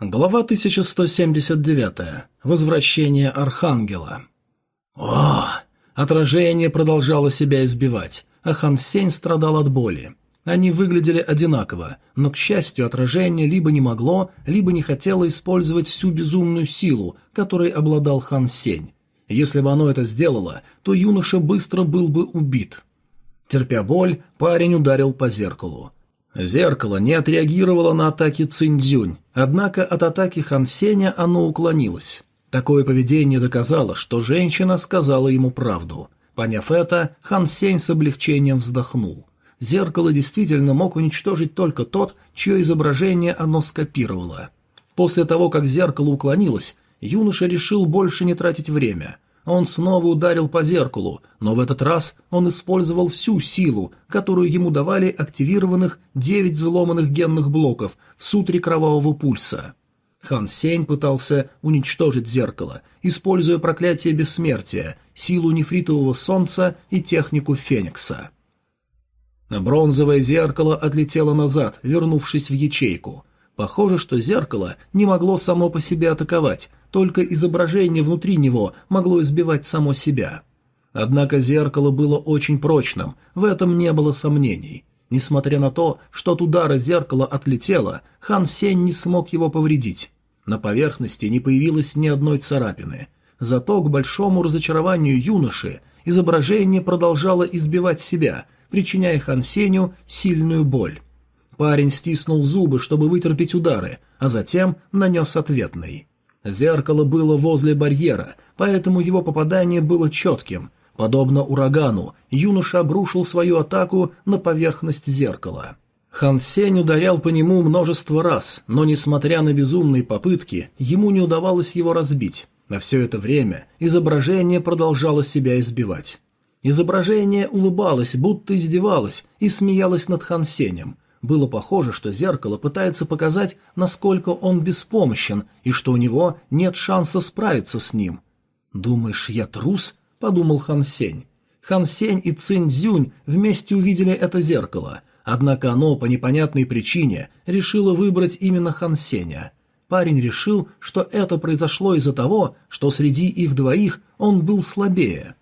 Глава 1179. Возвращение Архангела. О! Отражение продолжало себя избивать, а Хан Сень страдал от боли. Они выглядели одинаково, но, к счастью, отражение либо не могло, либо не хотело использовать всю безумную силу, которой обладал Хан Сень. Если бы оно это сделало, то юноша быстро был бы убит. Терпя боль, парень ударил по зеркалу. Зеркало не отреагировало на атаки Циндзюнь, однако от атаки Хан Сеня оно уклонилось. Такое поведение доказало, что женщина сказала ему правду. Поняв это, Хан Сень с облегчением вздохнул. Зеркало действительно мог уничтожить только тот, чье изображение оно скопировало. После того, как зеркало уклонилось, юноша решил больше не тратить время – он снова ударил по зеркалу, но в этот раз он использовал всю силу, которую ему давали активированных девять взломанных генных блоков в сутре кровавого пульса. Хан Сень пытался уничтожить зеркало, используя проклятие бессмертия, силу нефритового солнца и технику Феникса. Бронзовое зеркало отлетело назад, вернувшись в ячейку. Похоже, что зеркало не могло само по себе атаковать, только изображение внутри него могло избивать само себя. Однако зеркало было очень прочным, в этом не было сомнений. Несмотря на то, что от удара зеркало отлетело, Хан Сень не смог его повредить. На поверхности не появилось ни одной царапины. Зато, к большому разочарованию юноши, изображение продолжало избивать себя, причиняя Хан Сенью сильную боль. Парень стиснул зубы, чтобы вытерпеть удары, а затем нанес ответный. Зеркало было возле барьера, поэтому его попадание было четким. Подобно урагану, юноша обрушил свою атаку на поверхность зеркала. Хан Сень ударял по нему множество раз, но, несмотря на безумные попытки, ему не удавалось его разбить. На все это время изображение продолжало себя избивать. Изображение улыбалось, будто издевалось, и смеялось над Хан Сенем – было похоже, что зеркало пытается показать, насколько он беспомощен и что у него нет шанса справиться с ним. «Думаешь, я трус?» – подумал Хан Сень. Хан Сень и Цинь Цзюнь вместе увидели это зеркало, однако оно по непонятной причине решило выбрать именно Хан Сеня. Парень решил, что это произошло из-за того, что среди их двоих он был слабее.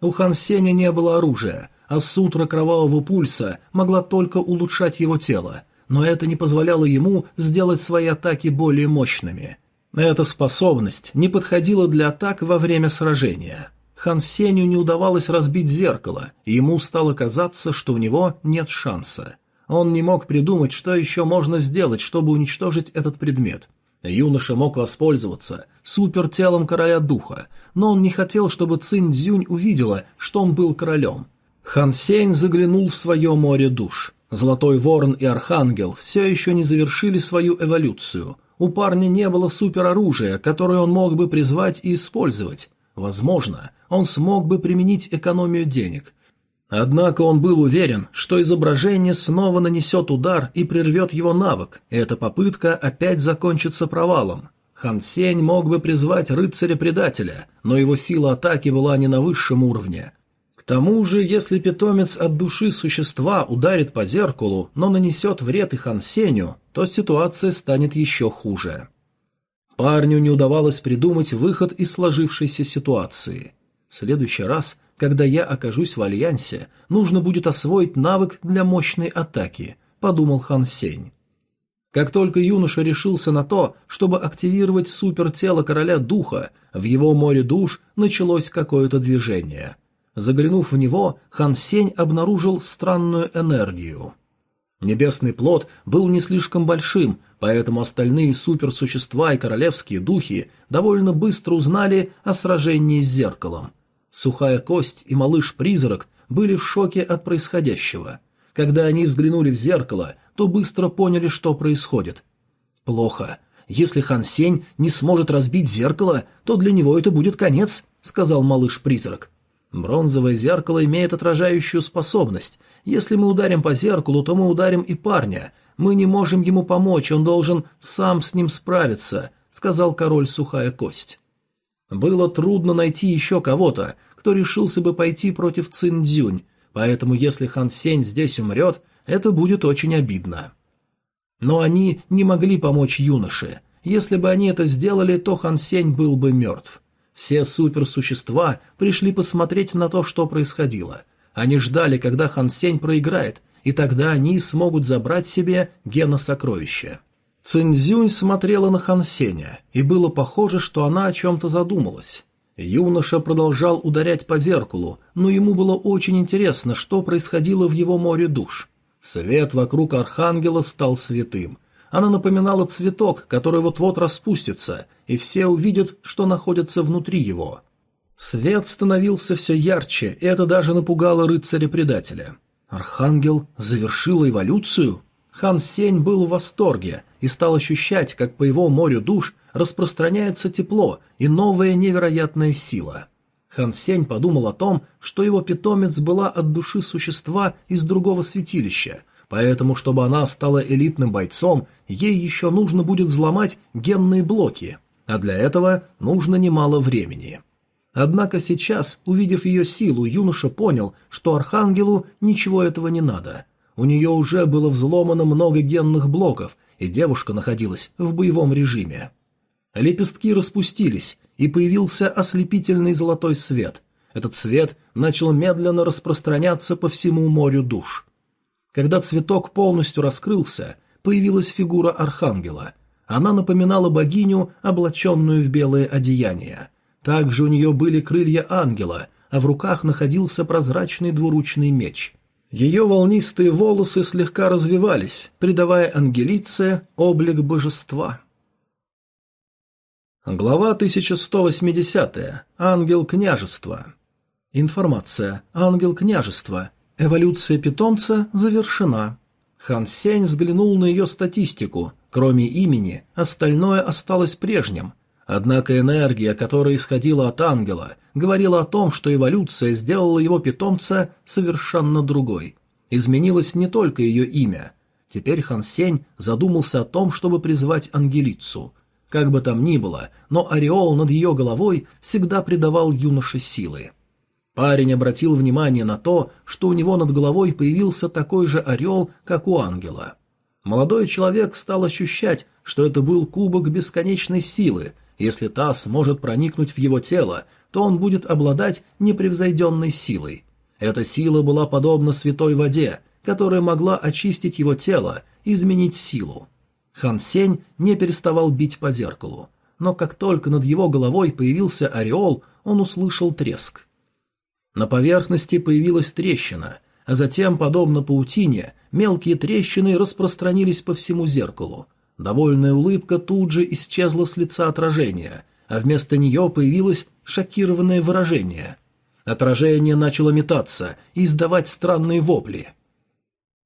У Хан Сеня не было оружия – а сутра кровавого пульса могла только улучшать его тело, но это не позволяло ему сделать свои атаки более мощными. Эта способность не подходила для атак во время сражения. Хан Сеню не удавалось разбить зеркало, и ему стало казаться, что у него нет шанса. Он не мог придумать, что еще можно сделать, чтобы уничтожить этот предмет. Юноша мог воспользоваться супертелом короля духа, но он не хотел, чтобы Цинь Цзюнь увидела, что он был королем. Хан Сень заглянул в свое море душ. Золотой Ворон и Архангел все еще не завершили свою эволюцию. У парня не было супероружия, которое он мог бы призвать и использовать. Возможно, он смог бы применить экономию денег. Однако он был уверен, что изображение снова нанесет удар и прервет его навык, и эта попытка опять закончится провалом. Хан Сень мог бы призвать рыцаря-предателя, но его сила атаки была не на высшем уровне, тому же, если питомец от души существа ударит по зеркалу, но нанесет вред и Хансеню, то ситуация станет еще хуже. Парню не удавалось придумать выход из сложившейся ситуации. В следующий раз, когда я окажусь в Альянсе, нужно будет освоить навык для мощной атаки, подумал Хан Сень. Как только юноша решился на то, чтобы активировать супертело короля духа, в его море душ началось какое-то движение. Заглянув в него, Хан Сень обнаружил странную энергию. Небесный плод был не слишком большим, поэтому остальные суперсущества и королевские духи довольно быстро узнали о сражении с зеркалом. Сухая кость и малыш-призрак были в шоке от происходящего. Когда они взглянули в зеркало, то быстро поняли, что происходит. «Плохо. Если Хан Сень не сможет разбить зеркало, то для него это будет конец», — сказал малыш-призрак. Бронзовое зеркало имеет отражающую способность. Если мы ударим по зеркалу, то мы ударим и парня. Мы не можем ему помочь, он должен сам с ним справиться», — сказал король Сухая Кость. Было трудно найти еще кого-то, кто решился бы пойти против Циндзюнь, поэтому если Хан Сень здесь умрет, это будет очень обидно. Но они не могли помочь юноше. Если бы они это сделали, то Хан Сень был бы мертв. Все суперсущества пришли посмотреть на то, что происходило. Они ждали, когда Хан Сень проиграет, и тогда они смогут забрать себе гена-сокровища. Цинзюнь смотрела на Хан Сеня, и было похоже, что она о чем-то задумалась. Юноша продолжал ударять по зеркалу, но ему было очень интересно, что происходило в его море душ. Свет вокруг архангела стал святым. Она напоминала цветок, который вот-вот распустится, и все увидят, что находится внутри его. Свет становился все ярче, и это даже напугало рыцаря-предателя. Архангел завершил эволюцию? Хан Сень был в восторге и стал ощущать, как по его морю душ распространяется тепло и новая невероятная сила. Хан Сень подумал о том, что его питомец была от души существа из другого святилища, поэтому, чтобы она стала элитным бойцом, ей еще нужно будет взломать генные блоки, а для этого нужно немало времени. Однако сейчас, увидев ее силу, юноша понял, что Архангелу ничего этого не надо. У нее уже было взломано много генных блоков, и девушка находилась в боевом режиме. Лепестки распустились, и появился ослепительный золотой свет. Этот свет начал медленно распространяться по всему морю душ. Когда цветок полностью раскрылся, появилась фигура архангела. Она напоминала богиню, облаченную в белое одеяние. Также у нее были крылья ангела, а в руках находился прозрачный двуручный меч. Ее волнистые волосы слегка развивались, придавая ангелице облик божества. Глава 1180. Ангел княжества. Информация. Ангел княжества. Эволюция питомца завершена. Хан Сень взглянул на ее статистику. Кроме имени, остальное осталось прежним. Однако энергия, которая исходила от ангела, говорила о том, что эволюция сделала его питомца совершенно другой. Изменилось не только ее имя. Теперь Хан Сень задумался о том, чтобы призвать ангелицу. Как бы там ни было, но ореол над ее головой всегда придавал юноше силы. Парень обратил внимание на то, что у него над головой появился такой же орел, как у ангела. Молодой человек стал ощущать, что это был кубок бесконечной силы, если та сможет проникнуть в его тело, то он будет обладать непревзойденной силой. Эта сила была подобна святой воде, которая могла очистить его тело изменить силу. Хан Сень не переставал бить по зеркалу, но как только над его головой появился ореол, он услышал треск. На поверхности появилась трещина, а затем, подобно паутине, мелкие трещины распространились по всему зеркалу – Довольная улыбка тут же исчезла с лица отражения, а вместо нее появилось шокированное выражение. Отражение начало метаться и издавать странные вопли.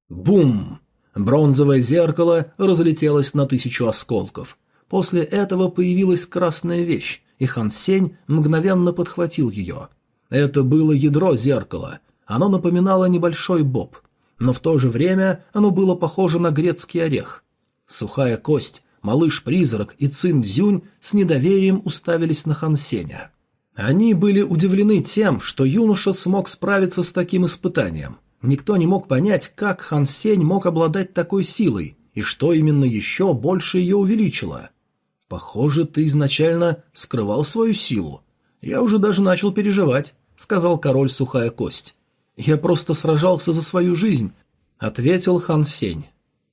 Бум! Бронзовое зеркало разлетелось на тысячу осколков. После этого появилась красная вещь, и Хан Сень мгновенно подхватил ее. Это было ядро зеркала. Оно напоминало небольшой боб, но в то же время оно было похоже на грецкий орех. Сухая кость, малыш-призрак и Цин-Дзюнь с недоверием уставились на Хан Сеня. Они были удивлены тем, что юноша смог справиться с таким испытанием. Никто не мог понять, как Хан Сень мог обладать такой силой, и что именно еще больше ее увеличило. «Похоже, ты изначально скрывал свою силу. Я уже даже начал переживать», — сказал король Сухая Кость. «Я просто сражался за свою жизнь», — ответил Хан Сень.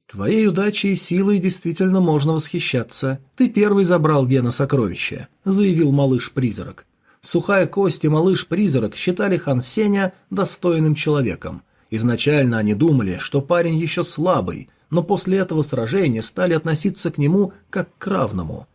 «Твоей удачей и силой действительно можно восхищаться. Ты первый забрал Гена сокровища», — заявил малыш-призрак. Сухая кость и малыш-призрак считали Хан Сеня достойным человеком. Изначально они думали, что парень еще слабый, но после этого сражения стали относиться к нему как к равному.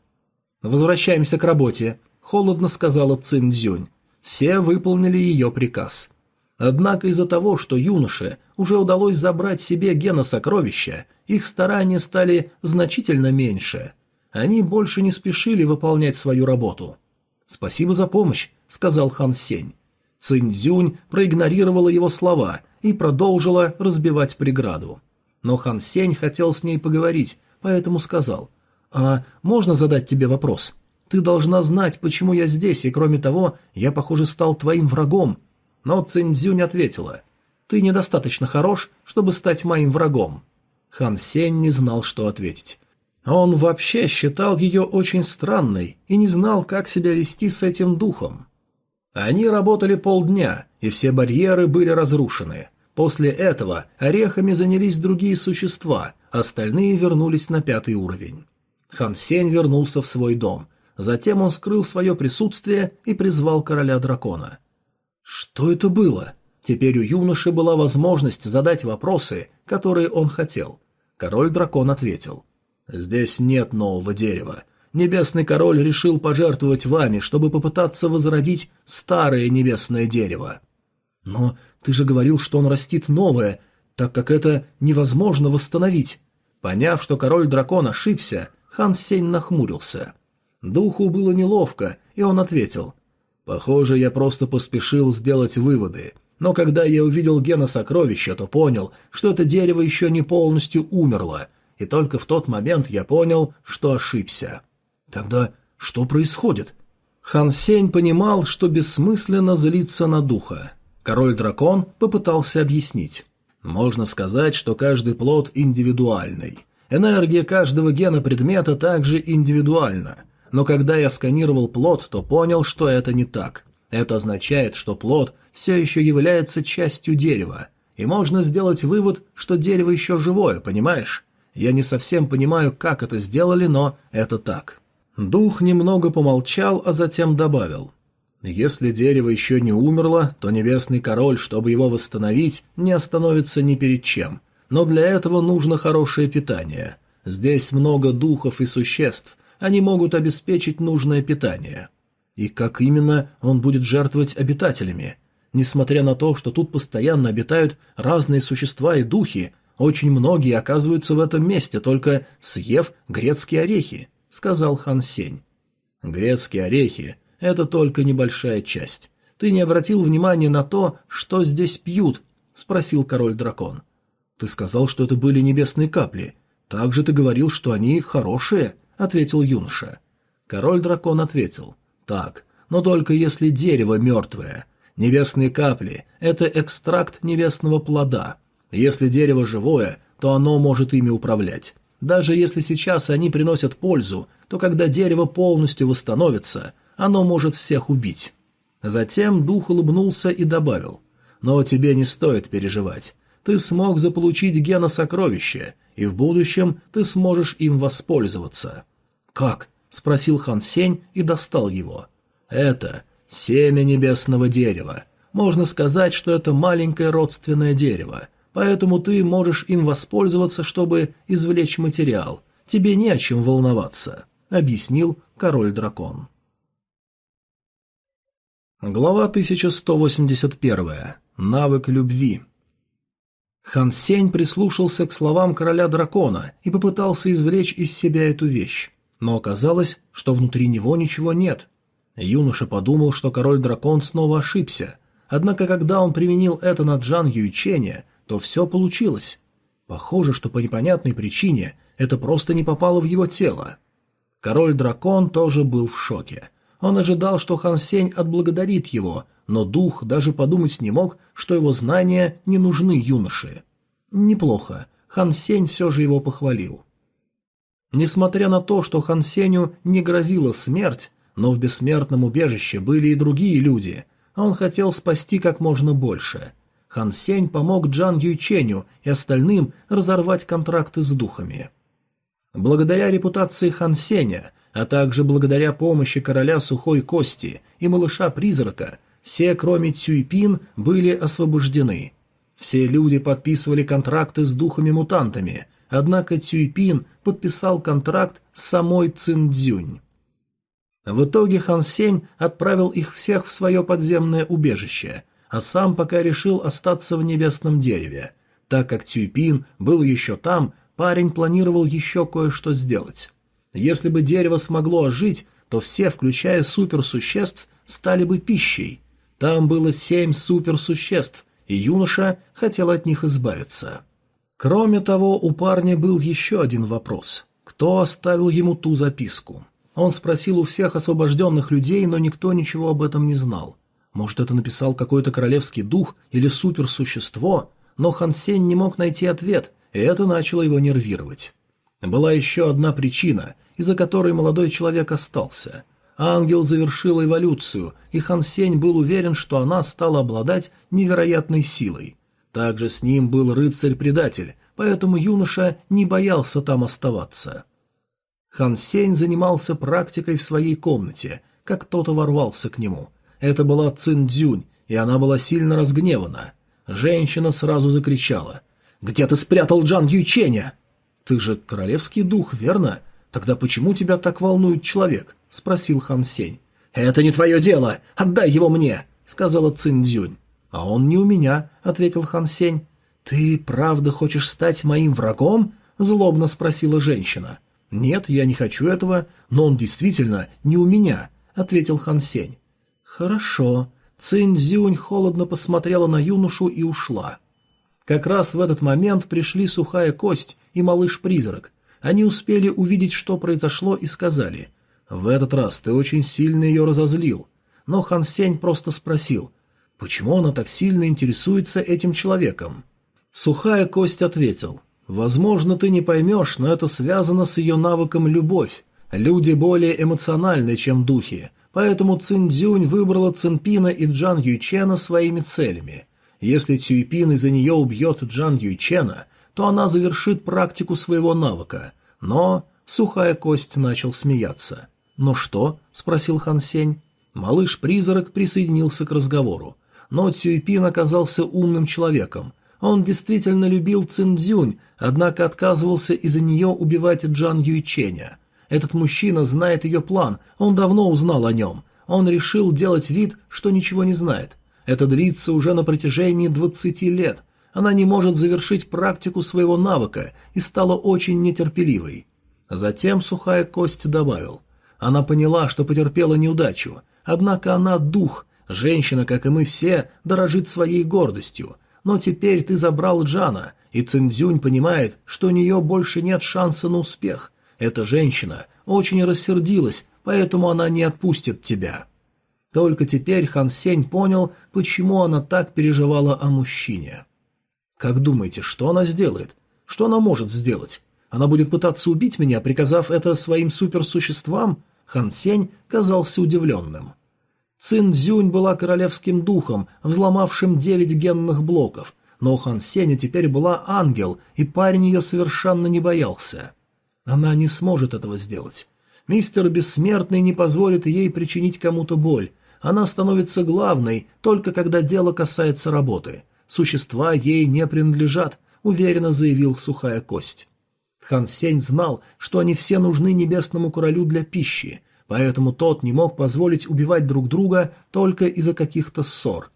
«Возвращаемся к работе», — холодно сказала Цин Цзюнь. Все выполнили ее приказ. Однако из-за того, что юноше уже удалось забрать себе гена сокровища, их старания стали значительно меньше. Они больше не спешили выполнять свою работу. «Спасибо за помощь», — сказал Хан Сень. Цинь-Дзюнь проигнорировала его слова и продолжила разбивать преграду. Но Хан Сень хотел с ней поговорить, поэтому сказал, «А можно задать тебе вопрос? Ты должна знать, почему я здесь, и кроме того, я, похоже, стал твоим врагом». Но Цинь-Дзюнь ответила, «Ты недостаточно хорош, чтобы стать моим врагом». Хан Сень не знал, что ответить. Он вообще считал ее очень странной и не знал, как себя вести с этим духом. Они работали полдня, и все барьеры были разрушены. После этого орехами занялись другие существа, остальные вернулись на пятый уровень. Хан Сень вернулся в свой дом. Затем он скрыл свое присутствие и призвал короля дракона. Что это было? Теперь у юноши была возможность задать вопросы, которые он хотел. Король-дракон ответил. «Здесь нет нового дерева. Небесный король решил пожертвовать вами, чтобы попытаться возродить старое небесное дерево». «Но ты же говорил, что он растит новое, так как это невозможно восстановить». Поняв, что король-дракон ошибся, хан Сень нахмурился. Духу было неловко, и он ответил. «Похоже, я просто поспешил сделать выводы. Но когда я увидел гена сокровища, то понял, что это дерево еще не полностью умерло, и только в тот момент я понял, что ошибся. Тогда что происходит? Хан Сень понимал, что бессмысленно злиться на духа. Король-дракон попытался объяснить. Можно сказать, что каждый плод индивидуальный. Энергия каждого гена предмета также индивидуальна. Но когда я сканировал плод, то понял, что это не так. Это означает, что плод все еще является частью дерева. И можно сделать вывод, что дерево еще живое, понимаешь? Я не совсем понимаю, как это сделали, но это так. Дух немного помолчал, а затем добавил. Если дерево еще не умерло, то небесный король, чтобы его восстановить, не остановится ни перед чем. Но для этого нужно хорошее питание. Здесь много духов и существ, они могут обеспечить нужное питание. И как именно он будет жертвовать обитателями? Несмотря на то, что тут постоянно обитают разные существа и духи, очень многие оказываются в этом месте, только съев грецкие орехи, — сказал Хан Сень. Грецкие орехи — это только небольшая часть. Ты не обратил внимания на то, что здесь пьют? — спросил король-дракон. Ты сказал, что это были небесные капли. Также ты говорил, что они хорошие, — ответил юноша. Король-дракон ответил. Так, но только если дерево мертвое. Небесные капли — это экстракт небесного плода — если дерево живое, то оно может ими управлять. Даже если сейчас они приносят пользу, то когда дерево полностью восстановится, оно может всех убить. Затем дух улыбнулся и добавил. «Но тебе не стоит переживать. Ты смог заполучить гена сокровища, и в будущем ты сможешь им воспользоваться». «Как?» — спросил Хан Сень и достал его. «Это семя небесного дерева. Можно сказать, что это маленькое родственное дерево поэтому ты можешь им воспользоваться, чтобы извлечь материал. Тебе не о чем волноваться», — объяснил король-дракон. Глава 1181. Навык любви. Хан Сень прислушался к словам короля-дракона и попытался извлечь из себя эту вещь, но оказалось, что внутри него ничего нет. Юноша подумал, что король-дракон снова ошибся, однако когда он применил это на Джан Юйчене, то все получилось. Похоже, что по непонятной причине это просто не попало в его тело. Король-дракон тоже был в шоке. Он ожидал, что Хан Сень отблагодарит его, но дух даже подумать не мог, что его знания не нужны юноше. Неплохо. Хан Сень все же его похвалил. Несмотря на то, что Хан Сенью не грозила смерть, но в бессмертном убежище были и другие люди, он хотел спасти как можно больше. Хан Сень помог Джан Юйченю и остальным разорвать контракты с духами. Благодаря репутации Хан Сеня, а также благодаря помощи короля Сухой Кости и малыша-призрака, все, кроме Цюйпин, были освобождены. Все люди подписывали контракты с духами-мутантами, однако Цюйпин подписал контракт с самой Циндзюнь. В итоге Хан Сень отправил их всех в свое подземное убежище – а сам пока решил остаться в небесном дереве. Так как Цюйпин был еще там, парень планировал еще кое-что сделать. Если бы дерево смогло ожить, то все, включая суперсуществ, стали бы пищей. Там было семь суперсуществ, и юноша хотел от них избавиться. Кроме того, у парня был еще один вопрос. Кто оставил ему ту записку? Он спросил у всех освобожденных людей, но никто ничего об этом не знал. Может, это написал какой-то королевский дух или суперсущество, но Хан Сень не мог найти ответ, и это начало его нервировать. Была еще одна причина, из-за которой молодой человек остался. Ангел завершил эволюцию, и Хан Сень был уверен, что она стала обладать невероятной силой. Также с ним был рыцарь-предатель, поэтому юноша не боялся там оставаться. Хан Сень занимался практикой в своей комнате, как кто-то ворвался к нему. Это была Цин Цзюнь, и она была сильно разгневана. Женщина сразу закричала. «Где ты спрятал Джан Юченя?» «Ты же королевский дух, верно? Тогда почему тебя так волнует человек?» — спросил Хан Сень. «Это не твое дело! Отдай его мне!» — сказала Цин Цзюнь. «А он не у меня», — ответил Хан Сень. «Ты правда хочешь стать моим врагом?» — злобно спросила женщина. «Нет, я не хочу этого, но он действительно не у меня», — ответил Хан Сень. «Хорошо». Цинь Цзюнь холодно посмотрела на юношу и ушла. Как раз в этот момент пришли сухая кость и малыш-призрак. Они успели увидеть, что произошло, и сказали, «В этот раз ты очень сильно ее разозлил». Но Хан Сень просто спросил, «Почему она так сильно интересуется этим человеком?» Сухая кость ответил, «Возможно, ты не поймешь, но это связано с ее навыком любовь. Люди более эмоциональны, чем духи, поэтому Циндзюнь выбрала Цинпина и Джан Юйчена своими целями. Если Цюйпин из-за нее убьет Джан Юйчена, то она завершит практику своего навыка. Но сухая кость начал смеяться. «Ну что?» – спросил Хан Сень. Малыш-призрак присоединился к разговору. Но Цюйпин оказался умным человеком, он действительно любил Циндзюнь, однако отказывался из-за нее убивать Джан Юйченя. Этот мужчина знает ее план, он давно узнал о нем. Он решил делать вид, что ничего не знает. Это длится уже на протяжении двадцати лет. Она не может завершить практику своего навыка и стала очень нетерпеливой. Затем сухая кость добавил. Она поняла, что потерпела неудачу, однако она дух, женщина, как и мы все, дорожит своей гордостью – но теперь ты забрал Джана, и Цинзюнь понимает, что у нее больше нет шанса на успех. Эта женщина очень рассердилась, поэтому она не отпустит тебя». Только теперь Хан Сень понял, почему она так переживала о мужчине. «Как думаете, что она сделает? Что она может сделать? Она будет пытаться убить меня, приказав это своим суперсуществам?» Хан Сень казался удивленным. Цин Цзюнь была королевским духом, взломавшим девять генных блоков, но у Хан Сеня теперь была ангел, и парень ее совершенно не боялся. Она не сможет этого сделать. Мистер Бессмертный не позволит ей причинить кому-то боль. Она становится главной, только когда дело касается работы. Существа ей не принадлежат, уверенно заявил Сухая Кость. Хан Сень знал, что они все нужны Небесному Королю для пищи, поэтому тот не мог позволить убивать друг друга только из-за каких-то ссор.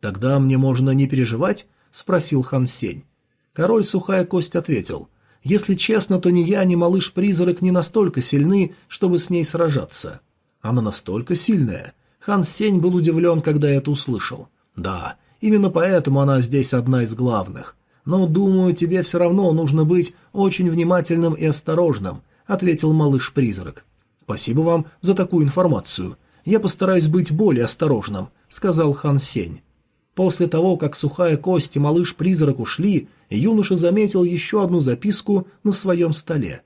«Тогда мне можно не переживать?» — спросил Хан Сень. Король Сухая Кость ответил. «Если честно, то ни я, ни малыш-призрак не настолько сильны, чтобы с ней сражаться». «Она настолько сильная?» Хан Сень был удивлен, когда это услышал. «Да, именно поэтому она здесь одна из главных. Но, думаю, тебе все равно нужно быть очень внимательным и осторожным», — ответил малыш-призрак. «Спасибо вам за такую информацию. Я постараюсь быть более осторожным», — сказал Хан Сень. После того, как сухая кость и малыш-призрак ушли, юноша заметил еще одну записку на своем столе.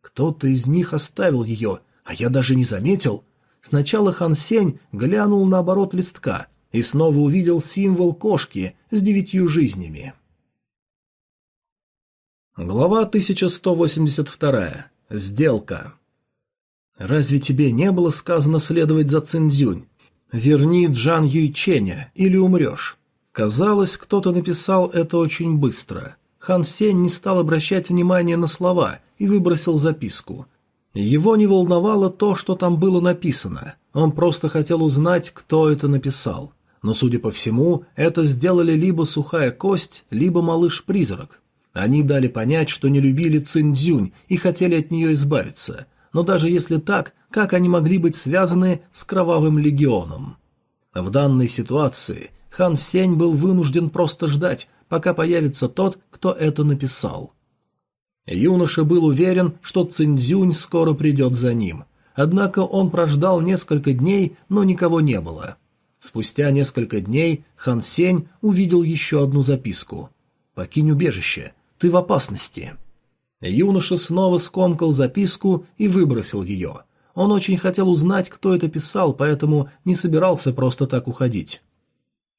Кто-то из них оставил ее, а я даже не заметил. Сначала Хан Сень глянул на оборот листка и снова увидел символ кошки с девятью жизнями. Глава 1182. Сделка. Разве тебе не было сказано следовать за Цинзюнь? Верни Джан Юйченя, или умрешь. Казалось, кто-то написал это очень быстро. Хан Сень не стал обращать внимания на слова и выбросил записку. Его не волновало то, что там было написано. Он просто хотел узнать, кто это написал. Но, судя по всему, это сделали либо сухая кость, либо малыш-призрак. Они дали понять, что не любили Циндзюнь и хотели от нее избавиться но даже если так, как они могли быть связаны с Кровавым Легионом? В данной ситуации Хан Сень был вынужден просто ждать, пока появится тот, кто это написал. Юноша был уверен, что Циндзюнь скоро придет за ним. Однако он прождал несколько дней, но никого не было. Спустя несколько дней Хан Сень увидел еще одну записку. «Покинь убежище. Ты в опасности». Юноша снова скомкал записку и выбросил ее. Он очень хотел узнать, кто это писал, поэтому не собирался просто так уходить.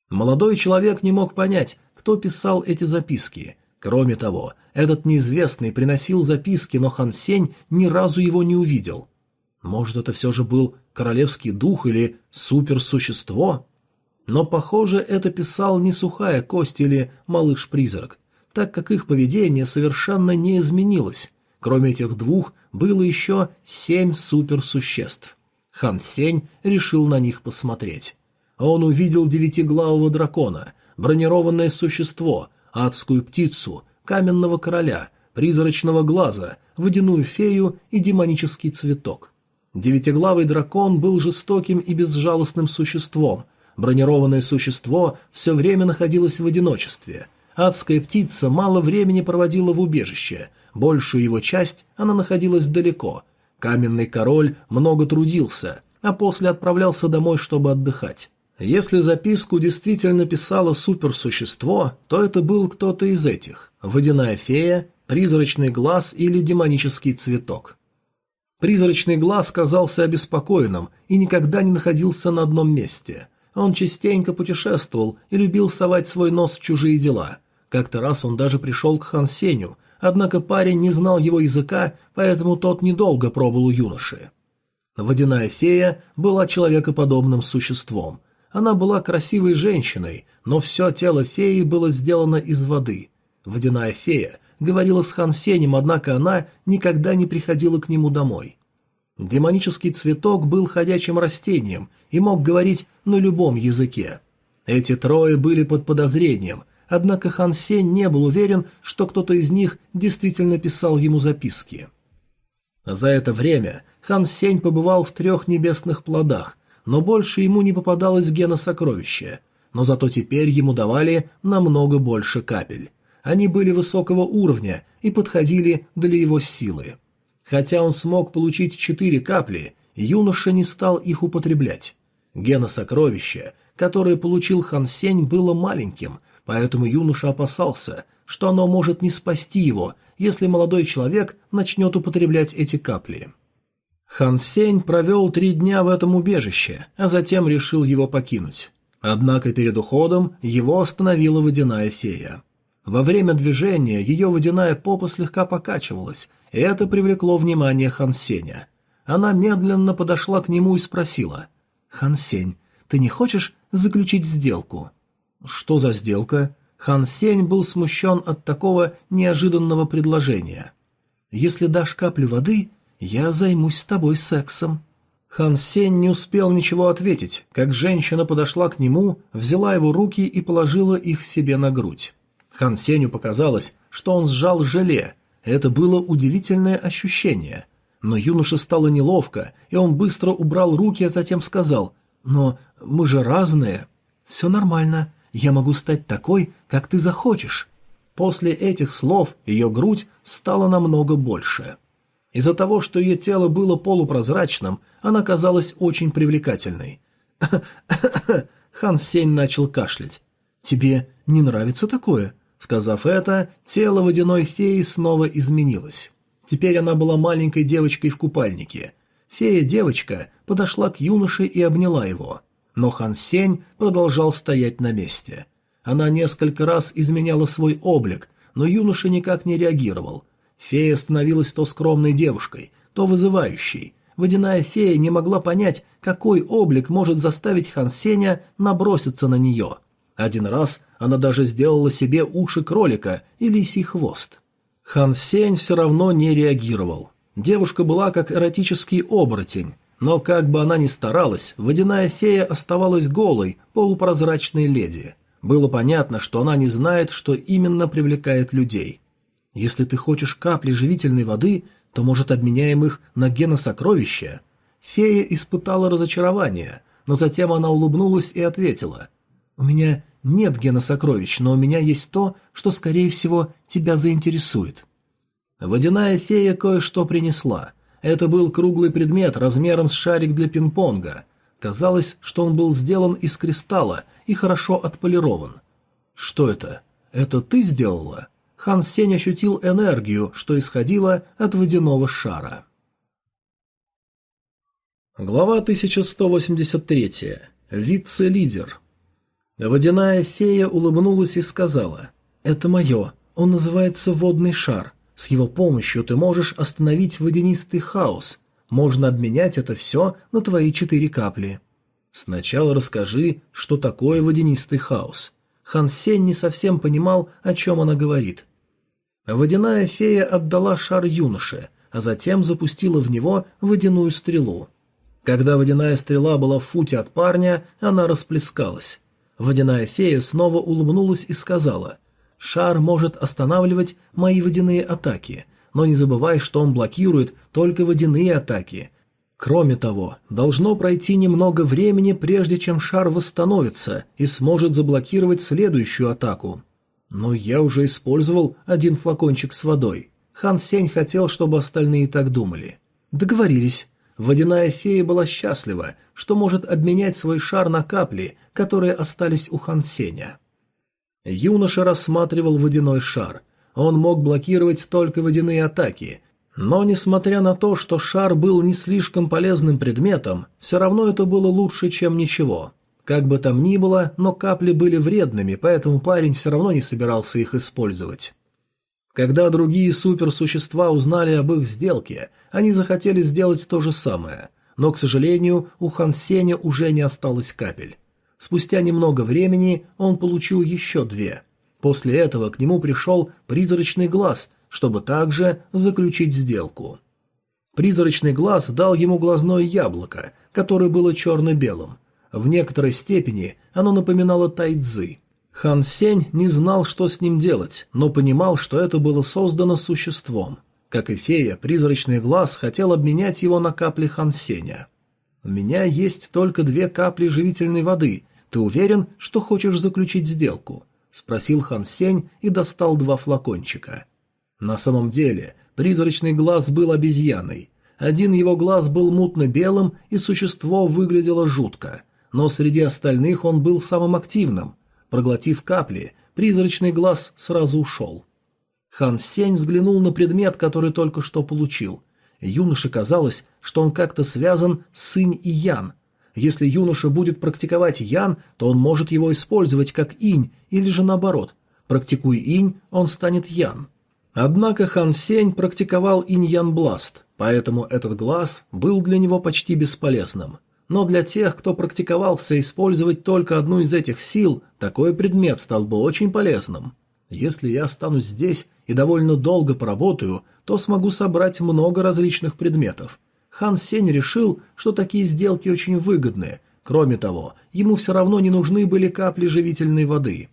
Молодой человек не мог понять, кто писал эти записки. Кроме того, этот неизвестный приносил записки, но Хан Сень ни разу его не увидел. Может, это все же был королевский дух или суперсущество? Но, похоже, это писал не сухая кость или малыш-призрак так как их поведение совершенно не изменилось. Кроме этих двух, было еще семь суперсуществ. Хан Сень решил на них посмотреть. Он увидел девятиглавого дракона, бронированное существо, адскую птицу, каменного короля, призрачного глаза, водяную фею и демонический цветок. Девятиглавый дракон был жестоким и безжалостным существом. Бронированное существо все время находилось в одиночестве. Адская птица мало времени проводила в убежище, большую его часть она находилась далеко. Каменный король много трудился, а после отправлялся домой, чтобы отдыхать. Если записку действительно писало суперсущество, то это был кто-то из этих – водяная фея, призрачный глаз или демонический цветок. Призрачный глаз казался обеспокоенным и никогда не находился на одном месте. Он частенько путешествовал и любил совать свой нос в чужие дела. Как-то раз он даже пришел к Хан Сеню, однако парень не знал его языка, поэтому тот недолго пробыл у юноши. Водяная фея была человекоподобным существом. Она была красивой женщиной, но все тело феи было сделано из воды. Водяная фея говорила с Хан Сенем, однако она никогда не приходила к нему домой. Демонический цветок был ходячим растением и мог говорить на любом языке. Эти трое были под подозрением, однако Хан Сень не был уверен, что кто-то из них действительно писал ему записки. За это время Хан Сень побывал в трех небесных плодах, но больше ему не попадалось гена сокровища, но зато теперь ему давали намного больше капель. Они были высокого уровня и подходили для его силы. Хотя он смог получить четыре капли, юноша не стал их употреблять. Гена сокровища, которое получил Хан Сень, было маленьким – поэтому юноша опасался, что оно может не спасти его, если молодой человек начнет употреблять эти капли. Хан Сень провел три дня в этом убежище, а затем решил его покинуть. Однако перед уходом его остановила водяная фея. Во время движения ее водяная попа слегка покачивалась, и это привлекло внимание Хан Сеня. Она медленно подошла к нему и спросила, «Хан Сень, ты не хочешь заключить сделку?» «Что за сделка?» Хан Сень был смущен от такого неожиданного предложения. «Если дашь каплю воды, я займусь с тобой сексом». Хан Сень не успел ничего ответить, как женщина подошла к нему, взяла его руки и положила их себе на грудь. Хан Сенью показалось, что он сжал желе. Это было удивительное ощущение. Но юноше стало неловко, и он быстро убрал руки, а затем сказал «Но мы же разные». «Все нормально. Я могу стать такой, как ты захочешь». После этих слов ее грудь стала намного больше. Из-за того, что ее тело было полупрозрачным, она казалась очень привлекательной. Хан Сень начал кашлять. «Тебе не нравится такое?» Сказав это, тело водяной феи снова изменилось. Теперь она была маленькой девочкой в купальнике. Фея-девочка подошла к юноше и обняла его но Хан Сень продолжал стоять на месте. Она несколько раз изменяла свой облик, но юноша никак не реагировал. Фея становилась то скромной девушкой, то вызывающей. Водяная фея не могла понять, какой облик может заставить Хан Сеня наброситься на нее. Один раз она даже сделала себе уши кролика и лисий хвост. Хан Сень все равно не реагировал. Девушка была как эротический оборотень, но как бы она ни старалась, водяная фея оставалась голой, полупрозрачной леди. Было понятно, что она не знает, что именно привлекает людей. Если ты хочешь капли живительной воды, то, может, обменяем их на геносокровища? Фея испытала разочарование, но затем она улыбнулась и ответила. «У меня нет геносокровищ, но у меня есть то, что, скорее всего, тебя заинтересует». Водяная фея кое-что принесла – это был круглый предмет размером с шарик для пинг-понга. Казалось, что он был сделан из кристалла и хорошо отполирован. «Что это? Это ты сделала?» Хан Сень ощутил энергию, что исходила от водяного шара. Глава 1183. Вице-лидер. Водяная фея улыбнулась и сказала, «Это мое. Он называется водный шар. С его помощью ты можешь остановить водянистый хаос. Можно обменять это все на твои четыре капли». Сначала расскажи, что такое водянистый хаос. Хан Сень не совсем понимал, о чем она говорит. Водяная фея отдала шар юноше, а затем запустила в него водяную стрелу. Когда водяная стрела была в футе от парня, она расплескалась. Водяная фея снова улыбнулась и сказала, «Шар может останавливать мои водяные атаки, но не забывай, что он блокирует только водяные атаки. Кроме того, должно пройти немного времени, прежде чем шар восстановится и сможет заблокировать следующую атаку. Но я уже использовал один флакончик с водой. Хан Сень хотел, чтобы остальные так думали. Договорились. Водяная фея была счастлива, что может обменять свой шар на капли, которые остались у Хан Сеня. Юноша рассматривал водяной шар. Он мог блокировать только водяные атаки, но, несмотря на то, что шар был не слишком полезным предметом, все равно это было лучше, чем ничего. Как бы там ни было, но капли были вредными, поэтому парень все равно не собирался их использовать. Когда другие суперсущества узнали об их сделке, они захотели сделать то же самое, но, к сожалению, у Хан Сеня уже не осталось капель. Спустя немного времени он получил еще две. После этого к нему пришел призрачный глаз, чтобы также заключить сделку. Призрачный глаз дал ему глазное яблоко, которое было черно-белым. В некоторой степени оно напоминало тайцзы. Хан Сень не знал, что с ним делать, но понимал, что это было создано существом. Как и фея, призрачный глаз хотел обменять его на капли Хан Сеня. «У меня есть только две капли живительной воды. Ты уверен, что хочешь заключить сделку?» — спросил Хан Сень и достал два флакончика. На самом деле, призрачный глаз был обезьяной. Один его глаз был мутно-белым, и существо выглядело жутко — но среди остальных он был самым активным. Проглотив капли, призрачный глаз сразу ушел. Хан Сень взглянул на предмет, который только что получил. Юноше казалось, что он как-то связан с инь и ян. Если юноша будет практиковать ян, то он может его использовать как инь, или же наоборот. Практикуя инь, он станет ян. Однако Хан Сень практиковал инь-ян-бласт, поэтому этот глаз был для него почти бесполезным. Но для тех, кто практиковался использовать только одну из этих сил, такой предмет стал бы очень полезным. Если я останусь здесь и довольно долго поработаю, то смогу собрать много различных предметов. Хан Сень решил, что такие сделки очень выгодны. Кроме того, ему все равно не нужны были капли живительной воды.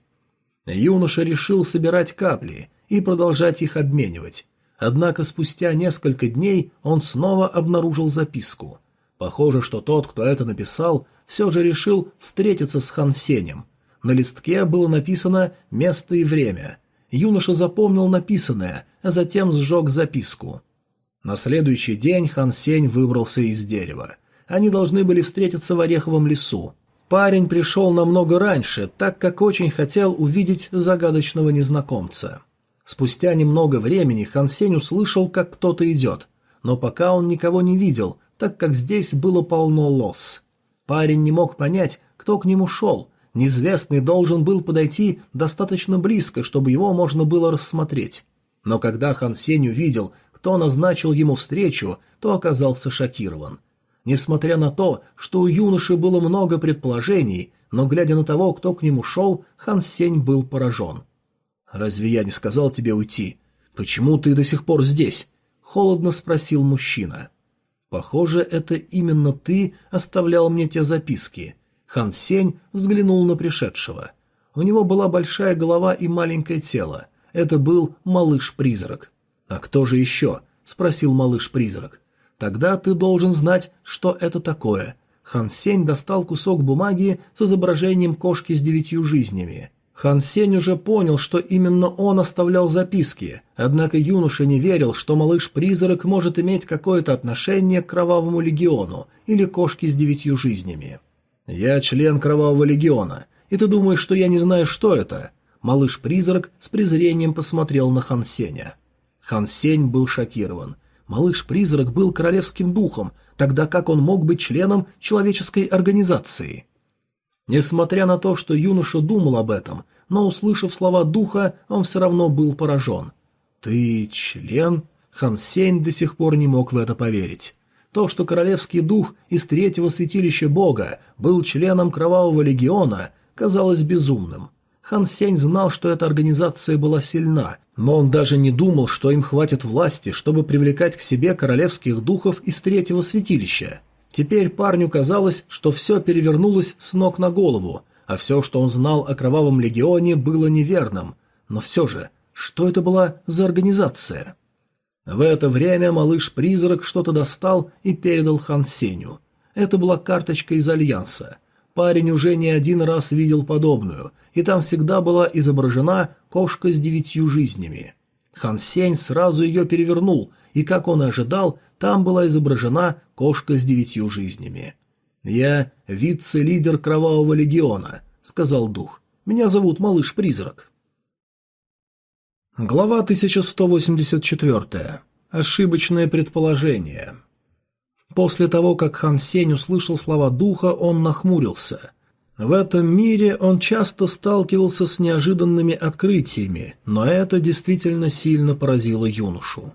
Юноша решил собирать капли и продолжать их обменивать. Однако спустя несколько дней он снова обнаружил записку – Похоже, что тот, кто это написал, все же решил встретиться с Хан Сенем. На листке было написано «место и время». Юноша запомнил написанное, а затем сжег записку. На следующий день Хан Сень выбрался из дерева. Они должны были встретиться в Ореховом лесу. Парень пришел намного раньше, так как очень хотел увидеть загадочного незнакомца. Спустя немного времени Хан Сень услышал, как кто-то идет, но пока он никого не видел, так как здесь было полно лос. Парень не мог понять, кто к нему шел. Неизвестный должен был подойти достаточно близко, чтобы его можно было рассмотреть. Но когда Хан Сень увидел, кто назначил ему встречу, то оказался шокирован. Несмотря на то, что у юноши было много предположений, но, глядя на того, кто к нему шел, Хан Сень был поражен. «Разве я не сказал тебе уйти? Почему ты до сих пор здесь?» — холодно спросил мужчина. Похоже, это именно ты оставлял мне те записки. Хан Сень взглянул на пришедшего. У него была большая голова и маленькое тело. Это был малыш-призрак. «А кто же еще?» — спросил малыш-призрак. «Тогда ты должен знать, что это такое». Хан Сень достал кусок бумаги с изображением кошки с девятью жизнями. Хан Сень уже понял, что именно он оставлял записки, однако юноша не верил, что малыш-призрак может иметь какое-то отношение к Кровавому Легиону или кошке с девятью жизнями. «Я член Кровавого Легиона, и ты думаешь, что я не знаю, что это? Малыш-призрак с презрением посмотрел на Хан Сеня. Хан Сень был шокирован. Малыш-призрак был королевским духом, тогда как он мог быть членом человеческой организации? Несмотря на то, что юноша думал об этом, но, услышав слова духа, он все равно был поражен. «Ты член?» Хан Сень до сих пор не мог в это поверить. То, что королевский дух из третьего святилища бога был членом Кровавого легиона, казалось безумным. Хан Сень знал, что эта организация была сильна, но он даже не думал, что им хватит власти, чтобы привлекать к себе королевских духов из третьего святилища. Теперь парню казалось, что все перевернулось с ног на голову, а все, что он знал о Кровавом легионе, было неверным. Но все же, что это была за организация? В это время малыш-призрак что-то достал и передал Хан Сеню. Это была карточка из Альянса. Парень уже не один раз видел подобную, и там всегда была изображена кошка с девятью жизнями. Хан Сень сразу ее перевернул, и, как он и ожидал, там была изображена кошка с девятью жизнями. «Я вице-лидер Кровавого легиона», — сказал дух. «Меня зовут Малыш-призрак». Глава 1184. Ошибочное предположение. После того, как Хан Сень услышал слова духа, он нахмурился. В этом мире он часто сталкивался с неожиданными открытиями, но это действительно сильно поразило юношу.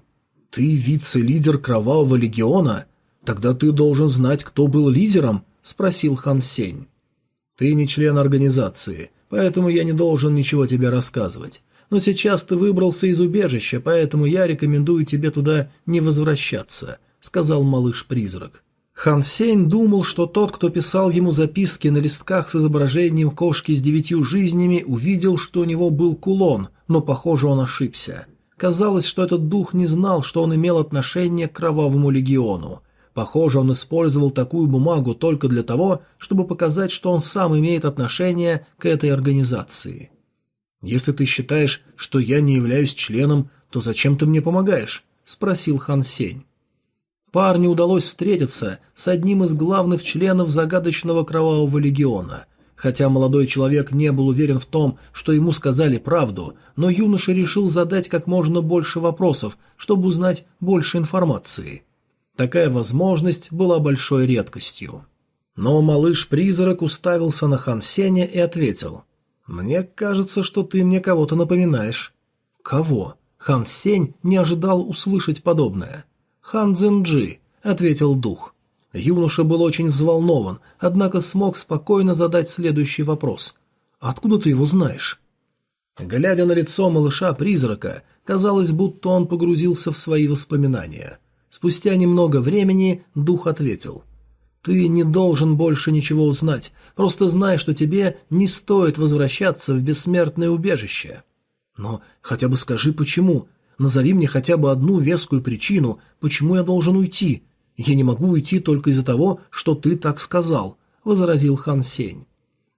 «Ты вице-лидер Кровавого Легиона? Тогда ты должен знать, кто был лидером?» – спросил Хан Сень. «Ты не член организации, поэтому я не должен ничего тебе рассказывать но сейчас ты выбрался из убежища, поэтому я рекомендую тебе туда не возвращаться», — сказал малыш-призрак. Хан Сень думал, что тот, кто писал ему записки на листках с изображением кошки с девятью жизнями, увидел, что у него был кулон, но, похоже, он ошибся. Казалось, что этот дух не знал, что он имел отношение к Кровавому Легиону. Похоже, он использовал такую бумагу только для того, чтобы показать, что он сам имеет отношение к этой организации. «Если ты считаешь, что я не являюсь членом, то зачем ты мне помогаешь?» — спросил Хан Сень. Парню удалось встретиться с одним из главных членов загадочного Кровавого Легиона. Хотя молодой человек не был уверен в том, что ему сказали правду, но юноша решил задать как можно больше вопросов, чтобы узнать больше информации. Такая возможность была большой редкостью. Но малыш-призрак уставился на Хан Сеня и ответил — «Мне кажется, что ты мне кого-то напоминаешь». «Кого?» Хан Сень не ожидал услышать подобное. «Хан Цзэнджи», — ответил дух. Юноша был очень взволнован, однако смог спокойно задать следующий вопрос. «Откуда ты его знаешь?» Глядя на лицо малыша-призрака, казалось, будто он погрузился в свои воспоминания. Спустя немного времени дух ответил — ты не должен больше ничего узнать, просто знай, что тебе не стоит возвращаться в бессмертное убежище. Но хотя бы скажи, почему. Назови мне хотя бы одну вескую причину, почему я должен уйти. Я не могу уйти только из-за того, что ты так сказал», — возразил Хан Сень.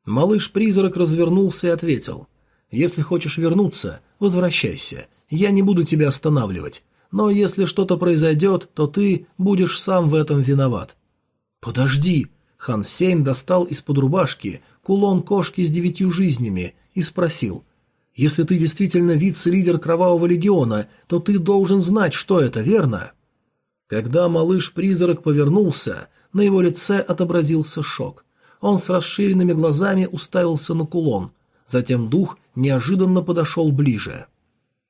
Малыш-призрак развернулся и ответил. «Если хочешь вернуться, возвращайся. Я не буду тебя останавливать. Но если что-то произойдет, то ты будешь сам в этом виноват. «Подожди!» Хан Сень достал из-под рубашки кулон кошки с девятью жизнями и спросил. «Если ты действительно вице-лидер Кровавого Легиона, то ты должен знать, что это, верно?» Когда малыш-призрак повернулся, на его лице отобразился шок. Он с расширенными глазами уставился на кулон. Затем дух неожиданно подошел ближе.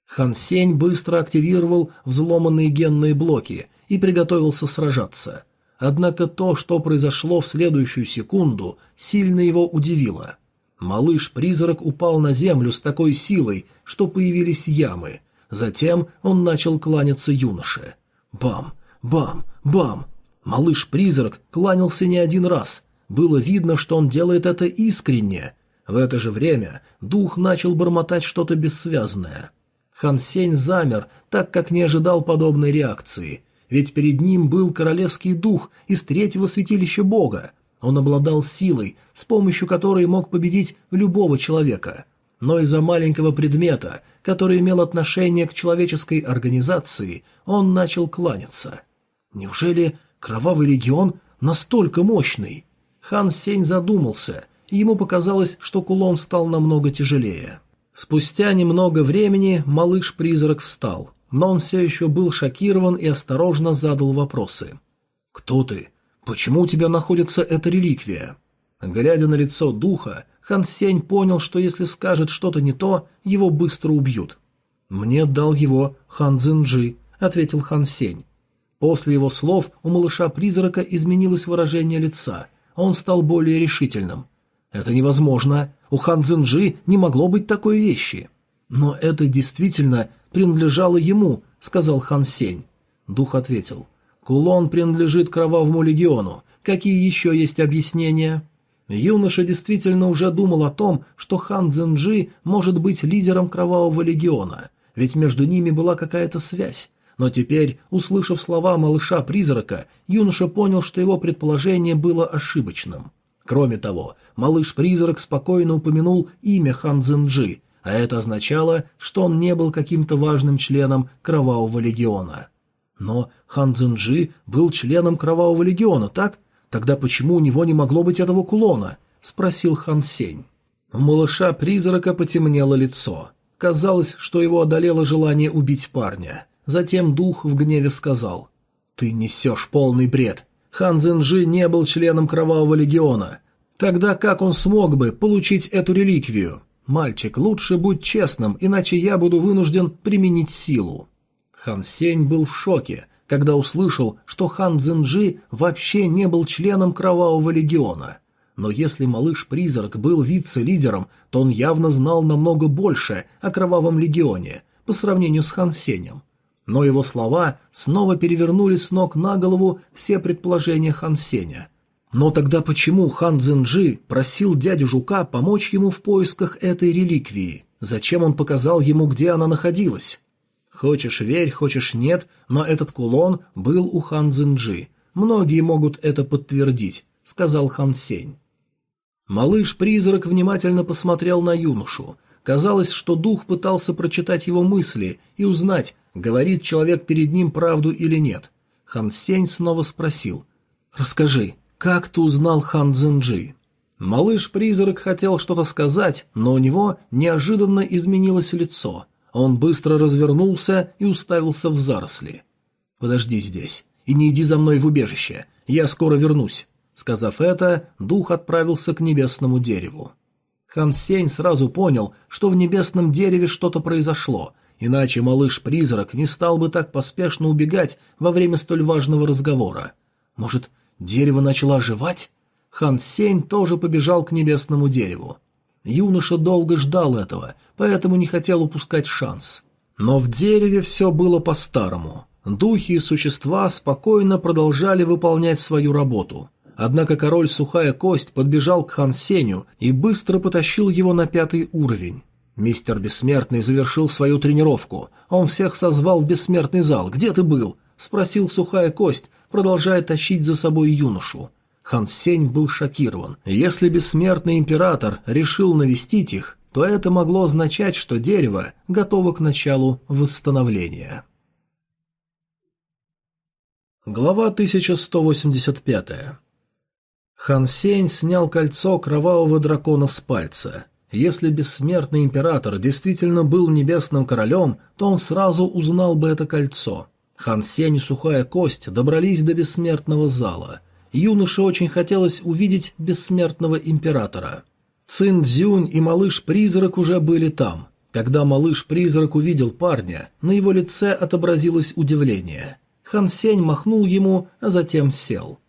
Хан Сень быстро активировал взломанные генные блоки и приготовился сражаться. Однако то, что произошло в следующую секунду, сильно его удивило. Малыш-призрак упал на землю с такой силой, что появились ямы. Затем он начал кланяться юноше. Бам! Бам! Бам! Малыш-призрак кланялся не один раз. Было видно, что он делает это искренне. В это же время дух начал бормотать что-то бессвязное. Хан Сень замер, так как не ожидал подобной реакции ведь перед ним был королевский дух из третьего святилища бога. Он обладал силой, с помощью которой мог победить любого человека. Но из-за маленького предмета, который имел отношение к человеческой организации, он начал кланяться. Неужели Кровавый Легион настолько мощный? Хан Сень задумался, и ему показалось, что кулон стал намного тяжелее. Спустя немного времени малыш-призрак встал, но он все еще был шокирован и осторожно задал вопросы. «Кто ты? Почему у тебя находится эта реликвия?» Глядя на лицо духа, Хан Сень понял, что если скажет что-то не то, его быстро убьют. «Мне дал его Хан Цзинджи», — ответил Хан Сень. После его слов у малыша-призрака изменилось выражение лица, он стал более решительным. «Это невозможно. У Хан Цзинджи не могло быть такой вещи». «Но это действительно принадлежало ему», — сказал Хан Сень. Дух ответил. «Кулон принадлежит Кровавому легиону. Какие еще есть объяснения?» Юноша действительно уже думал о том, что Хан Цзинджи может быть лидером Кровавого легиона, ведь между ними была какая-то связь. Но теперь, услышав слова малыша-призрака, юноша понял, что его предположение было ошибочным. Кроме того, малыш-призрак спокойно упомянул имя Хан Цзинджи, а это означало, что он не был каким-то важным членом Кровавого легиона. Но Хан Цзинджи был членом Кровавого легиона, так? Тогда почему у него не могло быть этого кулона? спросил Хан Сень. У малыша-призрака потемнело лицо. Казалось, что его одолело желание убить парня. Затем дух в гневе сказал. «Ты несешь полный бред. Хан Цзинжи не был членом Кровавого Легиона. Тогда как он смог бы получить эту реликвию? Мальчик, лучше будь честным, иначе я буду вынужден применить силу. Хан Сень был в шоке, когда услышал, что Хан Цзинжи вообще не был членом Кровавого Легиона. Но если малыш-призрак был вице-лидером, то он явно знал намного больше о Кровавом Легионе по сравнению с Хан Сенем. Но его слова снова перевернули с ног на голову все предположения Хан Сеня. Но тогда почему Хан Цзинджи просил дядю Жука помочь ему в поисках этой реликвии? Зачем он показал ему, где она находилась? Хочешь верь, хочешь нет, но этот кулон был у Хан Цзинджи. Многие могут это подтвердить, сказал Хан Сень. Малыш-призрак внимательно посмотрел на юношу. Казалось, что дух пытался прочитать его мысли и узнать, говорит человек перед ним правду или нет. Хан Сень снова спросил. «Расскажи, как ты узнал Хан Цзинджи?» Малыш-призрак хотел что-то сказать, но у него неожиданно изменилось лицо. Он быстро развернулся и уставился в заросли. «Подожди здесь и не иди за мной в убежище. Я скоро вернусь». Сказав это, дух отправился к небесному дереву. Хан Сень сразу понял, что в небесном дереве что-то произошло, Иначе малыш-призрак не стал бы так поспешно убегать во время столь важного разговора. Может, дерево начало оживать? Хан Сень тоже побежал к небесному дереву. Юноша долго ждал этого, поэтому не хотел упускать шанс. Но в дереве все было по-старому. Духи и существа спокойно продолжали выполнять свою работу. Однако король Сухая Кость подбежал к Хан Сеню и быстро потащил его на пятый уровень. Мистер Бессмертный завершил свою тренировку. Он всех созвал в бессмертный зал. «Где ты был?» — спросил сухая кость, продолжая тащить за собой юношу. Хан Сень был шокирован. Если бессмертный император решил навестить их, то это могло означать, что дерево готово к началу восстановления. Глава 1185 Хан Сень снял кольцо кровавого дракона с пальца. Если бессмертный император действительно был небесным королем, то он сразу узнал бы это кольцо. Хан Сень и Сухая Кость добрались до бессмертного зала. Юноше очень хотелось увидеть бессмертного императора. Цин Цзюнь и малыш-призрак уже были там. Когда малыш-призрак увидел парня, на его лице отобразилось удивление. Хан Сень махнул ему, а затем сел.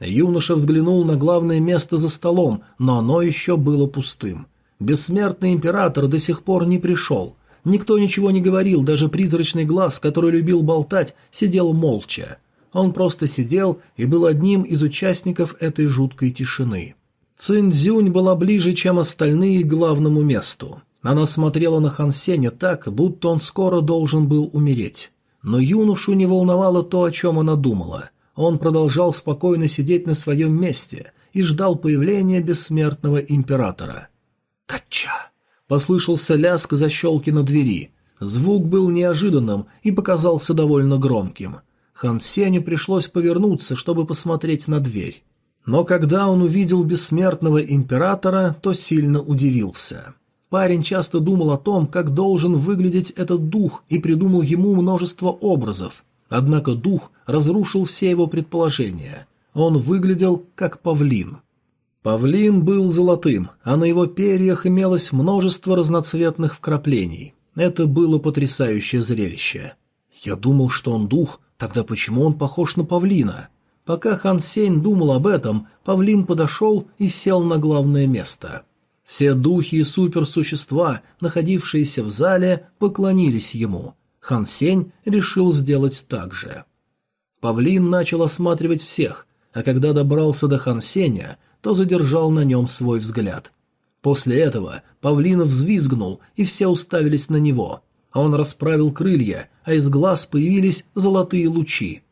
Юноша взглянул на главное место за столом, но оно еще было пустым. Бессмертный император до сих пор не пришел. Никто ничего не говорил, даже призрачный глаз, который любил болтать, сидел молча. Он просто сидел и был одним из участников этой жуткой тишины. Цинь была ближе, чем остальные, к главному месту. Она смотрела на Хан Сеня так, будто он скоро должен был умереть. Но юношу не волновало то, о чем она думала. Он продолжал спокойно сидеть на своем месте и ждал появления бессмертного императора – «Кача!» — послышался лязг защелки на двери. Звук был неожиданным и показался довольно громким. Хан Сеню пришлось повернуться, чтобы посмотреть на дверь. Но когда он увидел бессмертного императора, то сильно удивился. Парень часто думал о том, как должен выглядеть этот дух, и придумал ему множество образов. Однако дух разрушил все его предположения. Он выглядел как павлин. Павлин был золотым, а на его перьях имелось множество разноцветных вкраплений. Это было потрясающее зрелище. Я думал, что он дух, тогда почему он похож на павлина? Пока Хан Сень думал об этом, павлин подошел и сел на главное место. Все духи и суперсущества, находившиеся в зале, поклонились ему. Хан Сень решил сделать так же. Павлин начал осматривать всех, а когда добрался до Хан Сеня, то задержал на нем свой взгляд. После этого павлин взвизгнул, и все уставились на него. Он расправил крылья, а из глаз появились золотые лучи.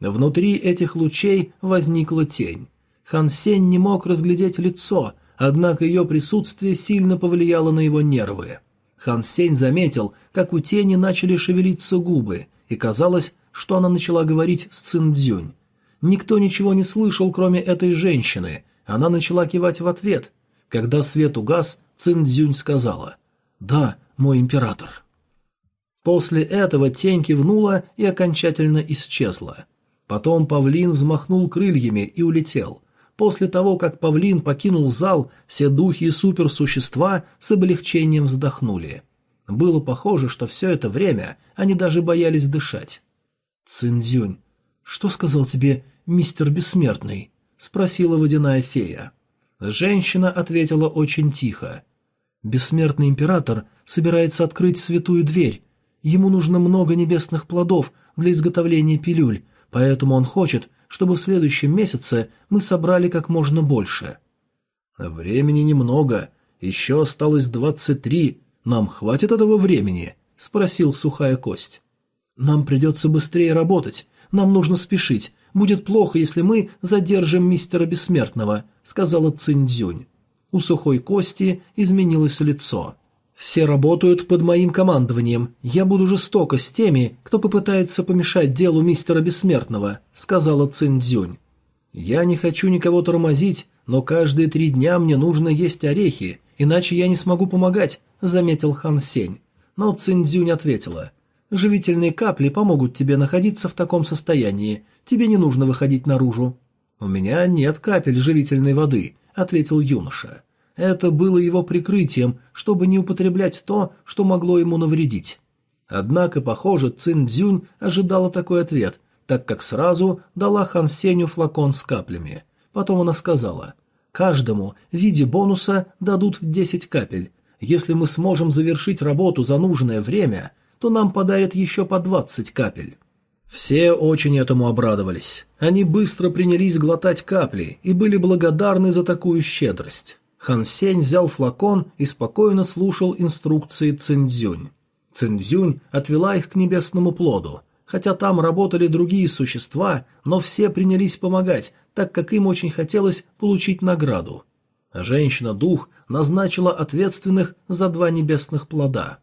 Внутри этих лучей возникла тень. Хан Сень не мог разглядеть лицо, однако ее присутствие сильно повлияло на его нервы. Хан Сень заметил, как у тени начали шевелиться губы, и казалось, что она начала говорить с Циндзюнь. Никто ничего не слышал, кроме этой женщины. Она начала кивать в ответ. Когда свет угас, Циндзюнь сказала «Да, мой император». После этого тень кивнула и окончательно исчезла. Потом павлин взмахнул крыльями и улетел. После того, как павлин покинул зал, все духи и суперсущества с облегчением вздохнули. Было похоже, что все это время они даже боялись дышать. «Циндзюнь, что сказал тебе мистер Бессмертный?» — спросила водяная фея. Женщина ответила очень тихо. «Бессмертный император собирается открыть святую дверь. Ему нужно много небесных плодов для изготовления пилюль, поэтому он хочет, чтобы в следующем месяце мы собрали как можно больше». «Времени немного. Еще осталось двадцать три. Нам хватит этого времени?» — спросил сухая кость. «Нам придется быстрее работать. Нам нужно спешить. Будет плохо, если мы задержим мистера Бессмертного», — сказала Циндзюнь. У сухой кости изменилось лицо. «Все работают под моим командованием. Я буду жестоко с теми, кто попытается помешать делу мистера Бессмертного», — сказала Циндзюнь. «Я не хочу никого тормозить, но каждые три дня мне нужно есть орехи, иначе я не смогу помогать», — заметил Хан Сень. Но Циндзюнь ответила — Живительные капли помогут тебе находиться в таком состоянии. Тебе не нужно выходить наружу». «У меня нет капель живительной воды», — ответил юноша. Это было его прикрытием, чтобы не употреблять то, что могло ему навредить. Однако, похоже, Цин Цзюнь ожидала такой ответ, так как сразу дала Хан Сеню флакон с каплями. Потом она сказала, «Каждому в виде бонуса дадут 10 капель. Если мы сможем завершить работу за нужное время, то нам подарят еще по двадцать капель. Все очень этому обрадовались. Они быстро принялись глотать капли и были благодарны за такую щедрость. Хан Сень взял флакон и спокойно слушал инструкции Цинзюнь. Цинзюнь отвела их к небесному плоду. Хотя там работали другие существа, но все принялись помогать, так как им очень хотелось получить награду. Женщина-дух назначила ответственных за два небесных плода.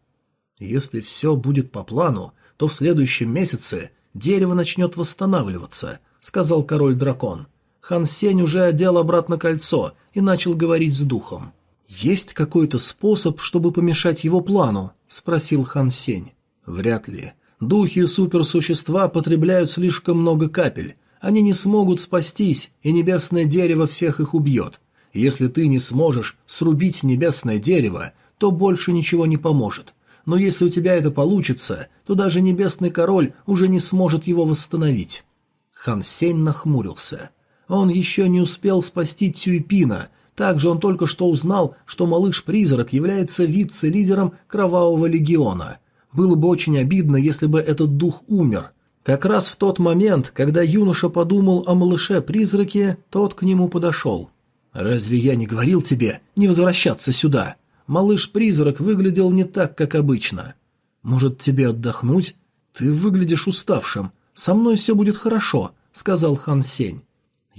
Если все будет по плану, то в следующем месяце дерево начнет восстанавливаться, сказал король-дракон. Хан Сень уже одел обратно кольцо и начал говорить с духом. «Есть какой-то способ, чтобы помешать его плану?» – спросил Хан Сень. «Вряд ли. Духи и суперсущества потребляют слишком много капель. Они не смогут спастись, и небесное дерево всех их убьет. Если ты не сможешь срубить небесное дерево, то больше ничего не поможет но если у тебя это получится, то даже Небесный Король уже не сможет его восстановить». Хан Сень нахмурился. Он еще не успел спасти Цюйпина, также он только что узнал, что малыш-призрак является вице-лидером Кровавого Легиона. Было бы очень обидно, если бы этот дух умер. Как раз в тот момент, когда юноша подумал о малыше-призраке, тот к нему подошел. «Разве я не говорил тебе не возвращаться сюда?» Малыш-призрак выглядел не так, как обычно. «Может, тебе отдохнуть? Ты выглядишь уставшим. Со мной все будет хорошо», — сказал Хан Сень.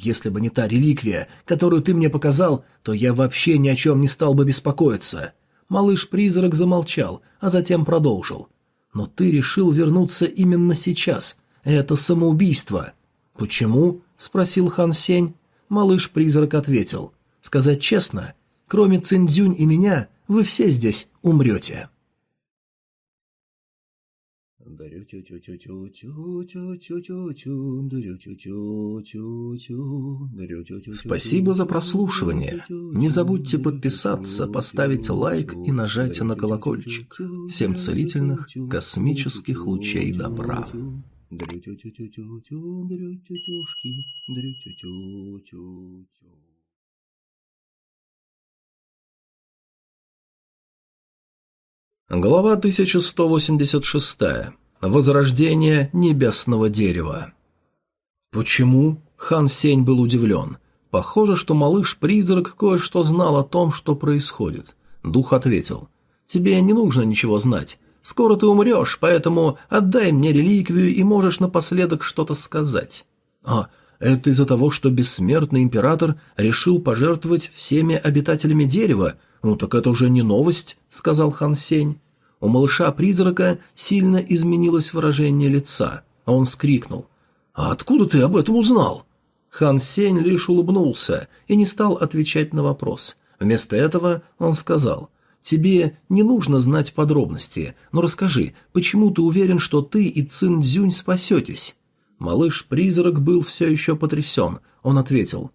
«Если бы не та реликвия, которую ты мне показал, то я вообще ни о чем не стал бы беспокоиться». Малыш-призрак замолчал, а затем продолжил. «Но ты решил вернуться именно сейчас. Это самоубийство». «Почему?» — спросил Хан Сень. Малыш-призрак ответил. «Сказать честно, кроме Циндзюнь и меня, Вы все здесь умрете. Спасибо за прослушивание. Не забудьте подписаться, поставить лайк и нажать на колокольчик. Всем целительных космических лучей добра. Глава 1186. Возрождение небесного дерева. Почему? Хан Сень был удивлен. Похоже, что малыш-призрак кое-что знал о том, что происходит. Дух ответил. «Тебе не нужно ничего знать. Скоро ты умрешь, поэтому отдай мне реликвию и можешь напоследок что-то сказать». «А, это из-за того, что бессмертный император решил пожертвовать всеми обитателями дерева? Ну так это уже не новость», — сказал Хан Сень. У малыша-призрака сильно изменилось выражение лица, а он скрикнул. «А откуда ты об этом узнал?» Хан Сень лишь улыбнулся и не стал отвечать на вопрос. Вместо этого он сказал, «Тебе не нужно знать подробности, но расскажи, почему ты уверен, что ты и Цин Цзюнь спасетесь?» Малыш-призрак был все еще потрясен. Он ответил,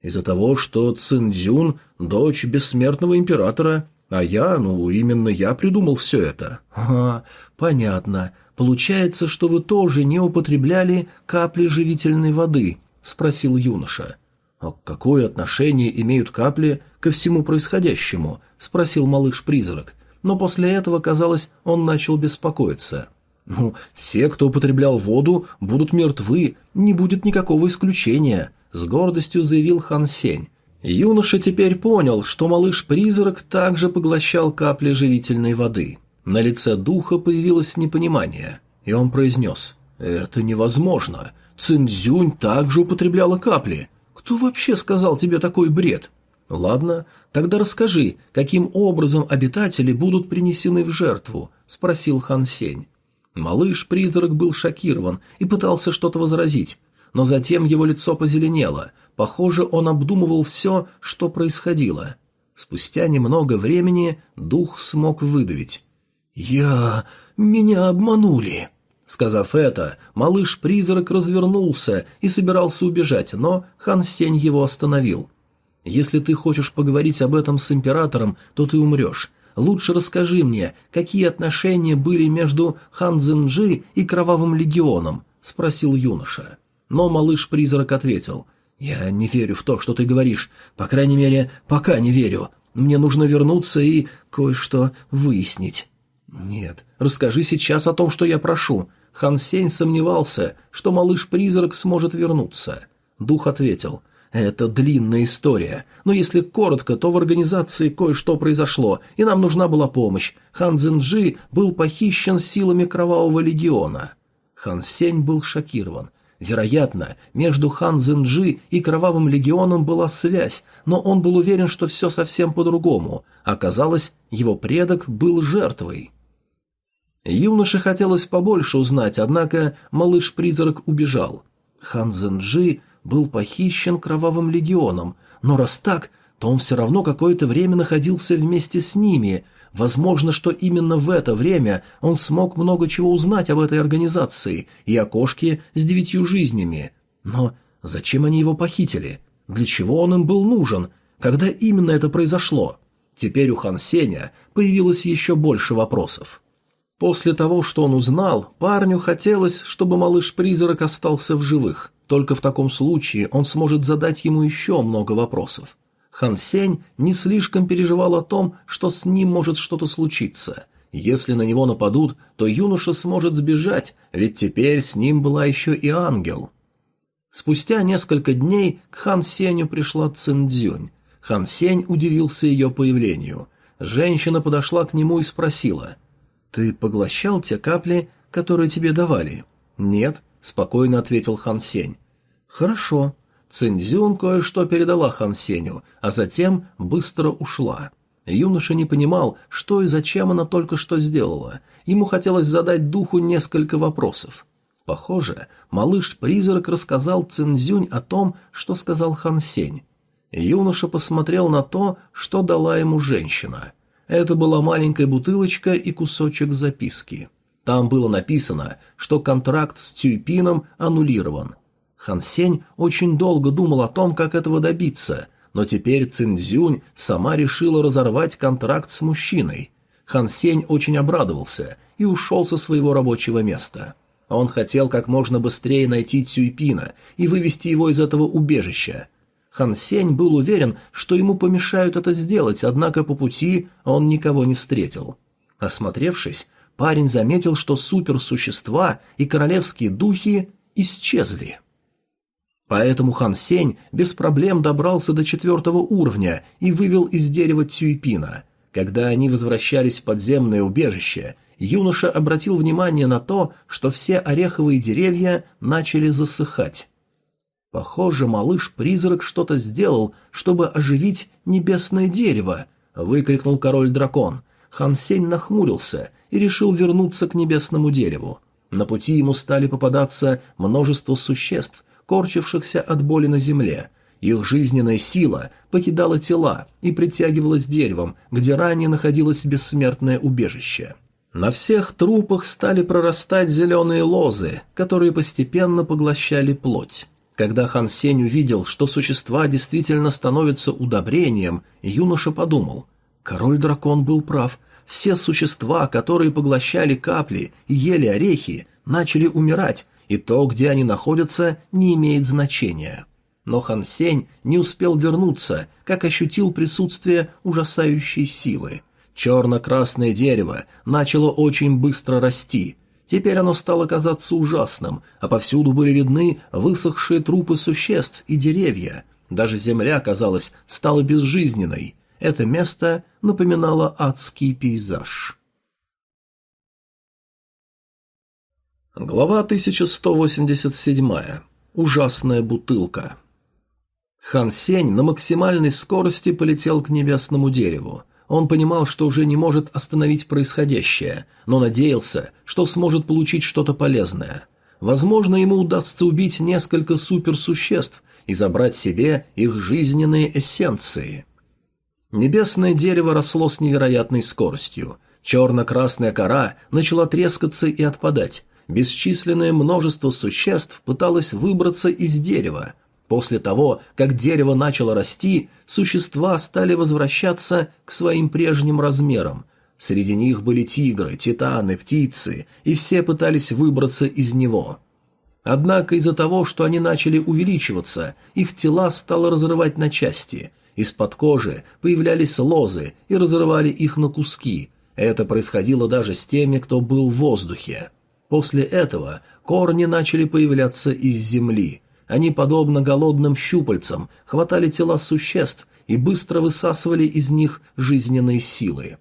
«Из-за того, что Цин Цзюн – дочь бессмертного императора, а я, ну, именно я придумал все это. Ага, понятно. Получается, что вы тоже не употребляли капли живительной воды, спросил юноша. А какое отношение имеют капли ко всему происходящему? спросил малыш-призрак. Но после этого, казалось, он начал беспокоиться. Ну, все, кто употреблял воду, будут мертвы, не будет никакого исключения, с гордостью заявил Хан Сень. Юноша теперь понял, что малыш-призрак также поглощал капли живительной воды. На лице духа появилось непонимание, и он произнес «Это невозможно. Цинзюнь также употребляла капли. Кто вообще сказал тебе такой бред?» «Ладно, тогда расскажи, каким образом обитатели будут принесены в жертву?» – спросил Хан Сень. Малыш-призрак был шокирован и пытался что-то возразить, но затем его лицо позеленело – Похоже, он обдумывал все, что происходило. Спустя немного времени дух смог выдавить. «Я... меня обманули». Сказав это, малыш-призрак развернулся и собирался убежать, но Хан Сень его остановил. «Если ты хочешь поговорить об этом с императором, то ты умрешь. Лучше расскажи мне, какие отношения были между Хан Цзинджи и Кровавым Легионом?» — спросил юноша. Но малыш-призрак ответил. «Я не верю в то, что ты говоришь. По крайней мере, пока не верю. Мне нужно вернуться и кое-что выяснить». «Нет, расскажи сейчас о том, что я прошу». Хан Сень сомневался, что малыш-призрак сможет вернуться. Дух ответил. «Это длинная история, но если коротко, то в организации кое-что произошло, и нам нужна была помощь. Хан Цзинджи был похищен силами Кровавого Легиона». Хан Сень был шокирован. Вероятно, между Хан Зенджи и Кровавым Легионом была связь, но он был уверен, что все совсем по-другому. Оказалось, его предок был жертвой. Юноше хотелось побольше узнать, однако малыш-призрак убежал. Хан Зенджи был похищен Кровавым Легионом, но раз так, то он все равно какое-то время находился вместе с ними, Возможно, что именно в это время он смог много чего узнать об этой организации и о кошке с девятью жизнями. Но зачем они его похитили? Для чего он им был нужен? Когда именно это произошло? Теперь у Хан Сеня появилось еще больше вопросов. После того, что он узнал, парню хотелось, чтобы малыш-призрак остался в живых. Только в таком случае он сможет задать ему еще много вопросов. Хан Сень не слишком переживал о том, что с ним может что-то случиться. Если на него нападут, то юноша сможет сбежать, ведь теперь с ним была еще и ангел. Спустя несколько дней к Хан Сенью пришла Циндзюнь. Хан Сень удивился ее появлению. Женщина подошла к нему и спросила, «Ты поглощал те капли, которые тебе давали?» «Нет», — спокойно ответил Хан Сень. «Хорошо. Цинзюн кое-что передала Хан Сеню, а затем быстро ушла. Юноша не понимал, что и зачем она только что сделала. Ему хотелось задать духу несколько вопросов. Похоже, малыш-призрак рассказал Цинзюнь о том, что сказал Хан Сень. Юноша посмотрел на то, что дала ему женщина. Это была маленькая бутылочка и кусочек записки. Там было написано, что контракт с Цюйпином аннулирован. Хан Сень очень долго думал о том, как этого добиться, но теперь Цинзюнь сама решила разорвать контракт с мужчиной. Хан Сень очень обрадовался и ушел со своего рабочего места. Он хотел как можно быстрее найти Цюйпина и вывести его из этого убежища. Хан Сень был уверен, что ему помешают это сделать, однако по пути он никого не встретил. Осмотревшись, парень заметил, что суперсущества и королевские духи исчезли. Поэтому Хан Сень без проблем добрался до четвертого уровня и вывел из дерева Цюйпина. Когда они возвращались в подземное убежище, юноша обратил внимание на то, что все ореховые деревья начали засыхать. «Похоже, малыш-призрак что-то сделал, чтобы оживить небесное дерево», — выкрикнул король-дракон. Хан Сень нахмурился и решил вернуться к небесному дереву. На пути ему стали попадаться множество существ, корчившихся от боли на земле. Их жизненная сила покидала тела и притягивалась деревом, где ранее находилось бессмертное убежище. На всех трупах стали прорастать зеленые лозы, которые постепенно поглощали плоть. Когда Хан Сень увидел, что существа действительно становятся удобрением, юноша подумал, король-дракон был прав, все существа, которые поглощали капли и ели орехи, начали умирать, и то, где они находятся, не имеет значения. Но Хан Сень не успел вернуться, как ощутил присутствие ужасающей силы. Черно-красное дерево начало очень быстро расти – Теперь оно стало казаться ужасным, а повсюду были видны высохшие трупы существ и деревья. Даже земля, казалось, стала безжизненной. Это место напоминало адский пейзаж. Глава 1187. Ужасная бутылка. Хан Сень на максимальной скорости полетел к небесному дереву. Он понимал, что уже не может остановить происходящее, но надеялся, что сможет получить что-то полезное. Возможно, ему удастся убить несколько суперсуществ и забрать себе их жизненные эссенции. Небесное дерево росло с невероятной скоростью. Черно-красная кора начала трескаться и отпадать. Бесчисленное множество существ пыталось выбраться из дерева, После того, как дерево начало расти, существа стали возвращаться к своим прежним размерам. Среди них были тигры, титаны, птицы, и все пытались выбраться из него. Однако из-за того, что они начали увеличиваться, их тела стало разрывать на части. Из-под кожи появлялись лозы и разрывали их на куски. Это происходило даже с теми, кто был в воздухе. После этого корни начали появляться из земли – они, подобно голодным щупальцам, хватали тела существ и быстро высасывали из них жизненные силы.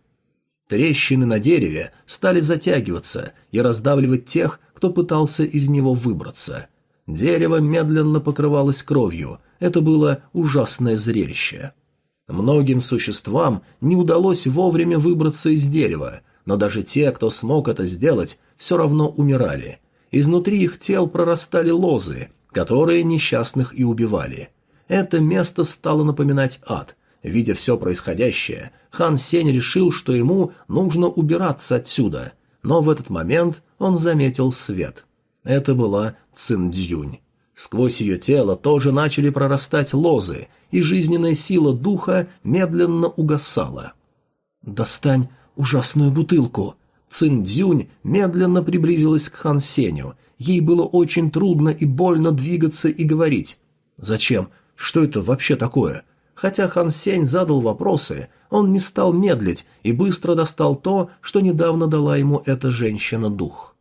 Трещины на дереве стали затягиваться и раздавливать тех, кто пытался из него выбраться. Дерево медленно покрывалось кровью, это было ужасное зрелище. Многим существам не удалось вовремя выбраться из дерева, но даже те, кто смог это сделать, все равно умирали. Изнутри их тел прорастали лозы, которые несчастных и убивали. Это место стало напоминать ад. Видя все происходящее, хан Сень решил, что ему нужно убираться отсюда, но в этот момент он заметил свет. Это была Циндзюнь. Сквозь ее тело тоже начали прорастать лозы, и жизненная сила духа медленно угасала. «Достань ужасную бутылку!» Циндзюнь медленно приблизилась к Хан Сеню Ей было очень трудно и больно двигаться и говорить. «Зачем? Что это вообще такое?» Хотя Хан Сень задал вопросы, он не стал медлить и быстро достал то, что недавно дала ему эта женщина-дух.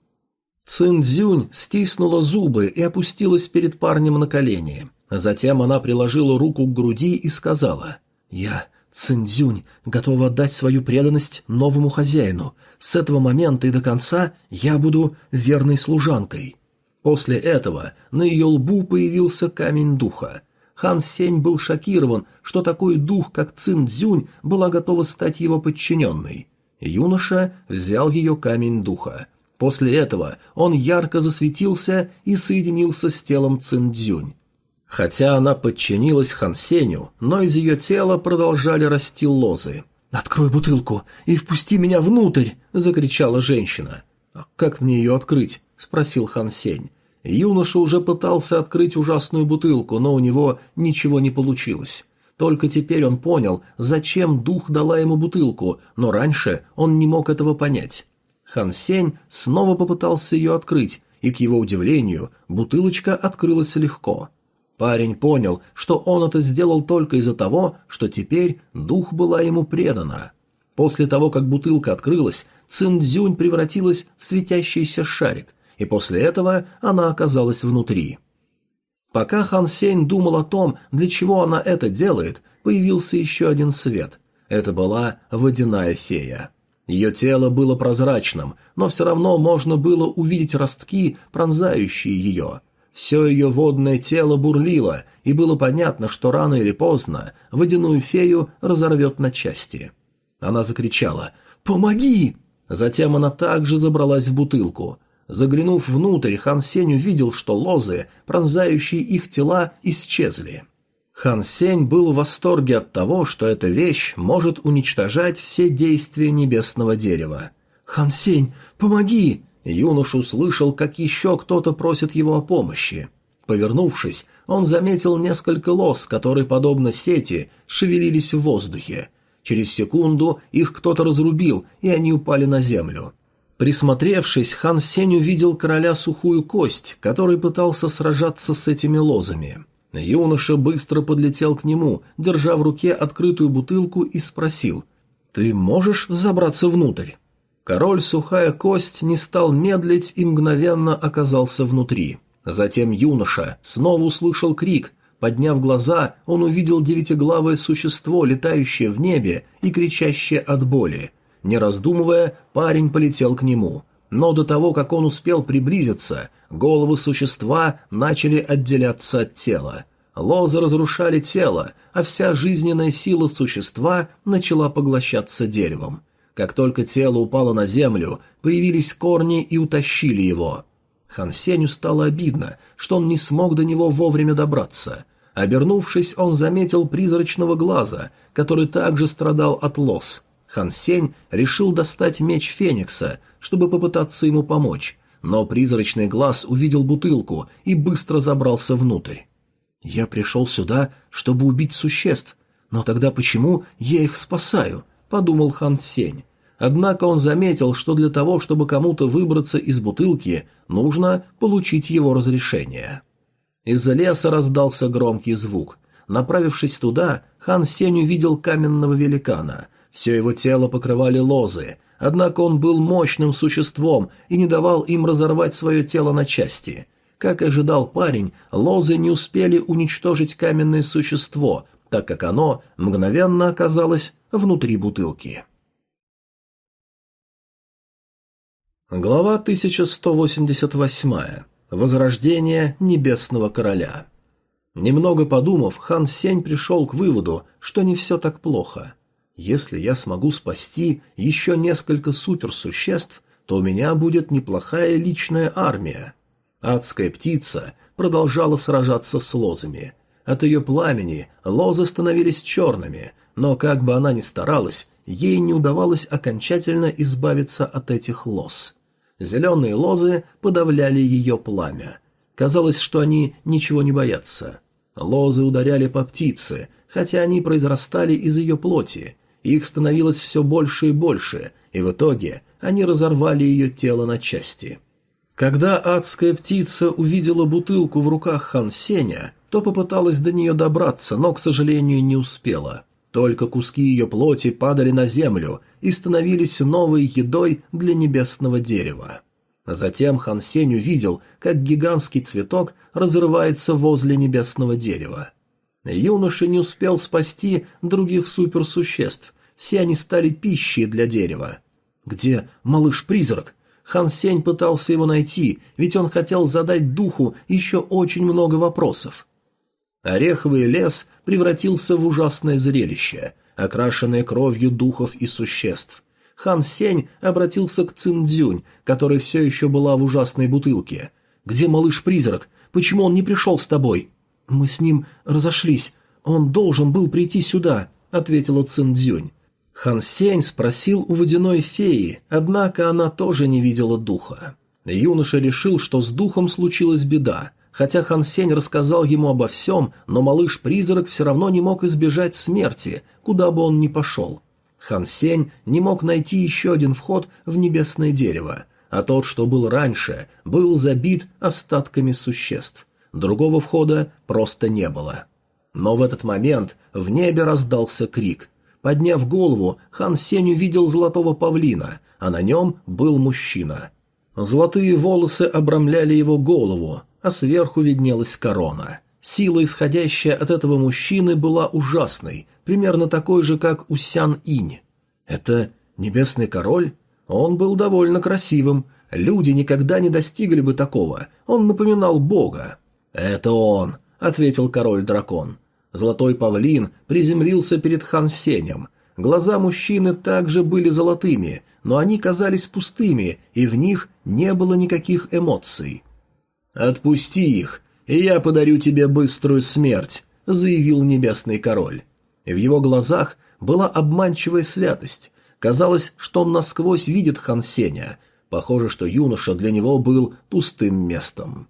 Цин Цзюнь стиснула зубы и опустилась перед парнем на колени. Затем она приложила руку к груди и сказала «Я, Цин Цзюнь, готова отдать свою преданность новому хозяину. С этого момента и до конца я буду верной служанкой». После этого на ее лбу появился камень духа. Хан Сень был шокирован, что такой дух, как Цин Цзюнь, была готова стать его подчиненной. Юноша взял ее камень духа. После этого он ярко засветился и соединился с телом Цин Цзюнь. Хотя она подчинилась Хан Сенью, но из ее тела продолжали расти лозы. «Открой бутылку и впусти меня внутрь!» – закричала женщина. «А как мне ее открыть?» – спросил Хан Сень. Юноша уже пытался открыть ужасную бутылку, но у него ничего не получилось. Только теперь он понял, зачем дух дала ему бутылку, но раньше он не мог этого понять. Хан Сень снова попытался ее открыть, и, к его удивлению, бутылочка открылась легко. Парень понял, что он это сделал только из-за того, что теперь дух была ему предана. После того, как бутылка открылась, Циндзюнь превратилась в светящийся шарик, и после этого она оказалась внутри. Пока Хан Сень думал о том, для чего она это делает, появился еще один свет. Это была водяная фея. Ее тело было прозрачным, но все равно можно было увидеть ростки, пронзающие ее. Все ее водное тело бурлило, и было понятно, что рано или поздно водяную фею разорвет на части. Она закричала «Помоги!». Затем она также забралась в бутылку – Заглянув внутрь, Хан Сень увидел, что лозы, пронзающие их тела, исчезли. Хан Сень был в восторге от того, что эта вещь может уничтожать все действия небесного дерева. «Хан Сень, помоги!» Юноша услышал, как еще кто-то просит его о помощи. Повернувшись, он заметил несколько лоз, которые, подобно сети, шевелились в воздухе. Через секунду их кто-то разрубил, и они упали на землю. Присмотревшись, хан Сень увидел короля сухую кость, который пытался сражаться с этими лозами. Юноша быстро подлетел к нему, держа в руке открытую бутылку и спросил «Ты можешь забраться внутрь?» Король Сухая Кость не стал медлить и мгновенно оказался внутри. Затем юноша снова услышал крик. Подняв глаза, он увидел девятиглавое существо, летающее в небе и кричащее от боли. Не раздумывая, парень полетел к нему. Но до того, как он успел приблизиться, головы существа начали отделяться от тела. Лозы разрушали тело, а вся жизненная сила существа начала поглощаться деревом. Как только тело упало на землю, появились корни и утащили его. Хансеню стало обидно, что он не смог до него вовремя добраться. Обернувшись, он заметил призрачного глаза, который также страдал от лос – Хан Сень решил достать меч Феникса, чтобы попытаться ему помочь, но призрачный глаз увидел бутылку и быстро забрался внутрь. «Я пришел сюда, чтобы убить существ, но тогда почему я их спасаю?» – подумал Хан Сень. Однако он заметил, что для того, чтобы кому-то выбраться из бутылки, нужно получить его разрешение. Из-за леса раздался громкий звук. Направившись туда, Хан Сень увидел каменного великана – все его тело покрывали лозы, однако он был мощным существом и не давал им разорвать свое тело на части. Как ожидал парень, лозы не успели уничтожить каменное существо, так как оно мгновенно оказалось внутри бутылки. Глава 1188. Возрождение Небесного Короля. Немного подумав, хан Сень пришел к выводу, что не все так плохо – если я смогу спасти еще несколько суперсуществ, то у меня будет неплохая личная армия. Адская птица продолжала сражаться с лозами. От ее пламени лозы становились черными, но как бы она ни старалась, ей не удавалось окончательно избавиться от этих лоз. Зеленые лозы подавляли ее пламя. Казалось, что они ничего не боятся. Лозы ударяли по птице, хотя они произрастали из ее плоти, их становилось все больше и больше, и в итоге они разорвали ее тело на части. Когда адская птица увидела бутылку в руках Хан Сеня, то попыталась до нее добраться, но, к сожалению, не успела. Только куски ее плоти падали на землю и становились новой едой для небесного дерева. Затем Хан Сень увидел, как гигантский цветок разрывается возле небесного дерева. Юноша не успел спасти других суперсуществ. Все они стали пищей для дерева. Где малыш-призрак? Хан Сень пытался его найти, ведь он хотел задать духу еще очень много вопросов. Ореховый лес превратился в ужасное зрелище, окрашенное кровью духов и существ. Хан Сень обратился к Циндзюнь, которая все еще была в ужасной бутылке. «Где малыш-призрак? Почему он не пришел с тобой?» «Мы с ним разошлись. Он должен был прийти сюда», — ответила Циндзюнь. Хан Сень спросил у водяной феи, однако она тоже не видела духа. Юноша решил, что с духом случилась беда. Хотя Хан Сень рассказал ему обо всем, но малыш-призрак все равно не мог избежать смерти, куда бы он ни пошел. Хан Сень не мог найти еще один вход в небесное дерево, а тот, что был раньше, был забит остатками существ. Другого входа просто не было. Но в этот момент в небе раздался крик. Подняв голову, Хан Сень увидел золотого павлина, а на нем был мужчина. Золотые волосы обрамляли его голову, а сверху виднелась корона. Сила, исходящая от этого мужчины, была ужасной, примерно такой же, как у Сян-Инь. Это небесный король? Он был довольно красивым. Люди никогда не достигли бы такого. Он напоминал бога. «Это он», — ответил король-дракон. Золотой павлин приземлился перед Хан Сенем. Глаза мужчины также были золотыми, но они казались пустыми, и в них не было никаких эмоций. «Отпусти их, и я подарю тебе быструю смерть», — заявил небесный король. В его глазах была обманчивая святость. Казалось, что он насквозь видит Хан Сеня. Похоже, что юноша для него был пустым местом.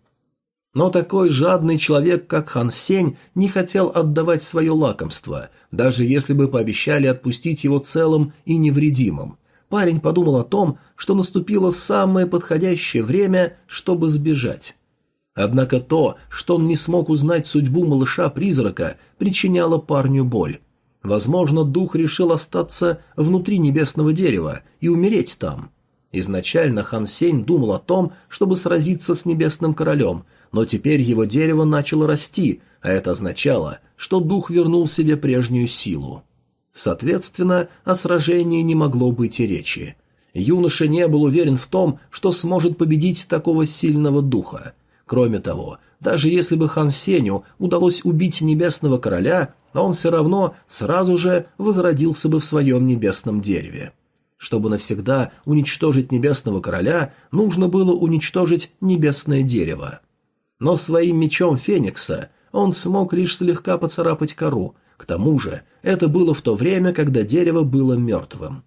Но такой жадный человек, как Хан Сень, не хотел отдавать свое лакомство, даже если бы пообещали отпустить его целым и невредимым. Парень подумал о том, что наступило самое подходящее время, чтобы сбежать. Однако то, что он не смог узнать судьбу малыша-призрака, причиняло парню боль. Возможно, дух решил остаться внутри небесного дерева и умереть там. Изначально Хан Сень думал о том, чтобы сразиться с небесным королем – но теперь его дерево начало расти, а это означало, что дух вернул себе прежнюю силу. Соответственно, о сражении не могло быть и речи. Юноша не был уверен в том, что сможет победить такого сильного духа. Кроме того, даже если бы Хан Сеню удалось убить небесного короля, он все равно сразу же возродился бы в своем небесном дереве. Чтобы навсегда уничтожить небесного короля, нужно было уничтожить небесное дерево. Но своим мечом Феникса он смог лишь слегка поцарапать кору, к тому же это было в то время, когда дерево было мертвым.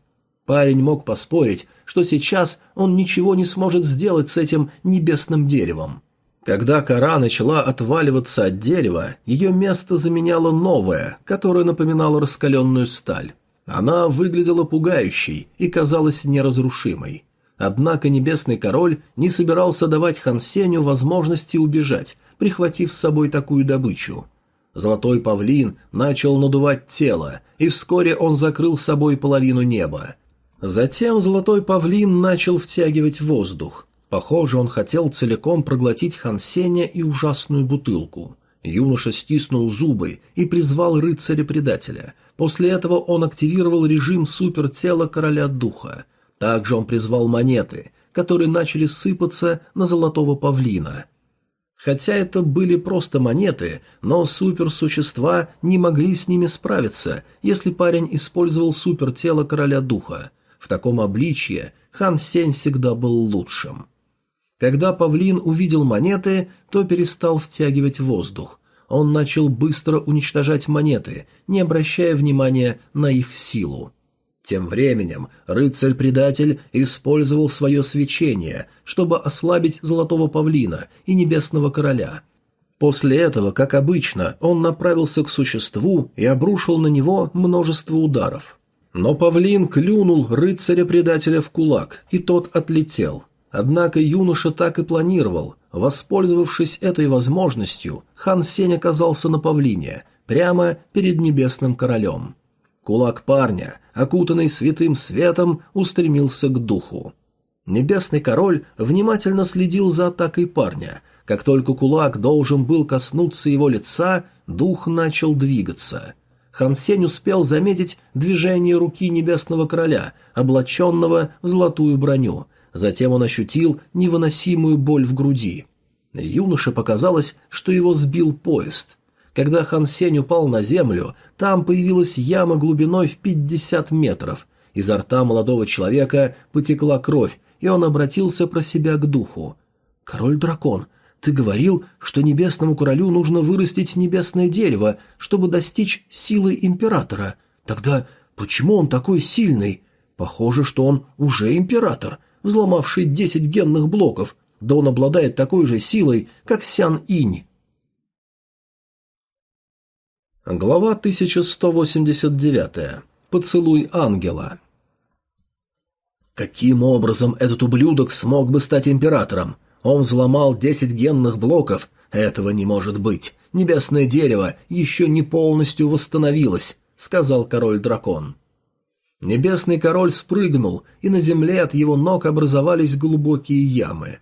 Парень мог поспорить, что сейчас он ничего не сможет сделать с этим небесным деревом. Когда кора начала отваливаться от дерева, ее место заменяло новое, которое напоминало раскаленную сталь. Она выглядела пугающей и казалась неразрушимой. Однако Небесный Король не собирался давать Хан Сеню возможности убежать, прихватив с собой такую добычу. Золотой павлин начал надувать тело, и вскоре он закрыл собой половину неба. Затем золотой павлин начал втягивать воздух. Похоже, он хотел целиком проглотить Хан Сеня и ужасную бутылку. Юноша стиснул зубы и призвал рыцаря-предателя. После этого он активировал режим супертела короля духа. Также он призвал монеты, которые начали сыпаться на золотого павлина. Хотя это были просто монеты, но суперсущества не могли с ними справиться, если парень использовал супертело короля духа. В таком обличье Хан Сень всегда был лучшим. Когда павлин увидел монеты, то перестал втягивать воздух. Он начал быстро уничтожать монеты, не обращая внимания на их силу. Тем временем рыцарь-предатель использовал свое свечение, чтобы ослабить Золотого Павлина и Небесного Короля. После этого, как обычно, он направился к существу и обрушил на него множество ударов. Но Павлин клюнул рыцаря-предателя в кулак, и тот отлетел. Однако юноша так и планировал. Воспользовавшись этой возможностью, хан Сень оказался на Павлине, прямо перед Небесным Королем. Кулак парня, окутанный святым светом, устремился к духу. Небесный король внимательно следил за атакой парня. Как только кулак должен был коснуться его лица, дух начал двигаться. Хан Сень успел заметить движение руки небесного короля, облаченного в золотую броню. Затем он ощутил невыносимую боль в груди. Юноше показалось, что его сбил поезд – когда Хан Сень упал на землю, там появилась яма глубиной в 50 метров. Изо рта молодого человека потекла кровь, и он обратился про себя к духу. «Король-дракон, ты говорил, что небесному королю нужно вырастить небесное дерево, чтобы достичь силы императора. Тогда Почему он такой сильный? Похоже, что он уже император, взломавший десять генных блоков, да он обладает такой же силой, как Сян Инь. Глава 1189. Поцелуй ангела. Каким образом этот ублюдок смог бы стать императором? Он взломал десять генных блоков. Этого не может быть. Небесное дерево еще не полностью восстановилось, сказал король-дракон. Небесный король спрыгнул, и на земле от его ног образовались глубокие ямы.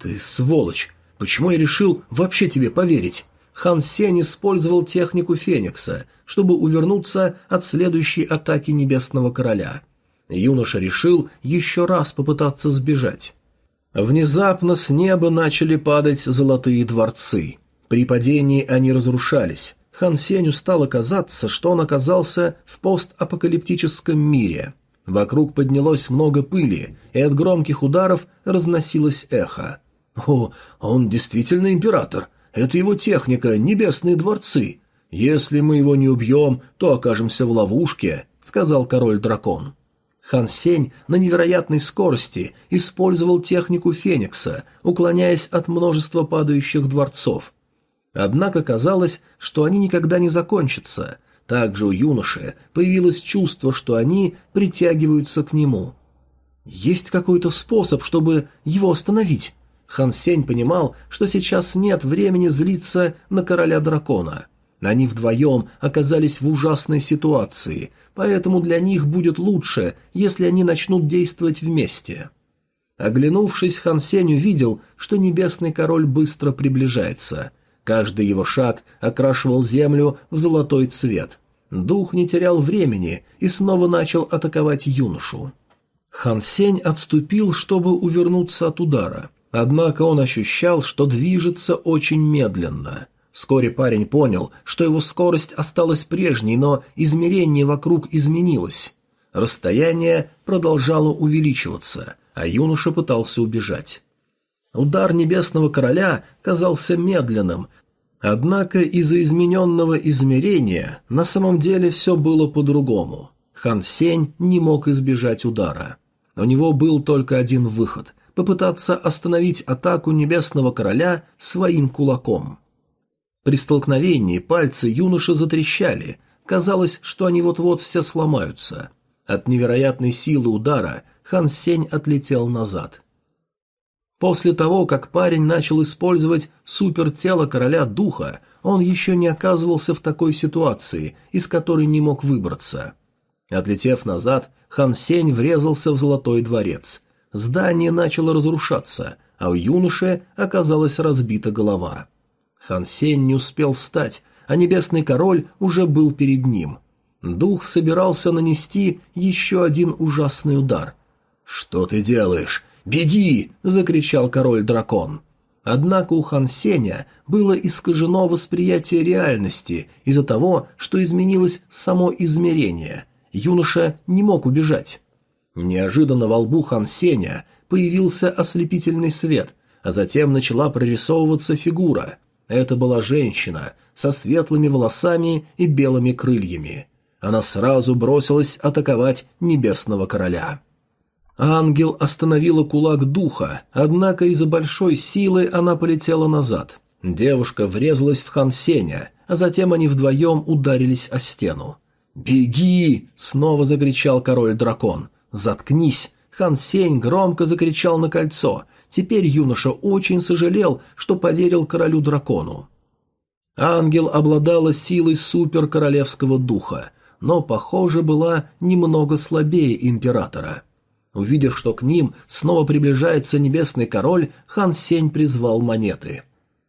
«Ты сволочь! Почему я решил вообще тебе поверить?» Хан Сень использовал технику Феникса, чтобы увернуться от следующей атаки Небесного Короля. Юноша решил еще раз попытаться сбежать. Внезапно с неба начали падать золотые дворцы. При падении они разрушались. Хан Сенью стало казаться, что он оказался в постапокалиптическом мире. Вокруг поднялось много пыли, и от громких ударов разносилось эхо. «О, он действительно император! Это его техника, небесные дворцы. Если мы его не убьем, то окажемся в ловушке», — сказал король-дракон. Хан Сень на невероятной скорости использовал технику Феникса, уклоняясь от множества падающих дворцов. Однако казалось, что они никогда не закончатся. Также у юноши появилось чувство, что они притягиваются к нему. Есть какой-то способ, чтобы его остановить? Хан Сень понимал, что сейчас нет времени злиться на короля дракона. Они вдвоем оказались в ужасной ситуации, поэтому для них будет лучше, если они начнут действовать вместе. Оглянувшись, Хан Сень увидел, что небесный король быстро приближается. Каждый его шаг окрашивал землю в золотой цвет. Дух не терял времени и снова начал атаковать юношу. Хан Сень отступил, чтобы увернуться от удара – Однако он ощущал, что движется очень медленно. Вскоре парень понял, что его скорость осталась прежней, но измерение вокруг изменилось. Расстояние продолжало увеличиваться, а юноша пытался убежать. Удар небесного короля казался медленным, однако из-за измененного измерения на самом деле все было по-другому. Хан Сень не мог избежать удара. У него был только один выход попытаться остановить атаку Небесного Короля своим кулаком. При столкновении пальцы юноши затрещали, казалось, что они вот-вот все сломаются. От невероятной силы удара Хан Сень отлетел назад. После того, как парень начал использовать супертело короля духа, он еще не оказывался в такой ситуации, из которой не мог выбраться. Отлетев назад, Хан Сень врезался в золотой дворец. Здание начало разрушаться, а у юноши оказалась разбита голова. Хан Сень не успел встать, а небесный король уже был перед ним. Дух собирался нанести еще один ужасный удар. «Что ты делаешь? Беги!» — закричал король-дракон. Однако у Хан Сеня было искажено восприятие реальности из-за того, что изменилось само измерение. Юноша не мог убежать. Неожиданно во лбу Хан Сеня появился ослепительный свет, а затем начала прорисовываться фигура. Это была женщина со светлыми волосами и белыми крыльями. Она сразу бросилась атаковать небесного короля. Ангел остановила кулак духа, однако из-за большой силы она полетела назад. Девушка врезалась в Хан Сеня, а затем они вдвоем ударились о стену. «Беги!» — снова закричал король-дракон. «Заткнись!» Хан Сень громко закричал на кольцо. Теперь юноша очень сожалел, что поверил королю-дракону. Ангел обладала силой суперкоролевского духа, но, похоже, была немного слабее императора. Увидев, что к ним снова приближается небесный король, хан Сень призвал монеты.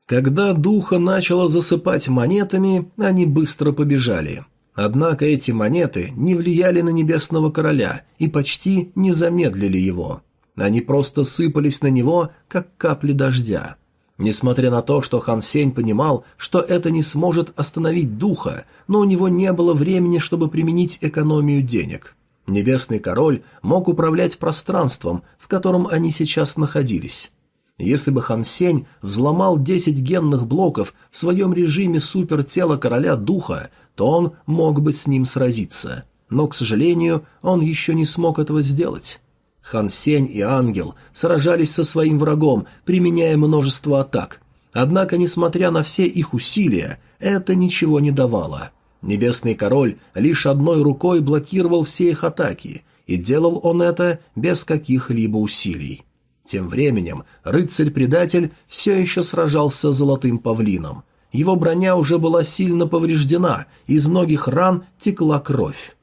Когда духа начало засыпать монетами, они быстро побежали. Однако эти монеты не влияли на Небесного Короля и почти не замедлили его. Они просто сыпались на него, как капли дождя. Несмотря на то, что Хан Сень понимал, что это не сможет остановить духа, но у него не было времени, чтобы применить экономию денег. Небесный король мог управлять пространством, в котором они сейчас находились. Если бы Хан Сень взломал 10 генных блоков в своем режиме супертела короля духа, то он мог бы с ним сразиться. но, к сожалению, он еще не смог этого сделать. Хан Сень и Ангел сражались со своим врагом, применяя множество атак. Однако, несмотря на все их усилия, это ничего не давало. Небесный король лишь одной рукой блокировал все их атаки, и делал он это без каких-либо усилий. Тем временем рыцарь-предатель все еще сражался с золотым павлином. Его броня уже была сильно повреждена, из многих ран текла кровь.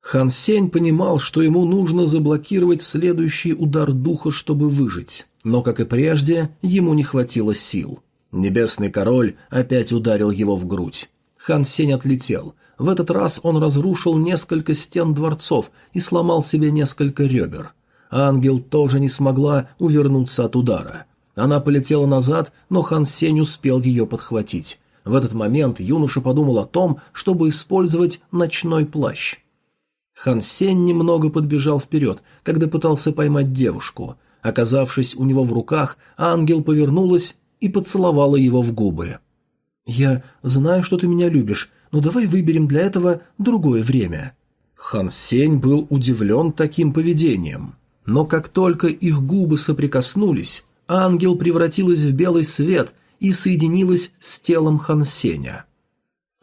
Хан Сень понимал, что ему нужно заблокировать следующий удар духа, чтобы выжить, но, как и прежде, ему не хватило сил. Небесный король опять ударил его в грудь. Хан Сень отлетел. В этот раз он разрушил несколько стен дворцов и сломал себе несколько ребер. Ангел тоже не смогла увернуться от удара. Она полетела назад, но Хан Сень успел ее подхватить. В этот момент юноша подумал о том, чтобы использовать ночной плащ. Хан Сень немного подбежал вперед, когда пытался поймать девушку. Оказавшись у него в руках, ангел повернулась и поцеловала его в губы. «Я знаю, что ты меня любишь, но давай выберем для этого другое время». Хан Сень был удивлен таким поведением. Но как только их губы соприкоснулись, ангел превратилась в белый свет и соединилась с телом Хансеня.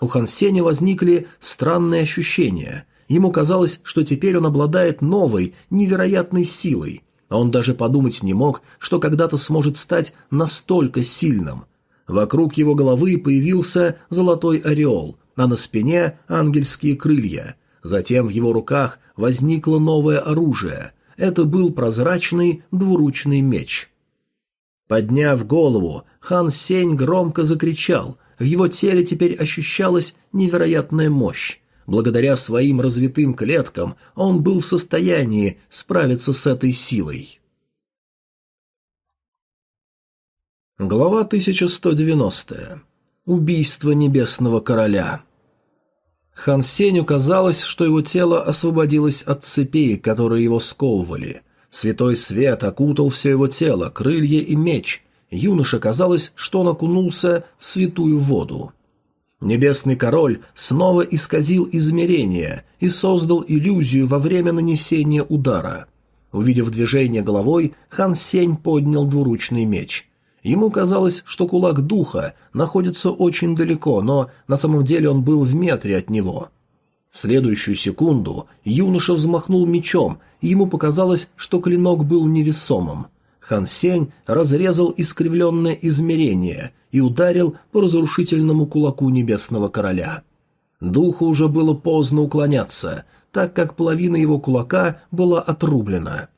У Хансеня возникли странные ощущения. Ему казалось, что теперь он обладает новой, невероятной силой, а он даже подумать не мог, что когда-то сможет стать настолько сильным. Вокруг его головы появился золотой ореол, а на спине ангельские крылья. Затем в его руках возникло новое оружие. Это был прозрачный двуручный меч. Подняв голову, хан Сень громко закричал. В его теле теперь ощущалась невероятная мощь. Благодаря своим развитым клеткам он был в состоянии справиться с этой силой. Глава 1190. Убийство Небесного Короля. Хан Сеню казалось, что его тело освободилось от цепей, которые его сковывали. Святой свет окутал все его тело, крылья и меч. Юноше казалось, что он окунулся в святую воду. Небесный король снова исказил измерения и создал иллюзию во время нанесения удара. Увидев движение головой, Хан Сень поднял двуручный меч. Ему казалось, что кулак духа находится очень далеко, но на самом деле он был в метре от него. В следующую секунду юноша взмахнул мечом, и ему показалось, что клинок был невесомым. Хан Сень разрезал искривленное измерение и ударил по разрушительному кулаку небесного короля. Духу уже было поздно уклоняться, так как половина его кулака была отрублена.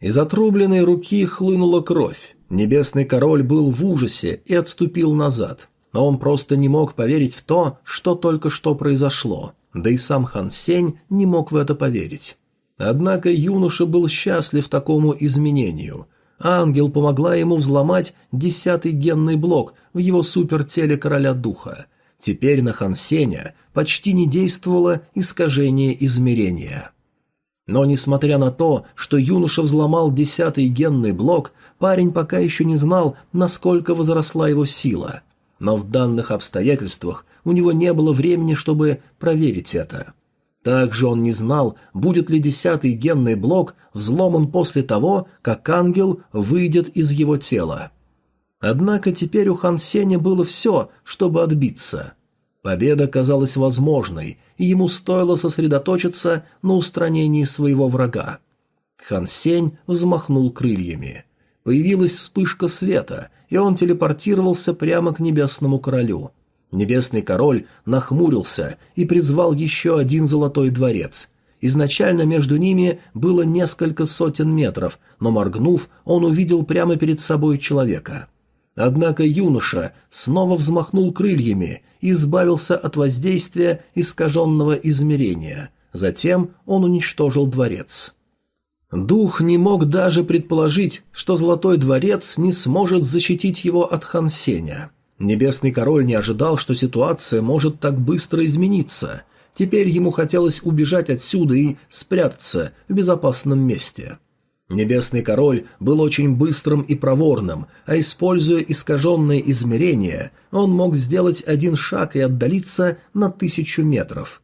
Из отрубленной руки хлынула кровь. Небесный король был в ужасе и отступил назад. Но он просто не мог поверить в то, что только что произошло. Да и сам Хан Сень не мог в это поверить. Однако юноша был счастлив такому изменению. Ангел помогла ему взломать десятый генный блок в его супертеле короля духа. Теперь на Хан Сеня почти не действовало искажение измерения. Но несмотря на то, что юноша взломал десятый генный блок, парень пока еще не знал, насколько возросла его сила. Но в данных обстоятельствах у него не было времени, чтобы проверить это. Также он не знал, будет ли десятый генный блок взломан после того, как ангел выйдет из его тела. Однако теперь у Хан Сеня было все, чтобы отбиться. Победа казалась возможной, и ему стоило сосредоточиться на устранении своего врага. Хан Сень взмахнул крыльями. Появилась вспышка света, и он телепортировался прямо к небесному королю. Небесный король нахмурился и призвал еще один золотой дворец. Изначально между ними было несколько сотен метров, но моргнув, он увидел прямо перед собой человека. Однако юноша снова взмахнул крыльями и избавился от воздействия искаженного измерения. Затем он уничтожил дворец. Дух не мог даже предположить, что Золотой дворец не сможет защитить его от Хансеня. Небесный король не ожидал, что ситуация может так быстро измениться. Теперь ему хотелось убежать отсюда и спрятаться в безопасном месте. Небесный король был очень быстрым и проворным, а используя искаженные измерения, он мог сделать один шаг и отдалиться на тысячу метров.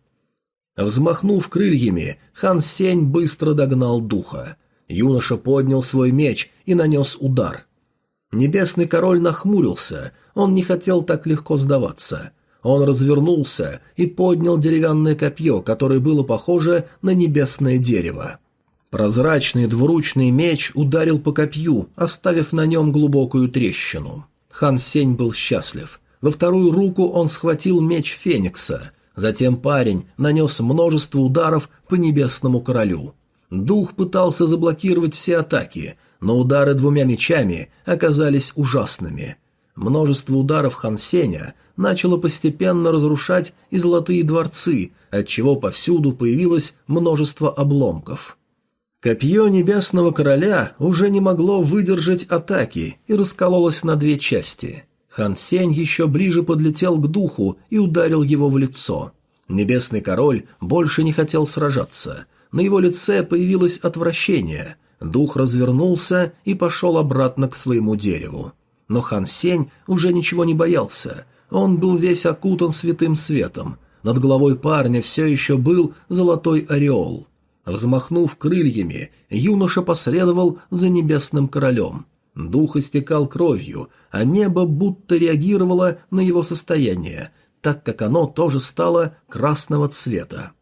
Взмахнув крыльями, Хан Сень быстро догнал духа. Юноша поднял свой меч и нанес удар. Небесный король нахмурился, он не хотел так легко сдаваться. Он развернулся и поднял деревянное копье, которое было похоже на небесное дерево. Прозрачный двуручный меч ударил по копью, оставив на нем глубокую трещину. Хан Сень был счастлив. Во вторую руку он схватил меч Феникса. Затем парень нанес множество ударов по небесному королю. Дух пытался заблокировать все атаки, но удары двумя мечами оказались ужасными. Множество ударов Хан Сеня начало постепенно разрушать и золотые дворцы, отчего повсюду появилось множество обломков. Копье Небесного Короля уже не могло выдержать атаки и раскололось на две части. Хан Сень еще ближе подлетел к духу и ударил его в лицо. Небесный Король больше не хотел сражаться. На его лице появилось отвращение. Дух развернулся и пошел обратно к своему дереву. Но Хан Сень уже ничего не боялся – он был весь окутан святым светом. Над головой парня все еще был золотой ореол. Взмахнув крыльями, юноша последовал за небесным королем. Дух истекал кровью, а небо будто реагировало на его состояние, так как оно тоже стало красного цвета.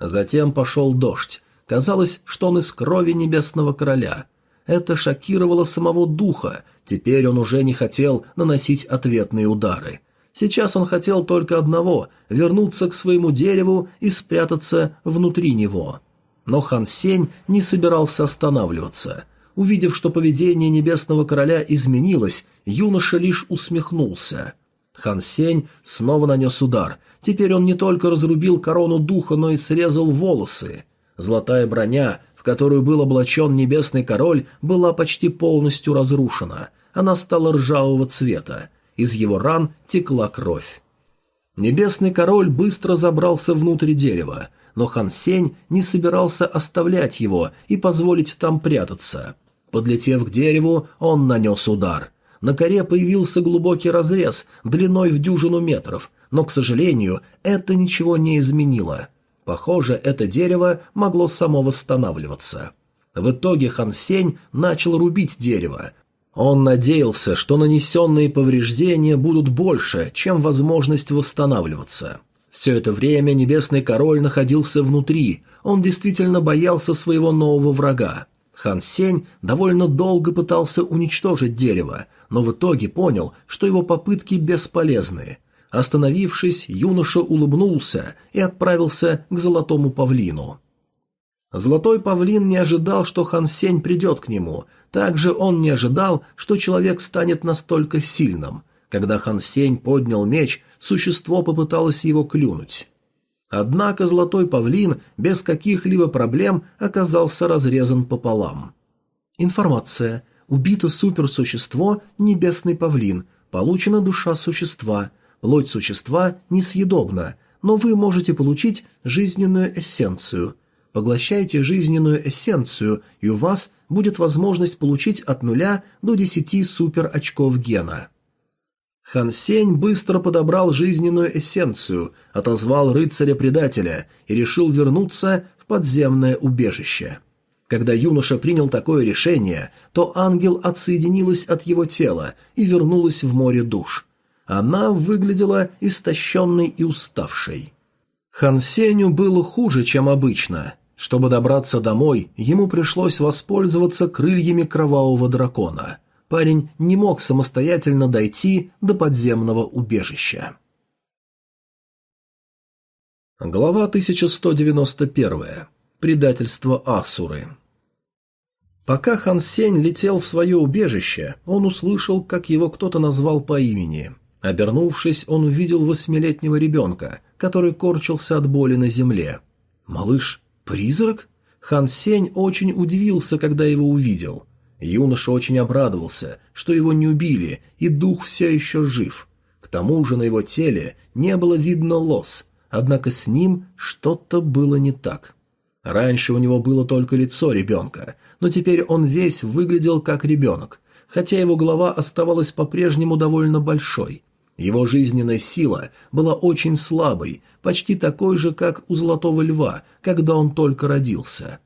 Затем пошел дождь. Казалось, что он из крови небесного короля. Это шокировало самого духа, теперь он уже не хотел наносить ответные удары. Сейчас он хотел только одного – вернуться к своему дереву и спрятаться внутри него. Но Хан Сень не собирался останавливаться. Увидев, что поведение Небесного Короля изменилось, юноша лишь усмехнулся. Хан Сень снова нанес удар. Теперь он не только разрубил корону духа, но и срезал волосы. Золотая броня, в которую был облачен Небесный Король, была почти полностью разрушена. Она стала ржавого цвета. Из его ран текла кровь. Небесный король быстро забрался внутрь дерева, но Хан Сень не собирался оставлять его и позволить там прятаться. Подлетев к дереву, он нанес удар. На коре появился глубокий разрез, длиной в дюжину метров, но, к сожалению, это ничего не изменило. Похоже, это дерево могло само восстанавливаться. В итоге Хан Сень начал рубить дерево, он надеялся, что нанесенные повреждения будут больше, чем возможность восстанавливаться. Все это время Небесный Король находился внутри, он действительно боялся своего нового врага. Хан Сень довольно долго пытался уничтожить дерево, но в итоге понял, что его попытки бесполезны. Остановившись, юноша улыбнулся и отправился к Золотому Павлину. Золотой Павлин не ожидал, что Хан Сень придет к нему – также он не ожидал, что человек станет настолько сильным. Когда Хан Сень поднял меч, существо попыталось его клюнуть. Однако золотой павлин без каких-либо проблем оказался разрезан пополам. Информация. Убито суперсущество «Небесный павлин». Получена душа существа. Плоть существа несъедобна, но вы можете получить жизненную эссенцию. Поглощайте жизненную эссенцию, и у вас будет возможность получить от нуля до десяти супер очков гена. Хан Сень быстро подобрал жизненную эссенцию, отозвал рыцаря-предателя и решил вернуться в подземное убежище. Когда юноша принял такое решение, то ангел отсоединилась от его тела и вернулась в море душ. Она выглядела истощенной и уставшей. Хан Сеню было хуже, чем обычно. Чтобы добраться домой, ему пришлось воспользоваться крыльями кровавого дракона. Парень не мог самостоятельно дойти до подземного убежища. Глава 1191. Предательство Асуры. Пока Хан Сень летел в свое убежище, он услышал, как его кто-то назвал по имени. Обернувшись, он увидел восьмилетнего ребенка, который корчился от боли на земле. Малыш «Призрак?» Хан Сень очень удивился, когда его увидел. Юноша очень обрадовался, что его не убили, и дух все еще жив. К тому же на его теле не было видно лос, однако с ним что-то было не так. Раньше у него было только лицо ребенка, но теперь он весь выглядел как ребенок, хотя его голова оставалась по-прежнему довольно большой. Его жизненная сила была очень слабой, почти такой же, как у Золотого Льва, когда он только родился.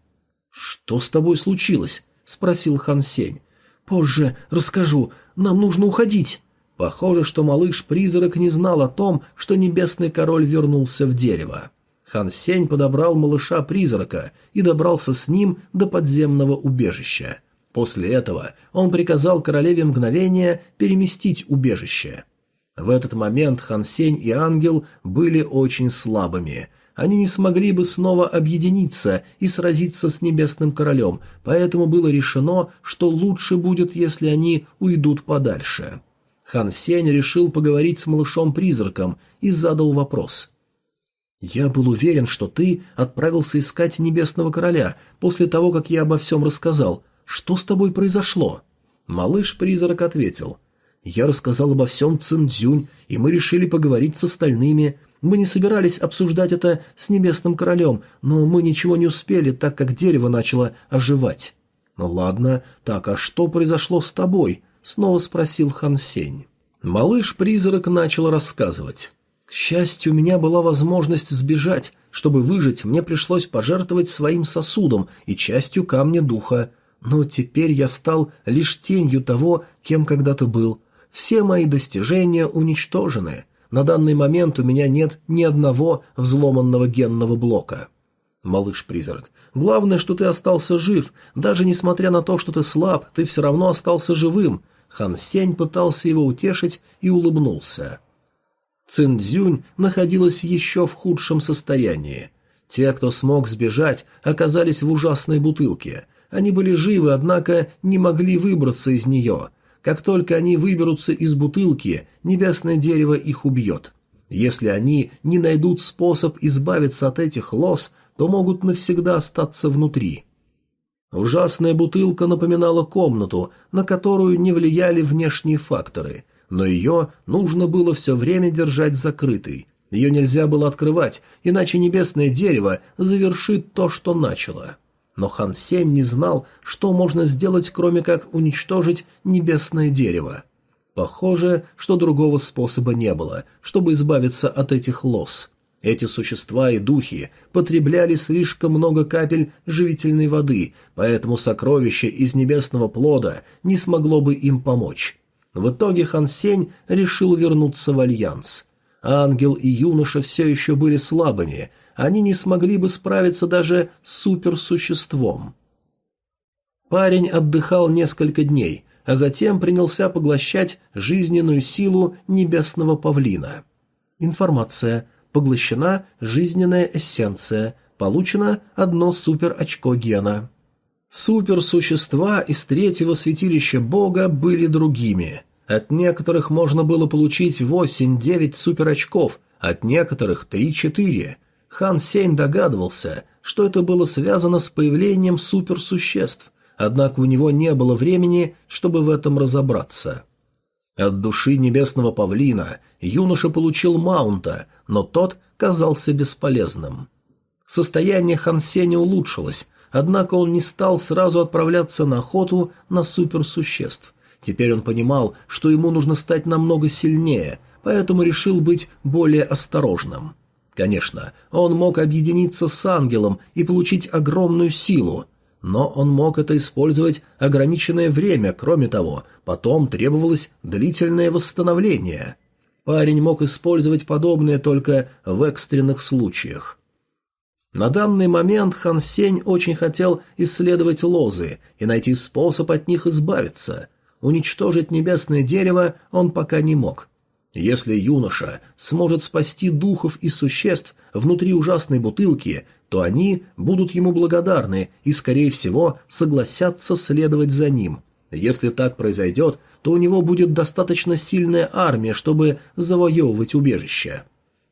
«Что с тобой случилось?» — спросил Хан Сень. «Позже расскажу. Нам нужно уходить». Похоже, что малыш-призрак не знал о том, что Небесный Король вернулся в дерево. Хан Сень подобрал малыша-призрака и добрался с ним до подземного убежища. После этого он приказал королеве мгновения переместить убежище. В этот момент Хан Сень и Ангел были очень слабыми. Они не смогли бы снова объединиться и сразиться с Небесным Королем, поэтому было решено, что лучше будет, если они уйдут подальше. Хан Сень решил поговорить с малышом-призраком и задал вопрос. «Я был уверен, что ты отправился искать Небесного Короля после того, как я обо всем рассказал. Что с тобой произошло?» Малыш-призрак ответил. «Я рассказал обо всем Циндзюнь, и мы решили поговорить с остальными. Мы не собирались обсуждать это с Небесным Королем, но мы ничего не успели, так как дерево начало оживать». «Ну ладно, так, а что произошло с тобой?» снова спросил Хан Сень. Малыш-призрак начал рассказывать. «К счастью, у меня была возможность сбежать. Чтобы выжить, мне пришлось пожертвовать своим сосудом и частью камня духа. Но теперь я стал лишь тенью того, кем когда-то был. Все мои достижения уничтожены. На данный момент у меня нет ни одного взломанного генного блока». Малыш-призрак. «Главное, что ты остался жив. Даже несмотря на то, что ты слаб, ты все равно остался живым. Хан Сень пытался его утешить и улыбнулся. Циндзюнь находилась еще в худшем состоянии. Те, кто смог сбежать, оказались в ужасной бутылке. Они были живы, однако не могли выбраться из нее. Как только они выберутся из бутылки, небесное дерево их убьет. Если они не найдут способ избавиться от этих лос, то могут навсегда остаться внутри. Ужасная бутылка напоминала комнату, на которую не влияли внешние факторы, но ее нужно было все время держать закрытой. Ее нельзя было открывать, иначе небесное дерево завершит то, что начало. Но Хан Сень не знал, что можно сделать, кроме как уничтожить небесное дерево. Похоже, что другого способа не было, чтобы избавиться от этих лоз. Эти существа и духи потребляли слишком много капель живительной воды, поэтому сокровище из небесного плода не смогло бы им помочь. В итоге Хан Сень решил вернуться в Альянс. Ангел и юноша все еще были слабыми, они не смогли бы справиться даже с суперсуществом. Парень отдыхал несколько дней, а затем принялся поглощать жизненную силу небесного павлина. Информация – Поглощена жизненная эссенция. Получено одно супер-очко гена. Суперсущества из третьего святилища бога были другими. От некоторых можно было получить 8-9 суперочков, от некоторых 3-4. Хан Сень догадывался, что это было связано с появлением суперсуществ, однако у него не было времени, чтобы в этом разобраться. От души небесного павлина юноша получил маунта, но тот казался бесполезным. Состояние Хансеня улучшилось, однако он не стал сразу отправляться на охоту на суперсуществ. Теперь он понимал, что ему нужно стать намного сильнее, поэтому решил быть более осторожным. Конечно, он мог объединиться с ангелом и получить огромную силу, но он мог это использовать ограниченное время, кроме того, потом требовалось длительное восстановление. Парень мог использовать подобное только в экстренных случаях. На данный момент Хан Сень очень хотел исследовать лозы и найти способ от них избавиться. Уничтожить небесное дерево он пока не мог. Если юноша сможет спасти духов и существ внутри ужасной бутылки, то они будут ему благодарны и, скорее всего, согласятся следовать за ним. Если так произойдет, то у него будет достаточно сильная армия, чтобы завоевывать убежище.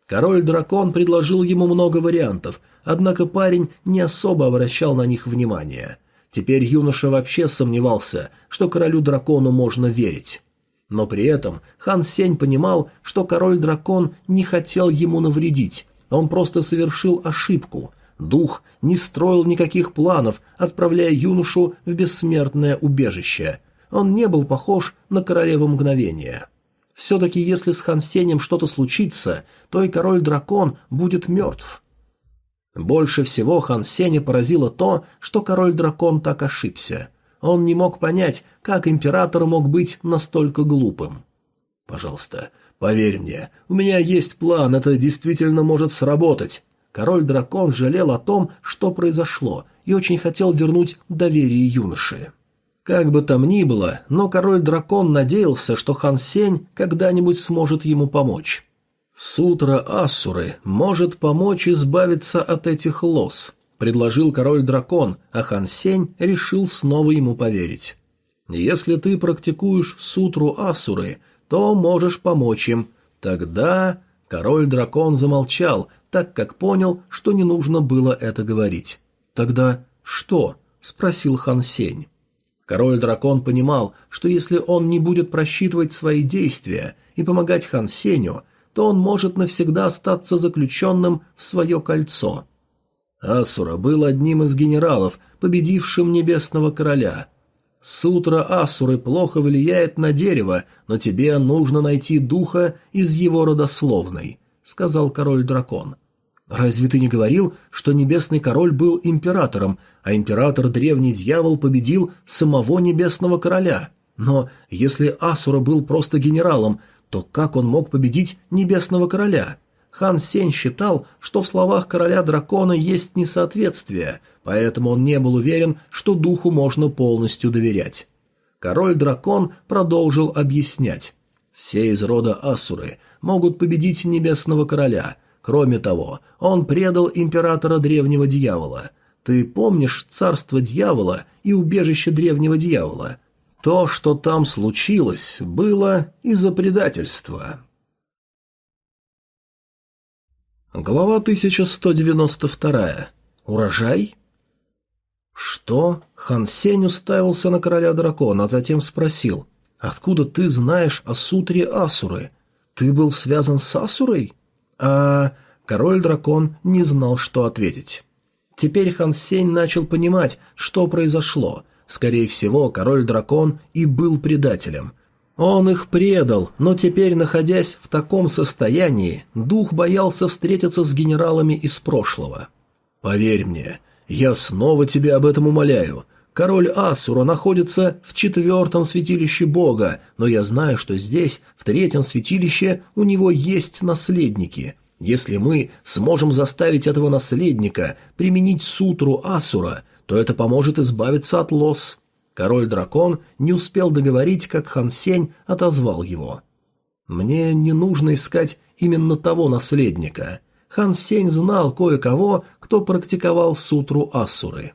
Король-дракон предложил ему много вариантов, однако парень не особо обращал на них внимание. Теперь юноша вообще сомневался, что королю-дракону можно верить. Но при этом хан Сень понимал, что король-дракон не хотел ему навредить, он просто совершил ошибку. Дух не строил никаких планов, отправляя юношу в бессмертное убежище. Он не был похож на королеву мгновения. Все-таки если с Хан Сенем что-то случится, то и король-дракон будет мертв. Больше всего Хан Сеня поразило то, что король-дракон так ошибся. Он не мог понять, как император мог быть настолько глупым. «Пожалуйста, поверь мне, у меня есть план, это действительно может сработать». Король-дракон жалел о том, что произошло, и очень хотел вернуть доверие юноши. Как бы там ни было, но король-дракон надеялся, что Хан Сень когда-нибудь сможет ему помочь. «Сутра Асуры может помочь избавиться от этих лос», — предложил король-дракон, а Хан Сень решил снова ему поверить. «Если ты практикуешь сутру Асуры, то можешь помочь им. Тогда...» Король-дракон замолчал, так как понял, что не нужно было это говорить. «Тогда что?» — спросил Хан Сень. Король-дракон понимал, что если он не будет просчитывать свои действия и помогать Хан Сеню, то он может навсегда остаться заключенным в свое кольцо. Асура был одним из генералов, победившим Небесного Короля. Сутра Асуры плохо влияет на дерево, но тебе нужно найти духа из его родословной, — сказал король-дракон. «Разве ты не говорил, что Небесный Король был императором, а император Древний Дьявол победил самого Небесного Короля? Но если Асура был просто генералом, то как он мог победить Небесного Короля? Хан Сень считал, что в словах Короля Дракона есть несоответствие, поэтому он не был уверен, что духу можно полностью доверять. Король-дракон продолжил объяснять. Все из рода Асуры могут победить Небесного Короля. Кроме того, он предал императора Древнего Дьявола. Ты помнишь царство Дьявола и убежище Древнего Дьявола? То, что там случилось, было из-за предательства. Глава 1192. Урожай? Что? Хан Сень уставился на короля дракона, а затем спросил. «Откуда ты знаешь о сутре Асуры? Ты был связан с Асурой?» А король-дракон не знал, что ответить. Теперь Хан Сень начал понимать, что произошло, Скорее всего, король-дракон и был предателем. Он их предал, но теперь, находясь в таком состоянии, дух боялся встретиться с генералами из прошлого. «Поверь мне, я снова тебя об этом умоляю. Король Асура находится в четвертом святилище Бога, но я знаю, что здесь, в третьем святилище, у него есть наследники. Если мы сможем заставить этого наследника применить сутру Асура, то это поможет избавиться от лос. Король-дракон не успел договорить, как Хан Сень отозвал его. «Мне не нужно искать именно того наследника. Хан Сень знал кое-кого, кто практиковал сутру Асуры».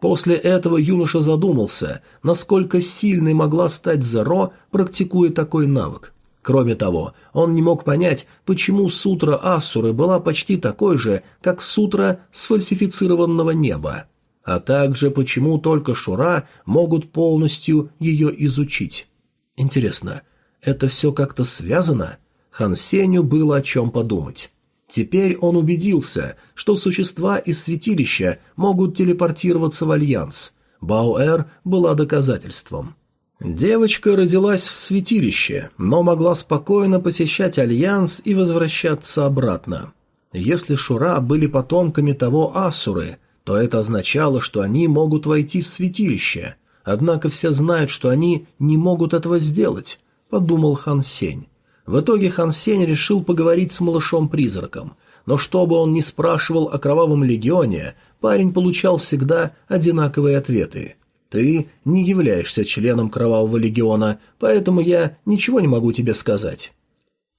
После этого юноша задумался, насколько сильной могла стать Зеро, практикуя такой навык. Кроме того, он не мог понять, почему сутра Асуры была почти такой же, как сутра сфальсифицированного неба а также почему только Шура могут полностью ее изучить. Интересно, это все как-то связано? Хан Сеню было о чем подумать. Теперь он убедился, что существа из святилища могут телепортироваться в Альянс. Баоэр была доказательством. Девочка родилась в святилище, но могла спокойно посещать Альянс и возвращаться обратно. Если Шура были потомками того Асуры, то это означало, что они могут войти в святилище. Однако все знают, что они не могут этого сделать, подумал Хан Сень. В итоге Хан Сень решил поговорить с малышом-призраком, но что бы он ни спрашивал о Кровавом Легионе, парень получал всегда одинаковые ответы. «Ты не являешься членом Кровавого Легиона, поэтому я ничего не могу тебе сказать».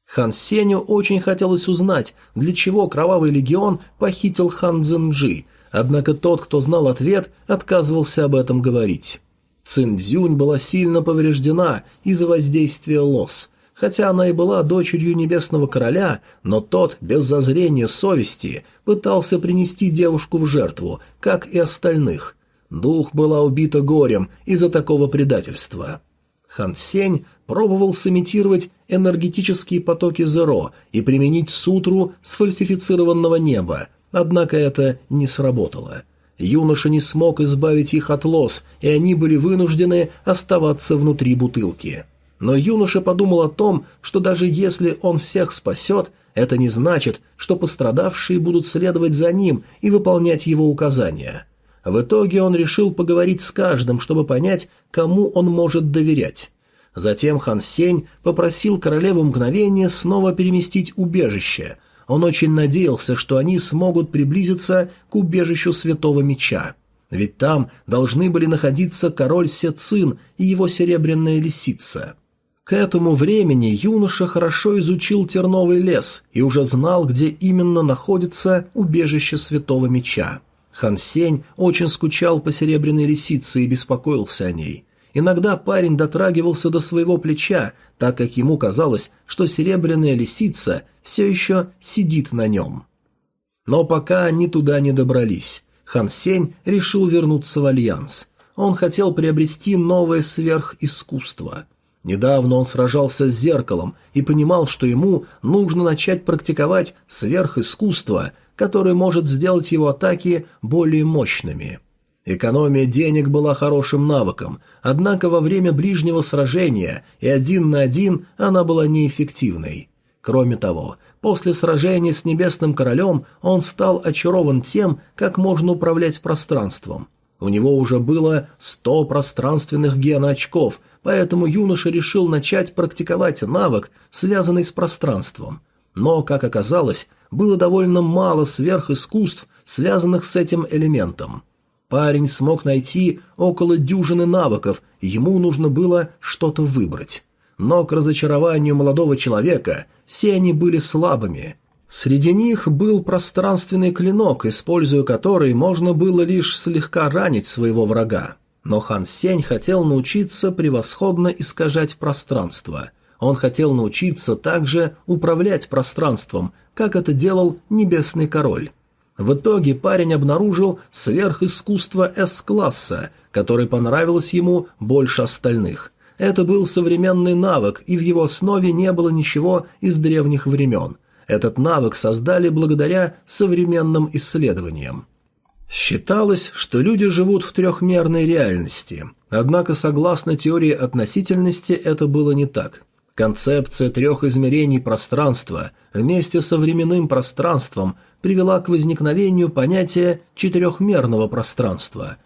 Хан Сеню очень хотелось узнать, для чего Кровавый Легион похитил Хан Цзинджи, Однако тот, кто знал ответ, отказывался об этом говорить. Циндзюнь была сильно повреждена из-за воздействия лос. Хотя она и была дочерью Небесного Короля, но тот, без зазрения совести, пытался принести девушку в жертву, как и остальных. Дух была убита горем из-за такого предательства. Хан Сень пробовал сымитировать энергетические потоки Зеро и применить сутру сфальсифицированного неба, Однако это не сработало. Юноша не смог избавить их от лос, и они были вынуждены оставаться внутри бутылки. Но юноша подумал о том, что даже если он всех спасет, это не значит, что пострадавшие будут следовать за ним и выполнять его указания. В итоге он решил поговорить с каждым, чтобы понять, кому он может доверять. Затем Хан Сень попросил королеву мгновения снова переместить убежище. Он очень надеялся, что они смогут приблизиться к убежищу Святого Меча. Ведь там должны были находиться король Сецин и его серебряная лисица. К этому времени юноша хорошо изучил терновый лес и уже знал, где именно находится убежище Святого Меча. Хан Сень очень скучал по серебряной лисице и беспокоился о ней. Иногда парень дотрагивался до своего плеча, так как ему казалось, что серебряная лисица все еще сидит на нем. Но пока они туда не добрались, Хан Сень решил вернуться в Альянс. Он хотел приобрести новое сверхискусство – Недавно он сражался с зеркалом и понимал, что ему нужно начать практиковать сверхискусство, которое может сделать его атаки более мощными. Экономия денег была хорошим навыком, однако во время ближнего сражения и один на один она была неэффективной. Кроме того, после сражения с Небесным Королем он стал очарован тем, как можно управлять пространством. У него уже было сто пространственных геноочков – поэтому юноша решил начать практиковать навык, связанный с пространством. Но, как оказалось, было довольно мало сверхискусств, связанных с этим элементом. Парень смог найти около дюжины навыков, ему нужно было что-то выбрать. Но к разочарованию молодого человека все они были слабыми. Среди них был пространственный клинок, используя который можно было лишь слегка ранить своего врага. Но Хан Сень хотел научиться превосходно искажать пространство. Он хотел научиться также управлять пространством, как это делал Небесный Король. В итоге парень обнаружил сверхискусство С-класса, которое понравилось ему больше остальных. Это был современный навык, и в его основе не было ничего из древних времен. Этот навык создали благодаря современным исследованиям. Считалось, что люди живут в трехмерной реальности, однако согласно теории относительности это было не так. Концепция трех измерений пространства вместе со временным пространством привела к возникновению понятия четырехмерного пространства.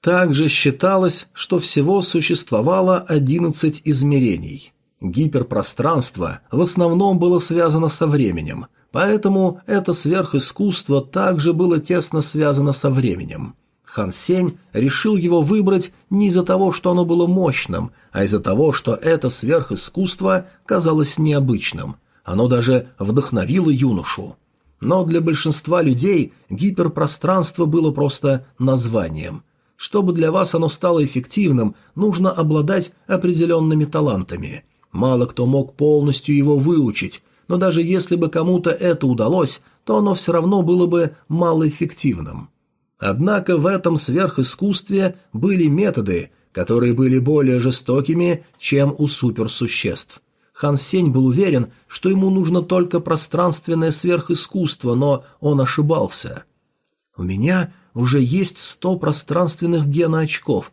Также считалось, что всего существовало 11 измерений. Гиперпространство в основном было связано со временем, Поэтому это сверхискусство также было тесно связано со временем. Хан Сень решил его выбрать не из-за того, что оно было мощным, а из-за того, что это сверхискусство казалось необычным. Оно даже вдохновило юношу. Но для большинства людей гиперпространство было просто названием. Чтобы для вас оно стало эффективным, нужно обладать определенными талантами. Мало кто мог полностью его выучить, но даже если бы кому-то это удалось, то оно все равно было бы малоэффективным. Однако в этом сверхискусстве были методы, которые были более жестокими, чем у суперсуществ. Хан Сень был уверен, что ему нужно только пространственное сверхискусство, но он ошибался. «У меня уже есть сто пространственных геноочков.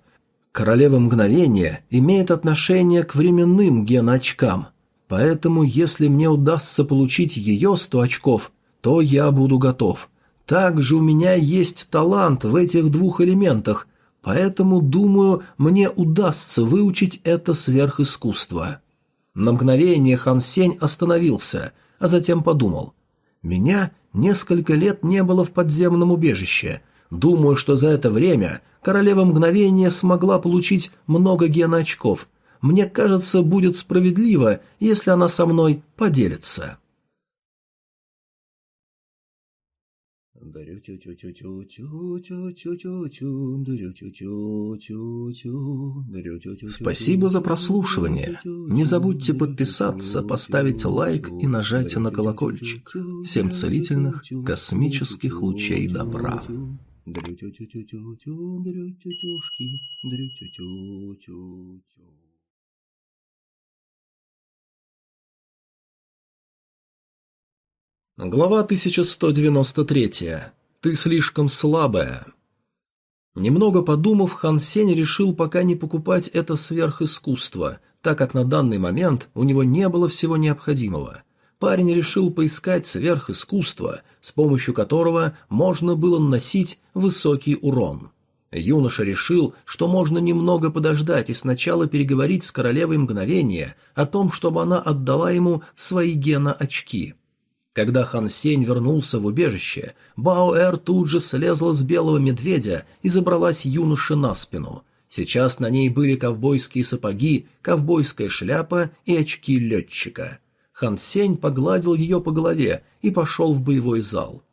Королева мгновения имеет отношение к временным геноочкам. Поэтому, если мне удастся получить ее сто очков, то я буду готов. Также у меня есть талант в этих двух элементах, поэтому, думаю, мне удастся выучить это сверхискусство». На мгновение Хан Сень остановился, а затем подумал. «Меня несколько лет не было в подземном убежище. Думаю, что за это время королева мгновения смогла получить много геноочков, мне кажется, будет справедливо, если она со мной поделится. Спасибо за прослушивание. Не забудьте подписаться, поставить лайк и нажать на колокольчик. Всем целительных космических лучей добра. Дрю-тю-тю-тю-тю, дрю-тю-тю-тю-тю. Глава 1193. Ты слишком слабая. Немного подумав, Хан Сень решил пока не покупать это сверхискусство, так как на данный момент у него не было всего необходимого. Парень решил поискать сверхискусство, с помощью которого можно было наносить высокий урон. Юноша решил, что можно немного подождать и сначала переговорить с королевой мгновения о том, чтобы она отдала ему свои гена-очки. Когда Хан Сень вернулся в убежище, Баоэр тут же слезла с белого медведя и забралась юноше на спину. Сейчас на ней были ковбойские сапоги, ковбойская шляпа и очки летчика. Хан Сень погладил ее по голове и пошел в боевой зал.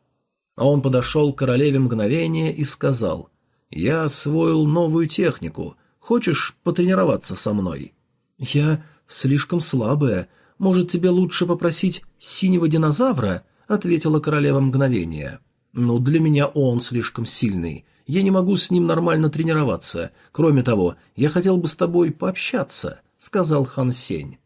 Он подошел к королеве мгновения и сказал «Я освоил новую технику. Хочешь потренироваться со мной?» «Я слишком слабая. Может, тебе лучше попросить синего динозавра?» — ответила королева мгновения. «Ну, для меня он слишком сильный. Я не могу с ним нормально тренироваться. Кроме того, я хотел бы с тобой пообщаться», — сказал Хан Сень.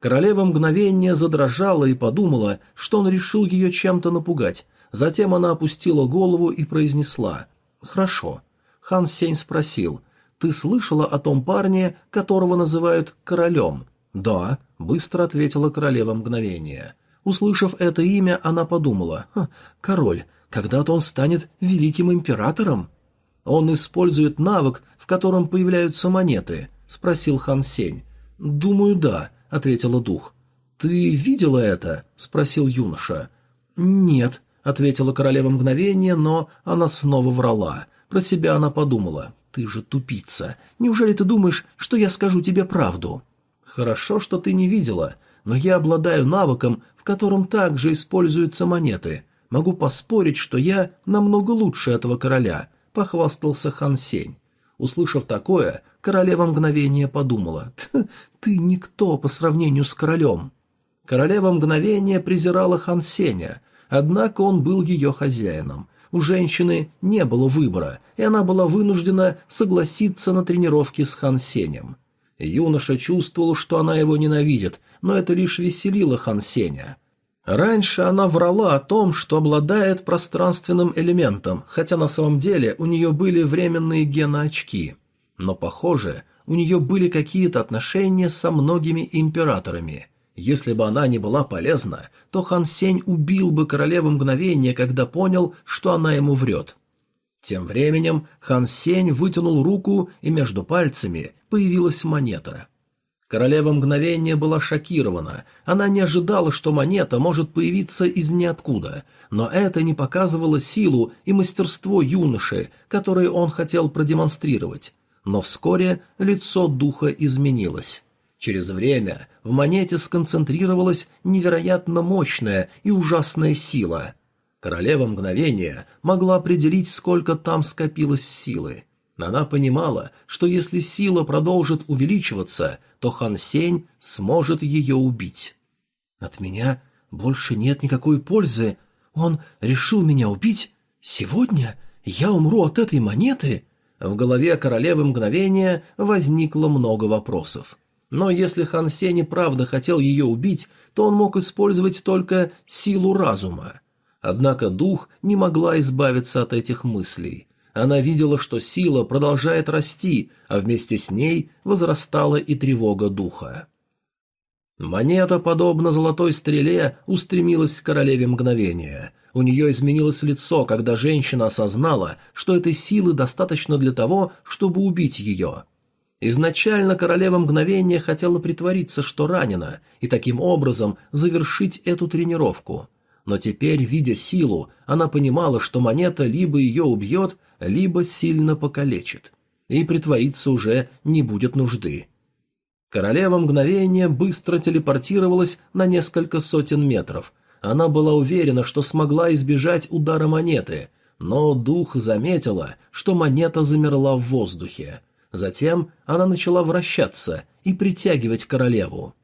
Королева мгновения задрожала и подумала, что он решил ее чем-то напугать. Затем она опустила голову и произнесла — «Хорошо». Хан Сень спросил, «Ты слышала о том парне, которого называют королем?» «Да», — быстро ответила королева мгновения. Услышав это имя, она подумала, «Король, когда-то он станет великим императором?» «Он использует навык, в котором появляются монеты?» — спросил Хан Сень. «Думаю, да», — ответила дух. «Ты видела это?» — спросил юноша. «Нет», ответила королева мгновение, но она снова врала. Про себя она подумала. «Ты же тупица. Неужели ты думаешь, что я скажу тебе правду?» «Хорошо, что ты не видела, но я обладаю навыком, в котором также используются монеты. Могу поспорить, что я намного лучше этого короля», — похвастался Хан Сень. Услышав такое, королева мгновение подумала. «Ты никто по сравнению с королем». Королева мгновение презирала Хан Сеня, Однако он был ее хозяином. У женщины не было выбора, и она была вынуждена согласиться на тренировки с Хан Сенем. Юноша чувствовал, что она его ненавидит, но это лишь веселило Хан Сеня. Раньше она врала о том, что обладает пространственным элементом, хотя на самом деле у нее были временные геноочки. Но, похоже, у нее были какие-то отношения со многими императорами – если бы она не была полезна, то Хан Сень убил бы королеву мгновение, когда понял, что она ему врет. Тем временем Хан Сень вытянул руку, и между пальцами появилась монета. Королева мгновение была шокирована. Она не ожидала, что монета может появиться из ниоткуда, но это не показывало силу и мастерство юноши, которые он хотел продемонстрировать. Но вскоре лицо духа изменилось. Через время в монете сконцентрировалась невероятно мощная и ужасная сила. Королева мгновения могла определить, сколько там скопилось силы. Она понимала, что если сила продолжит увеличиваться, то Хан Сень сможет ее убить. «От меня больше нет никакой пользы. Он решил меня убить? Сегодня? Я умру от этой монеты?» В голове королевы мгновения возникло много вопросов. Но если Хан Сень правда хотел ее убить, то он мог использовать только силу разума. Однако дух не могла избавиться от этих мыслей. Она видела, что сила продолжает расти, а вместе с ней возрастала и тревога духа. Монета, подобно золотой стреле, устремилась к королеве мгновения. У нее изменилось лицо, когда женщина осознала, что этой силы достаточно для того, чтобы убить ее – Изначально королева мгновения хотела притвориться, что ранена, и таким образом завершить эту тренировку. Но теперь, видя силу, она понимала, что монета либо ее убьет, либо сильно покалечит. И притвориться уже не будет нужды. Королева мгновения быстро телепортировалась на несколько сотен метров. Она была уверена, что смогла избежать удара монеты, но дух заметила, что монета замерла в воздухе. Затем она начала вращаться и притягивать королеву.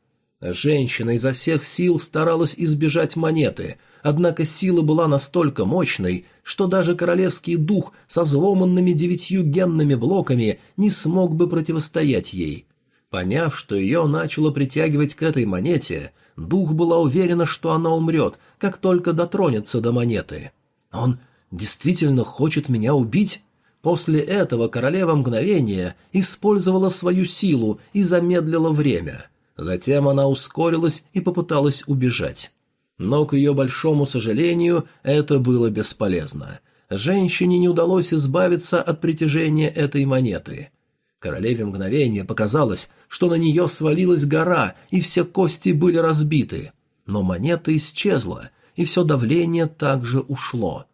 Женщина изо всех сил старалась избежать монеты, однако сила была настолько мощной, что даже королевский дух со взломанными девятью генными блоками не смог бы противостоять ей. Поняв, что ее начало притягивать к этой монете, дух была уверена, что она умрет, как только дотронется до монеты. «Он действительно хочет меня убить?» После этого королева мгновения использовала свою силу и замедлила время. Затем она ускорилась и попыталась убежать. Но, к ее большому сожалению, это было бесполезно. Женщине не удалось избавиться от притяжения этой монеты. Королеве мгновения показалось, что на нее свалилась гора, и все кости были разбиты. Но монета исчезла, и все давление также ушло.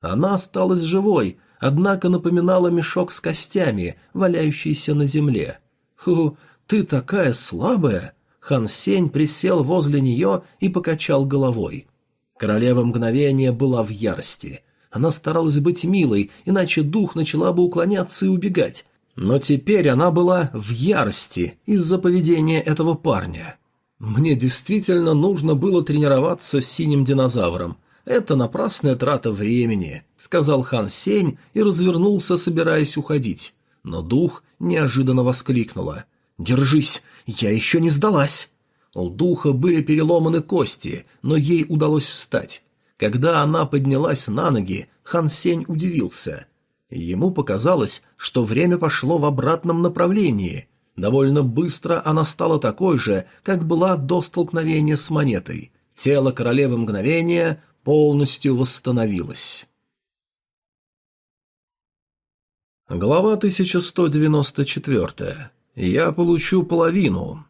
Она осталась живой, однако напоминала мешок с костями, валяющийся на земле. «Ху, ты такая слабая!» Хан Сень присел возле нее и покачал головой. Королева мгновения была в ярости. Она старалась быть милой, иначе дух начала бы уклоняться и убегать. Но теперь она была в ярости из-за поведения этого парня. Мне действительно нужно было тренироваться с синим динозавром. Это напрасная трата времени, сказал Хан Сень и развернулся, собираясь уходить. Но дух неожиданно воскликнула. «Держись, я еще не сдалась!» У духа были переломаны кости, но ей удалось встать. Когда она поднялась на ноги, Хан Сень удивился. Ему показалось, что время пошло в обратном направлении. Довольно быстро она стала такой же, как была до столкновения с монетой. Тело королевы мгновения полностью восстановилось. Глава 1194. Я получу половину.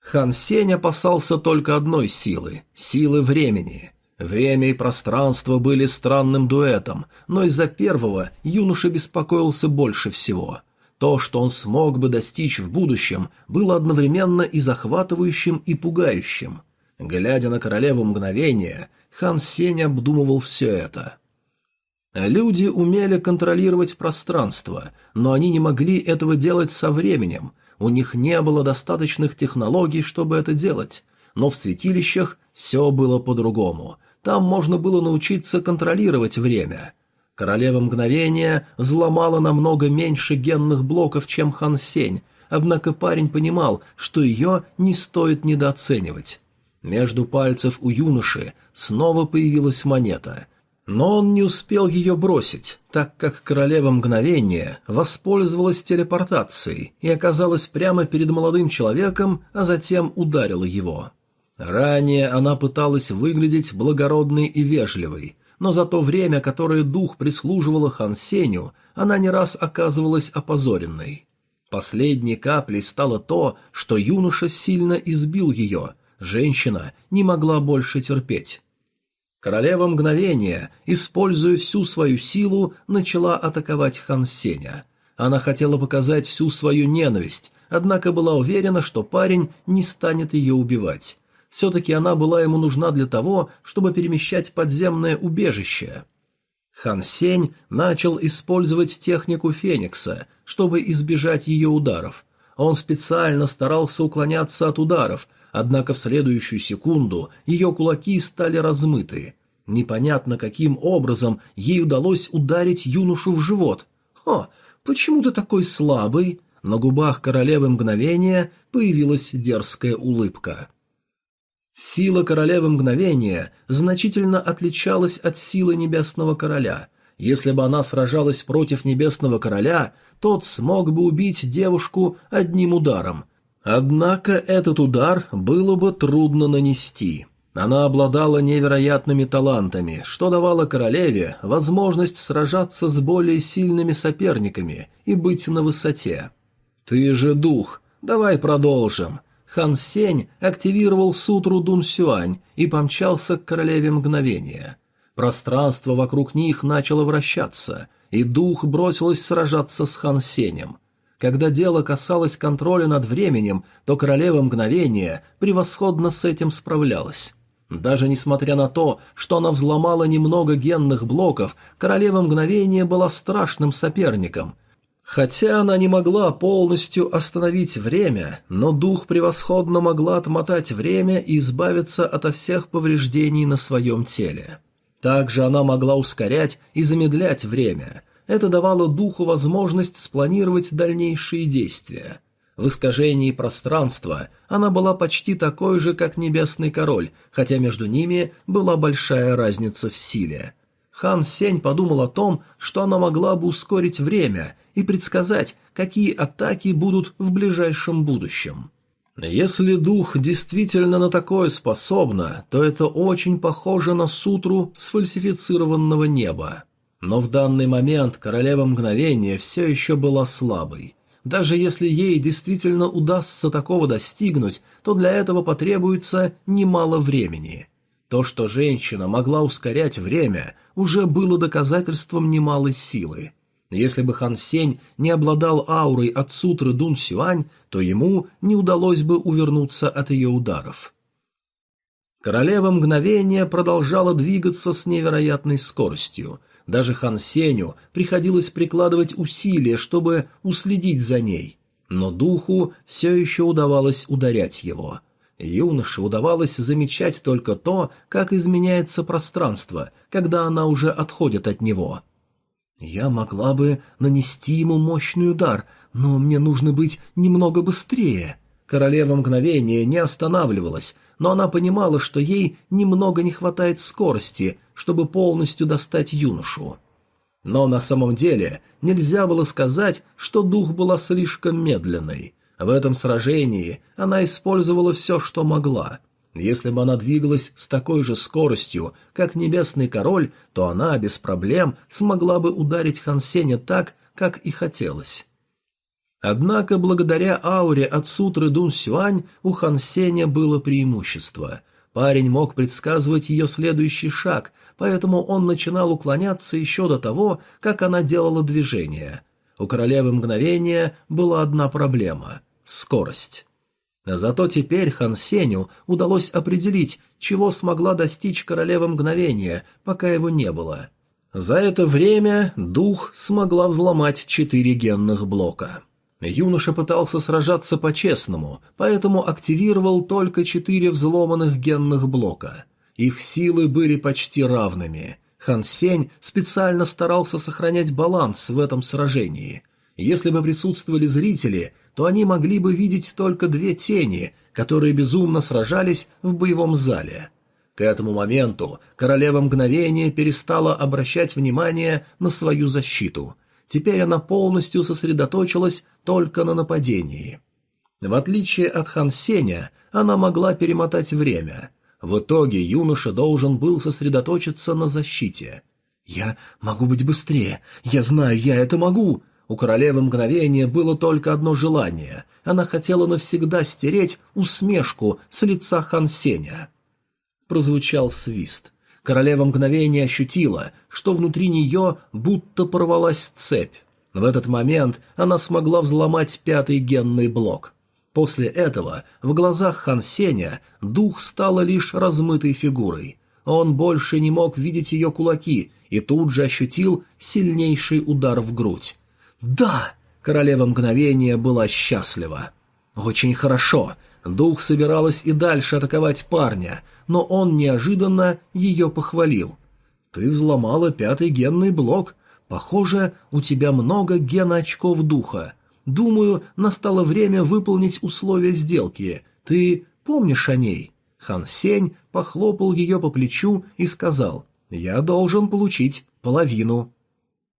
Хан Сень опасался только одной силы – силы времени. Время и пространство были странным дуэтом, но из-за первого юноша беспокоился больше всего. То, что он смог бы достичь в будущем, было одновременно и захватывающим, и пугающим. Глядя на королеву мгновения, хан Сень обдумывал все это. Люди умели контролировать пространство, но они не могли этого делать со временем, у них не было достаточных технологий, чтобы это делать. Но в святилищах все было по-другому. Там можно было научиться контролировать время. Королева мгновения взломала намного меньше генных блоков, чем Хан Сень, однако парень понимал, что ее не стоит недооценивать. Между пальцев у юноши снова появилась монета. Но он не успел ее бросить, так как королева мгновения воспользовалась телепортацией и оказалась прямо перед молодым человеком, а затем ударила его. Ранее она пыталась выглядеть благородной и вежливой, но за то время, которое дух прислуживала Хан Сеню, она не раз оказывалась опозоренной. Последней каплей стало то, что юноша сильно избил ее, женщина не могла больше терпеть. Королева мгновения, используя всю свою силу, начала атаковать Хан Сеня. Она хотела показать всю свою ненависть, однако была уверена, что парень не станет ее убивать. Все-таки она была ему нужна для того, чтобы перемещать подземное убежище. Хан Сень начал использовать технику Феникса, чтобы избежать ее ударов. Он специально старался уклоняться от ударов, однако в следующую секунду ее кулаки стали размыты. Непонятно, каким образом ей удалось ударить юношу в живот. «Хо, почему ты такой слабый?» На губах королевы мгновения появилась дерзкая улыбка. Сила королевы мгновения значительно отличалась от силы небесного короля. Если бы она сражалась против небесного короля, тот смог бы убить девушку одним ударом. Однако этот удар было бы трудно нанести. Она обладала невероятными талантами, что давало королеве возможность сражаться с более сильными соперниками и быть на высоте. «Ты же дух, давай продолжим», Хан Сень активировал сутру Дун Сюань и помчался к королеве мгновения. Пространство вокруг них начало вращаться, и дух бросилась сражаться с Хан Сенем. Когда дело касалось контроля над временем, то королева мгновения превосходно с этим справлялась. Даже несмотря на то, что она взломала немного генных блоков, королева мгновения была страшным соперником – Хотя она не могла полностью остановить время, но дух превосходно могла отмотать время и избавиться ото всех повреждений на своем теле. Также она могла ускорять и замедлять время. Это давало духу возможность спланировать дальнейшие действия. В искажении пространства она была почти такой же, как Небесный Король, хотя между ними была большая разница в силе – Хан Сень подумал о том, что она могла бы ускорить время и предсказать, какие атаки будут в ближайшем будущем. Если дух действительно на такое способна, то это очень похоже на сутру сфальсифицированного неба. Но в данный момент королева мгновения все еще была слабой. Даже если ей действительно удастся такого достигнуть, то для этого потребуется немало времени. То, что женщина могла ускорять время, уже было доказательством немалой силы. Если бы Хан Сень не обладал аурой от сутры Дун Сюань, то ему не удалось бы увернуться от ее ударов. Королева мгновения продолжала двигаться с невероятной скоростью. Даже Хан Сеню приходилось прикладывать усилия, чтобы уследить за ней. Но духу все еще удавалось ударять его. Юноше удавалось замечать только то, как изменяется пространство, когда она уже отходит от него – я могла бы нанести ему мощный удар, но мне нужно быть немного быстрее. Королева мгновения не останавливалась, но она понимала, что ей немного не хватает скорости, чтобы полностью достать юношу. Но на самом деле нельзя было сказать, что дух была слишком медленной. В этом сражении она использовала все, что могла. Если бы она двигалась с такой же скоростью, как Небесный Король, то она без проблем смогла бы ударить Хан Сеня так, как и хотелось. Однако благодаря ауре от сутры Дун Сюань у Хан Сеня было преимущество. Парень мог предсказывать ее следующий шаг, поэтому он начинал уклоняться еще до того, как она делала движение. У королевы мгновения была одна проблема — скорость. Зато теперь Хан Сеню удалось определить, чего смогла достичь королева мгновения, пока его не было. За это время дух смогла взломать четыре генных блока. Юноша пытался сражаться по-честному, поэтому активировал только четыре взломанных генных блока. Их силы были почти равными. Хан Сень специально старался сохранять баланс в этом сражении. Если бы присутствовали зрители – то они могли бы видеть только две тени, которые безумно сражались в боевом зале. К этому моменту королева мгновения перестала обращать внимание на свою защиту. Теперь она полностью сосредоточилась только на нападении. В отличие от Хан Сеня, она могла перемотать время. В итоге юноша должен был сосредоточиться на защите. «Я могу быть быстрее. Я знаю, я это могу!» У королевы мгновения было только одно желание. Она хотела навсегда стереть усмешку с лица Хансеня. Прозвучал свист. Королева мгновения ощутила, что внутри нее будто порвалась цепь. В этот момент она смогла взломать пятый генный блок. После этого в глазах Хан Сеня дух стала лишь размытой фигурой. Он больше не мог видеть ее кулаки и тут же ощутил сильнейший удар в грудь. «Да!» — королева мгновения была счастлива. «Очень хорошо!» Дух собиралась и дальше атаковать парня, но он неожиданно ее похвалил. «Ты взломала пятый генный блок. Похоже, у тебя много гена-очков духа. Думаю, настало время выполнить условия сделки. Ты помнишь о ней?» Хан Сень похлопал ее по плечу и сказал, «Я должен получить половину».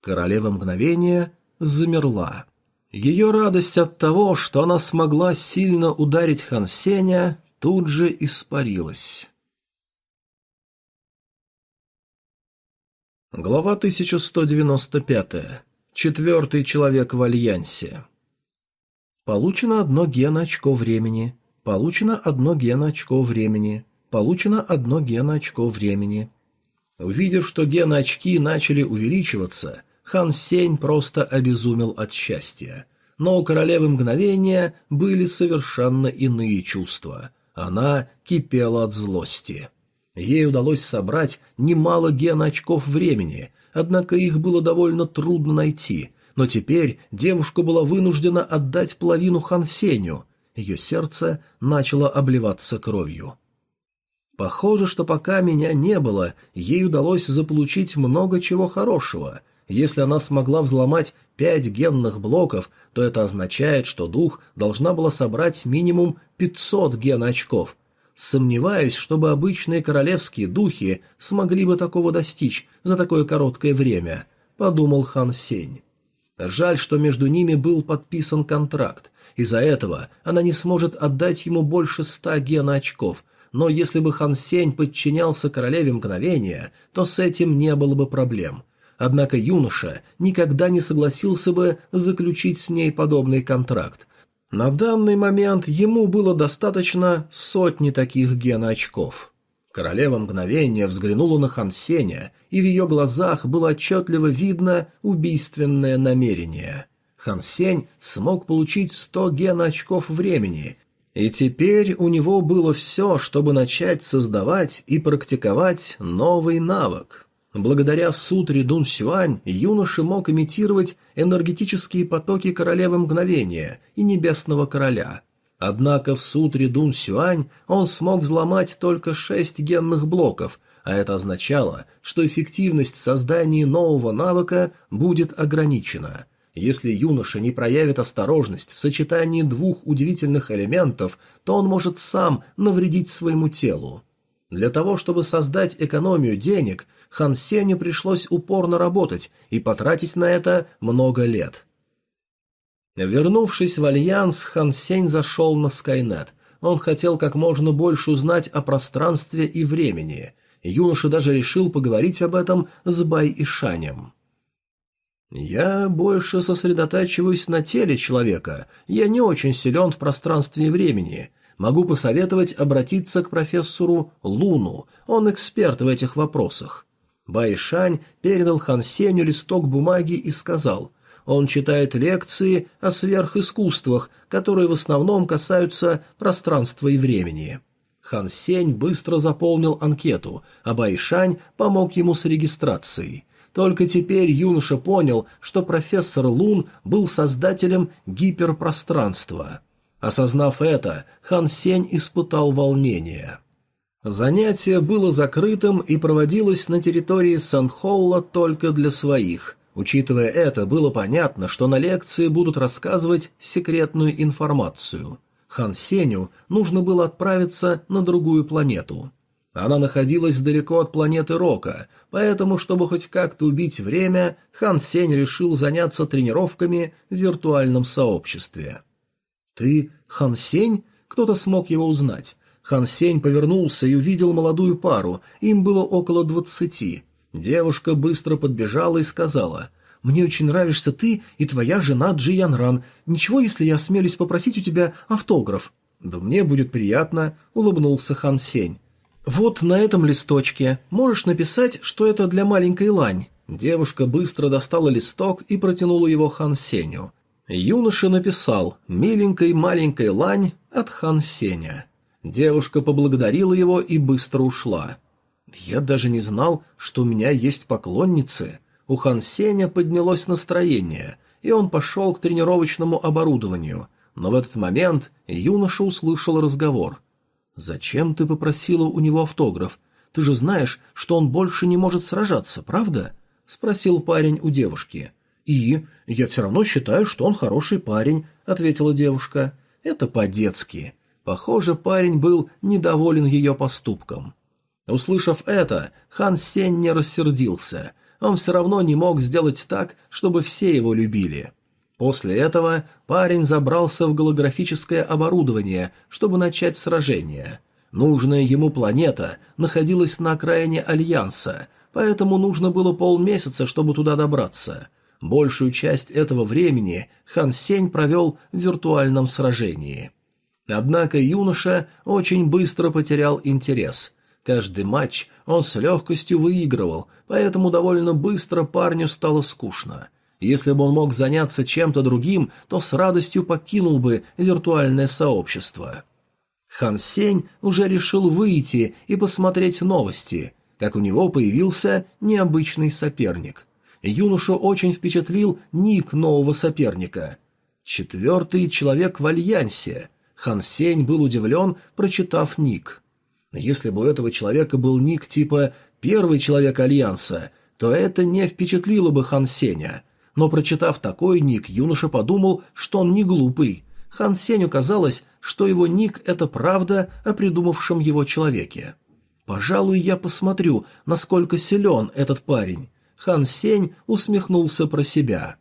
Королева мгновения замерла. Ее радость от того, что она смогла сильно ударить Хан Сеня, тут же испарилась. Глава 1195. Четвертый человек в Альянсе. Получено одно гена очко времени. Получено одно гена очко времени. Получено одно гена очко времени. Увидев, что гены очки начали увеличиваться, Хан Сень просто обезумел от счастья. Но у королевы мгновения были совершенно иные чувства. Она кипела от злости. Ей удалось собрать немало ген-очков времени, однако их было довольно трудно найти, но теперь девушка была вынуждена отдать половину Хан Сенью. Ее сердце начало обливаться кровью. Похоже, что пока меня не было, ей удалось заполучить много чего хорошего — если она смогла взломать пять генных блоков, то это означает, что дух должна была собрать минимум 500 ген-очков. Сомневаюсь, чтобы обычные королевские духи смогли бы такого достичь за такое короткое время, подумал Хан Сень. Жаль, что между ними был подписан контракт. Из-за этого она не сможет отдать ему больше ста гена очков, но если бы Хан Сень подчинялся королеве мгновения, то с этим не было бы проблем. Однако юноша никогда не согласился бы заключить с ней подобный контракт. На данный момент ему было достаточно сотни таких геноочков. Королева мгновения взглянула на Хан Сеня, и в ее глазах было отчетливо видно убийственное намерение. Хан Сень смог получить сто геноочков времени, и теперь у него было все, чтобы начать создавать и практиковать новый навык. Благодаря сутре Дун Сюань юноша мог имитировать энергетические потоки королевы мгновения и небесного короля. Однако в сутре Дун Сюань он смог взломать только шесть генных блоков, а это означало, что эффективность создания нового навыка будет ограничена. Если юноша не проявит осторожность в сочетании двух удивительных элементов, то он может сам навредить своему телу. Для того, чтобы создать экономию денег, Хан Сеню пришлось упорно работать и потратить на это много лет. Вернувшись в Альянс, Хан Сень зашел на Скайнет. Он хотел как можно больше узнать о пространстве и времени. Юноша даже решил поговорить об этом с Бай Ишанем. «Я больше сосредотачиваюсь на теле человека. Я не очень силен в пространстве и времени. Могу посоветовать обратиться к профессору Луну. Он эксперт в этих вопросах. Байшань передал Хан Сеню листок бумаги и сказал, он читает лекции о сверхискусствах, которые в основном касаются пространства и времени. Хан Сень быстро заполнил анкету, а Байшань помог ему с регистрацией. Только теперь юноша понял, что профессор Лун был создателем гиперпространства. Осознав это, Хан Сень испытал волнение. Занятие было закрытым и проводилось на территории Сан-Холла только для своих. Учитывая это, было понятно, что на лекции будут рассказывать секретную информацию. Хан Сеню нужно было отправиться на другую планету. Она находилась далеко от планеты Рока, поэтому, чтобы хоть как-то убить время, Хан Сень решил заняться тренировками в виртуальном сообществе. «Ты Хан Сень?» Кто-то смог его узнать. Хан Сень повернулся и увидел молодую пару, им было около двадцати. Девушка быстро подбежала и сказала, «Мне очень нравишься ты и твоя жена Джи Янран. Ничего, если я осмелюсь попросить у тебя автограф?» «Да мне будет приятно», — улыбнулся Хан Сень. «Вот на этом листочке можешь написать, что это для маленькой Лань». Девушка быстро достала листок и протянула его Хан Сеню. Юноша написал «Миленькой маленькой Лань от Хан Сеня». Девушка поблагодарила его и быстро ушла. «Я даже не знал, что у меня есть поклонницы». У Хан Сеня поднялось настроение, и он пошел к тренировочному оборудованию. Но в этот момент юноша услышал разговор. «Зачем ты попросила у него автограф? Ты же знаешь, что он больше не может сражаться, правда?» — спросил парень у девушки. «И я все равно считаю, что он хороший парень», — ответила девушка. «Это по-детски». Похоже, парень был недоволен ее поступком. Услышав это, хан Сень не рассердился. Он все равно не мог сделать так, чтобы все его любили. После этого парень забрался в голографическое оборудование, чтобы начать сражение. Нужная ему планета находилась на окраине Альянса, поэтому нужно было полмесяца, чтобы туда добраться. Большую часть этого времени Хан Сень провел в виртуальном сражении. Однако юноша очень быстро потерял интерес. Каждый матч он с легкостью выигрывал, поэтому довольно быстро парню стало скучно. Если бы он мог заняться чем-то другим, то с радостью покинул бы виртуальное сообщество. Хан Сень уже решил выйти и посмотреть новости, как у него появился необычный соперник. Юношу очень впечатлил ник нового соперника. Четвертый человек в Альянсе – Хан Сень был удивлен, прочитав ник. Если бы у этого человека был ник типа «Первый человек Альянса», то это не впечатлило бы Хан Сеня. Но прочитав такой ник, юноша подумал, что он не глупый. Хан Сеню казалось, что его ник – это правда о придумавшем его человеке. «Пожалуй, я посмотрю, насколько силен этот парень». Хан Сень усмехнулся про себя.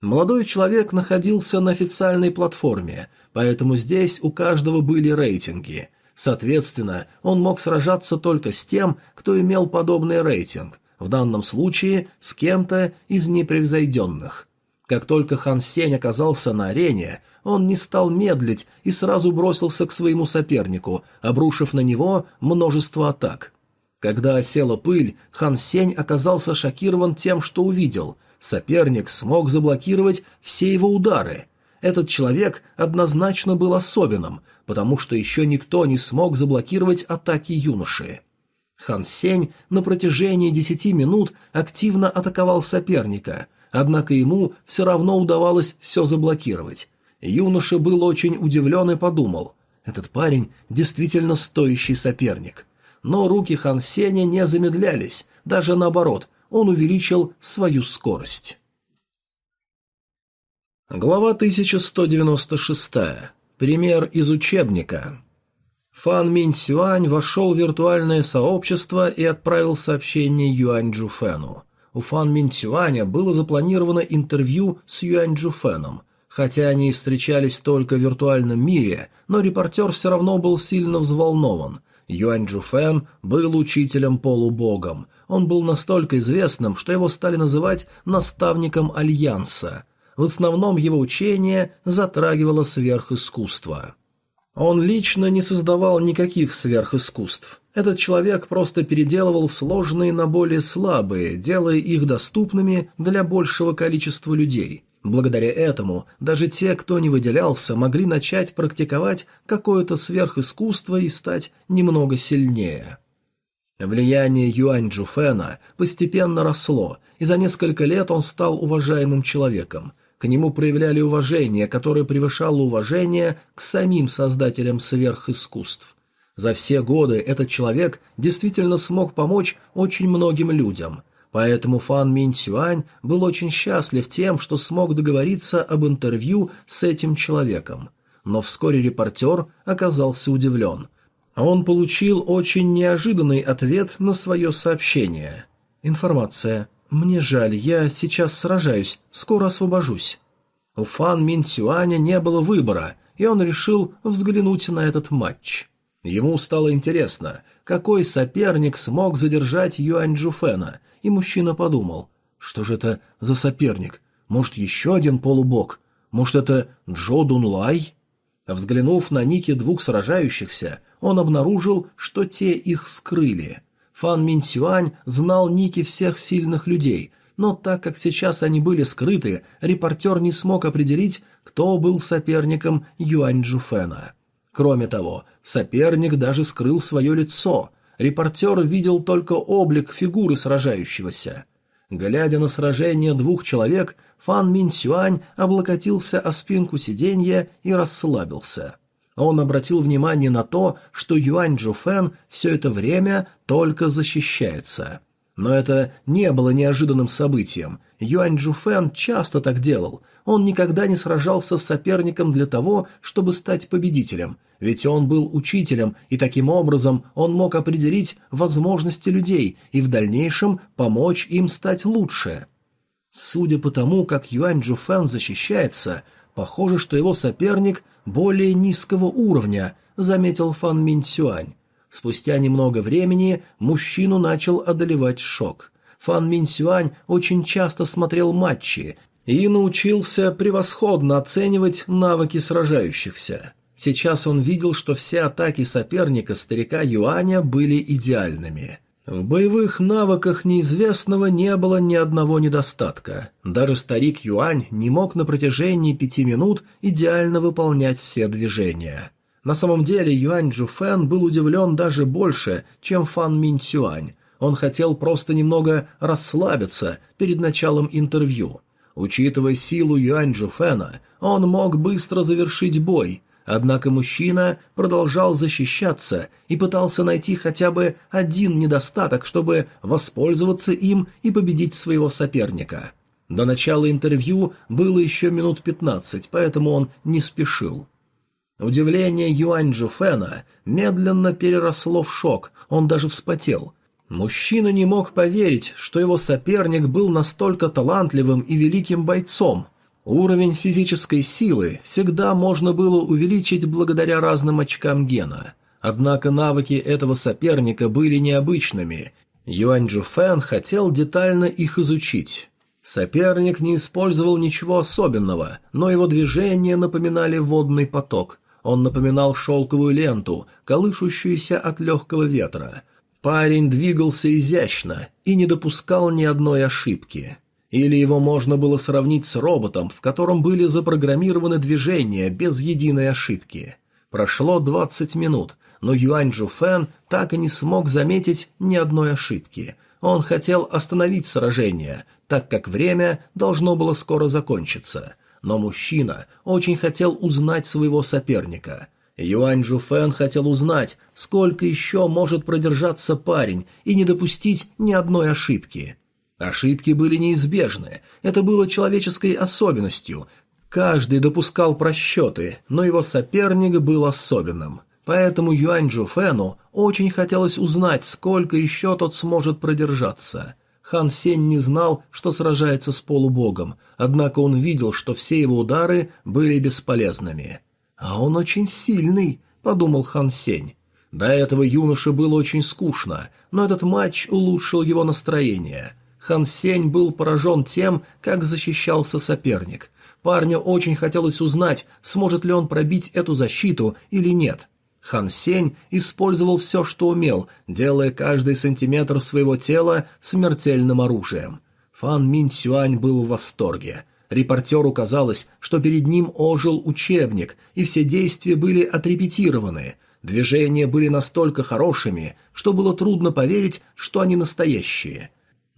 Молодой человек находился на официальной платформе, поэтому здесь у каждого были рейтинги. Соответственно, он мог сражаться только с тем, кто имел подобный рейтинг, в данном случае с кем-то из непревзойденных. Как только Хан Сень оказался на арене, он не стал медлить и сразу бросился к своему сопернику, обрушив на него множество атак. Когда осела пыль, Хан Сень оказался шокирован тем, что увидел. Соперник смог заблокировать все его удары. Этот человек однозначно был особенным, потому что еще никто не смог заблокировать атаки юноши. Хан Сень на протяжении десяти минут активно атаковал соперника, однако ему все равно удавалось все заблокировать. Юноша был очень удивлен и подумал, этот парень действительно стоящий соперник. Но руки Хан Сеня не замедлялись, даже наоборот, он увеличил свою скорость. Глава 1196. Пример из учебника. Фан Минь Сюань вошел в виртуальное сообщество и отправил сообщение Юань Джуфену. У Фан Минь Сюаня было запланировано интервью с Юань Джуфеном – Хотя они и встречались только в виртуальном мире, но репортер все равно был сильно взволнован. Юань Джуфэн был учителем-полубогом. Он был настолько известным, что его стали называть наставником Альянса. В основном его учение затрагивало сверхискусство. Он лично не создавал никаких сверхискусств. Этот человек просто переделывал сложные на более слабые, делая их доступными для большего количества людей – Благодаря этому даже те, кто не выделялся, могли начать практиковать какое-то сверхискусство и стать немного сильнее. Влияние Юань Джуфена постепенно росло, и за несколько лет он стал уважаемым человеком. К нему проявляли уважение, которое превышало уважение к самим создателям сверхискусств. За все годы этот человек действительно смог помочь очень многим людям – Поэтому Фан Минь Цюань был очень счастлив тем, что смог договориться об интервью с этим человеком. Но вскоре репортер оказался удивлен. Он получил очень неожиданный ответ на свое сообщение. Информация. «Мне жаль, я сейчас сражаюсь, скоро освобожусь». У Фан Мин не было выбора, и он решил взглянуть на этот матч. Ему стало интересно, какой соперник смог задержать Юань Джуфена – и мужчина подумал, что же это за соперник? Может, еще один полубог? Может, это Джо Дунлай? Взглянув на ники двух сражающихся, он обнаружил, что те их скрыли. Фан Мин Сюань знал ники всех сильных людей, но так как сейчас они были скрыты, репортер не смог определить, кто был соперником Юань Джуфена. Кроме того, соперник даже скрыл свое лицо – репортер видел только облик фигуры сражающегося. Глядя на сражение двух человек, Фан Мин Сюань облокотился о спинку сиденья и расслабился. Он обратил внимание на то, что Юань Джуфэн все это время только защищается. Но это не было неожиданным событием. Юань Джуфэн часто так делал. Он никогда не сражался с соперником для того, чтобы стать победителем – ведь он был учителем, и таким образом он мог определить возможности людей и в дальнейшем помочь им стать лучше. Судя по тому, как Юань Джуфэн защищается, похоже, что его соперник более низкого уровня, заметил Фан Минь Сюань. Спустя немного времени мужчину начал одолевать шок. Фан Минь Сюань очень часто смотрел матчи и научился превосходно оценивать навыки сражающихся. Сейчас он видел, что все атаки соперника старика Юаня были идеальными. В боевых навыках неизвестного не было ни одного недостатка. Даже старик Юань не мог на протяжении пяти минут идеально выполнять все движения. На самом деле Юань Джуфэн был удивлен даже больше, чем Фан Минь Цюань. Он хотел просто немного расслабиться перед началом интервью. Учитывая силу Юань Джуфэна, он мог быстро завершить бой – Однако мужчина продолжал защищаться и пытался найти хотя бы один недостаток, чтобы воспользоваться им и победить своего соперника. До начала интервью было еще минут пятнадцать, поэтому он не спешил. Удивление Юань Джуфена медленно переросло в шок, он даже вспотел. Мужчина не мог поверить, что его соперник был настолько талантливым и великим бойцом. Уровень физической силы всегда можно было увеличить благодаря разным очкам гена. Однако навыки этого соперника были необычными. Юань Джуфен хотел детально их изучить. Соперник не использовал ничего особенного, но его движения напоминали водный поток. Он напоминал шелковую ленту, колышущуюся от легкого ветра. Парень двигался изящно и не допускал ни одной ошибки. Или его можно было сравнить с роботом, в котором были запрограммированы движения без единой ошибки. Прошло 20 минут, но Юань Джуфэн так и не смог заметить ни одной ошибки. Он хотел остановить сражение, так как время должно было скоро закончиться. Но мужчина очень хотел узнать своего соперника. Юань Джуфэн хотел узнать, сколько еще может продержаться парень и не допустить ни одной ошибки. Ошибки были неизбежны, это было человеческой особенностью. Каждый допускал просчеты, но его соперник был особенным. Поэтому Юань Джуфэну очень хотелось узнать, сколько еще тот сможет продержаться. Хан Сень не знал, что сражается с полубогом, однако он видел, что все его удары были бесполезными. «А он очень сильный», — подумал Хан Сень. До этого юноше было очень скучно, но этот матч улучшил его настроение. Хан Сень был поражен тем, как защищался соперник. Парню очень хотелось узнать, сможет ли он пробить эту защиту или нет. Хан Сень использовал все, что умел, делая каждый сантиметр своего тела смертельным оружием. Фан Мин Цюань был в восторге. Репортеру казалось, что перед ним ожил учебник, и все действия были отрепетированы. Движения были настолько хорошими, что было трудно поверить, что они настоящие.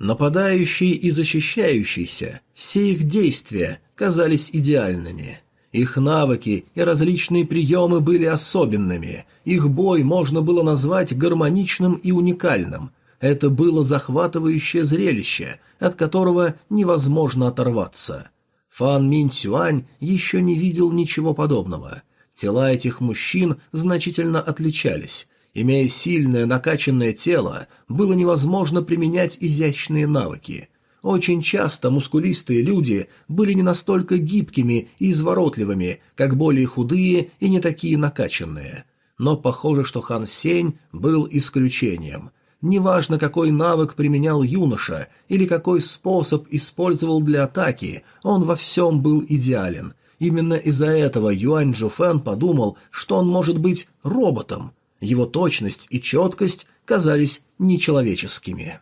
Нападающий и защищающийся, все их действия казались идеальными. Их навыки и различные приемы были особенными, их бой можно было назвать гармоничным и уникальным. Это было захватывающее зрелище, от которого невозможно оторваться. Фан Мин Цюань еще не видел ничего подобного. Тела этих мужчин значительно отличались. Имея сильное накачанное тело, было невозможно применять изящные навыки – очень часто мускулистые люди были не настолько гибкими и изворотливыми, как более худые и не такие накачанные. Но похоже, что Хан Сень был исключением. Неважно, какой навык применял юноша или какой способ использовал для атаки, он во всем был идеален. Именно из-за этого Юань Джуфэн подумал, что он может быть роботом. Его точность и четкость казались нечеловеческими.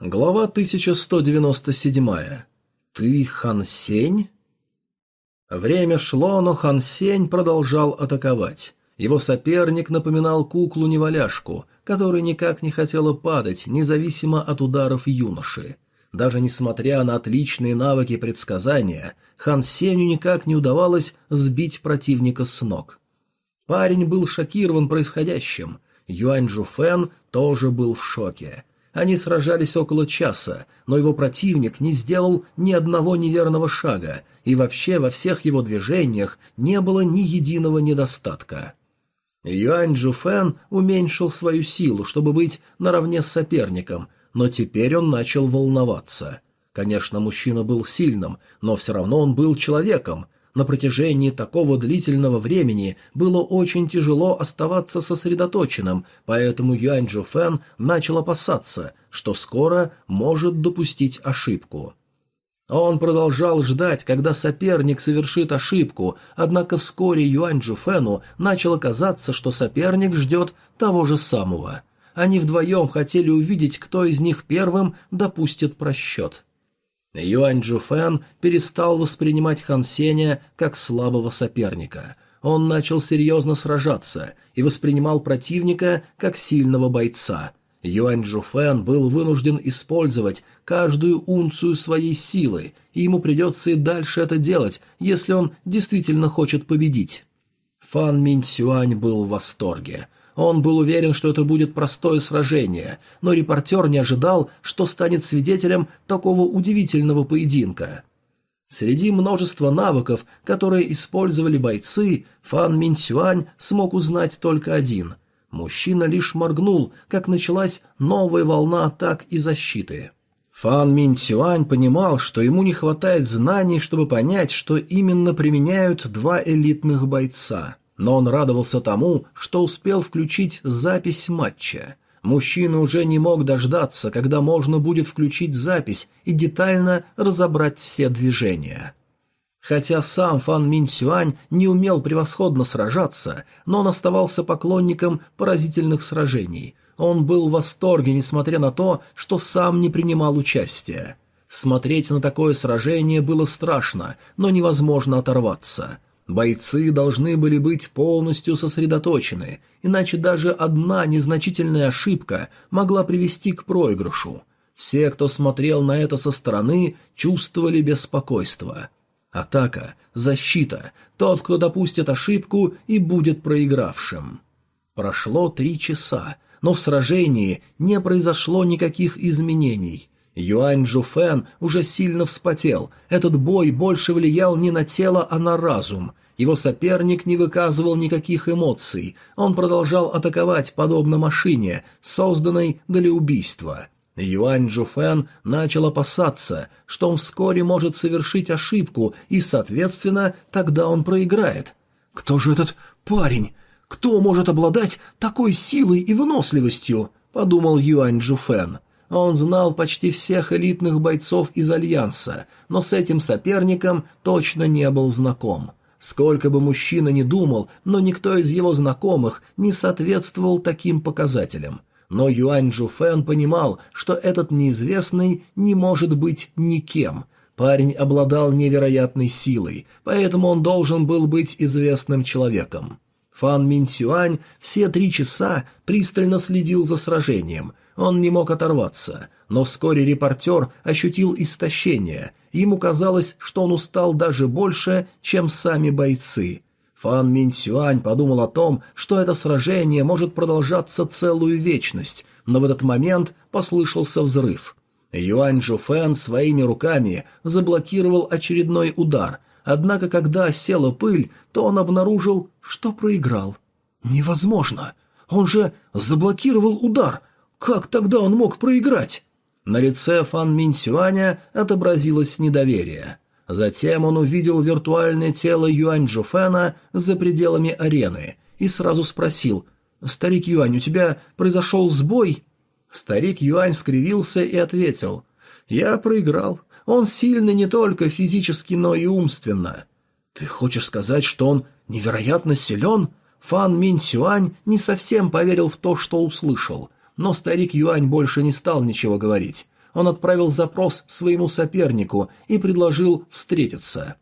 Глава 1197. Ты Хан Сень? Время шло, но Хан Сень продолжал атаковать. Его соперник напоминал куклу-неваляшку, которая никак не хотела падать, независимо от ударов юноши. Даже несмотря на отличные навыки предсказания, Хан Сенью никак не удавалось сбить противника с ног. Парень был шокирован происходящим. Юань Джуфэн тоже был в шоке. Они сражались около часа, но его противник не сделал ни одного неверного шага, и вообще во всех его движениях не было ни единого недостатка. Юань Джуфэн уменьшил свою силу, чтобы быть наравне с соперником, но теперь он начал волноваться. Конечно, мужчина был сильным, но все равно он был человеком, на протяжении такого длительного времени было очень тяжело оставаться сосредоточенным, поэтому Юань Джуфэн начал опасаться, что скоро может допустить ошибку. Он продолжал ждать, когда соперник совершит ошибку, однако вскоре Юань Джуфэну начало казаться, что соперник ждет того же самого. Они вдвоем хотели увидеть, кто из них первым допустит просчет. Юань Джуфэн перестал воспринимать Хан Сеня как слабого соперника. Он начал серьезно сражаться и воспринимал противника как сильного бойца. Юань Джуфэн был вынужден использовать каждую унцию своей силы, и ему придется и дальше это делать, если он действительно хочет победить. Фан Минь Сюань был в восторге. Он был уверен, что это будет простое сражение, но репортер не ожидал, что станет свидетелем такого удивительного поединка. Среди множества навыков, которые использовали бойцы, Фан Минцюань смог узнать только один. Мужчина лишь моргнул, как началась новая волна атак и защиты. Фан Минцюань понимал, что ему не хватает знаний, чтобы понять, что именно применяют два элитных бойца. Но он радовался тому, что успел включить запись матча. Мужчина уже не мог дождаться, когда можно будет включить запись и детально разобрать все движения. Хотя сам Фан Мин Цюань не умел превосходно сражаться, но он оставался поклонником поразительных сражений. Он был в восторге, несмотря на то, что сам не принимал участия. Смотреть на такое сражение было страшно, но невозможно оторваться – Бойцы должны были быть полностью сосредоточены, иначе даже одна незначительная ошибка могла привести к проигрышу. Все, кто смотрел на это со стороны, чувствовали беспокойство. Атака, защита, тот, кто допустит ошибку и будет проигравшим. Прошло три часа, но в сражении не произошло никаких изменений. Юань Джуфен уже сильно вспотел. Этот бой больше влиял не на тело, а на разум. Его соперник не выказывал никаких эмоций. Он продолжал атаковать подобно машине, созданной для убийства. Юань Джуфен начал опасаться, что он вскоре может совершить ошибку, и, соответственно, тогда он проиграет. «Кто же этот парень? Кто может обладать такой силой и выносливостью?» – подумал Юань Джуфен. Он знал почти всех элитных бойцов из Альянса, но с этим соперником точно не был знаком. Сколько бы мужчина ни думал, но никто из его знакомых не соответствовал таким показателям. Но Юань Джуфэн понимал, что этот неизвестный не может быть никем. Парень обладал невероятной силой, поэтому он должен был быть известным человеком. Фан Мин Сюань все три часа пристально следил за сражением, он не мог оторваться, но вскоре репортер ощутил истощение. Ему казалось, что он устал даже больше, чем сами бойцы. Фан Мин Сюань подумал о том, что это сражение может продолжаться целую вечность, но в этот момент послышался взрыв. Юань Джуфэн своими руками заблокировал очередной удар, однако когда села пыль, то он обнаружил, что проиграл. «Невозможно! Он же заблокировал удар! Как тогда он мог проиграть? На лице Фан Минсюаня отобразилось недоверие. Затем он увидел виртуальное тело Юань Джуфена за пределами арены и сразу спросил «Старик Юань, у тебя произошел сбой?» Старик Юань скривился и ответил «Я проиграл. Он сильный не только физически, но и умственно». «Ты хочешь сказать, что он невероятно силен?» Фан Мин Сюань не совсем поверил в то, что услышал – но старик Юань больше не стал ничего говорить. Он отправил запрос своему сопернику и предложил встретиться.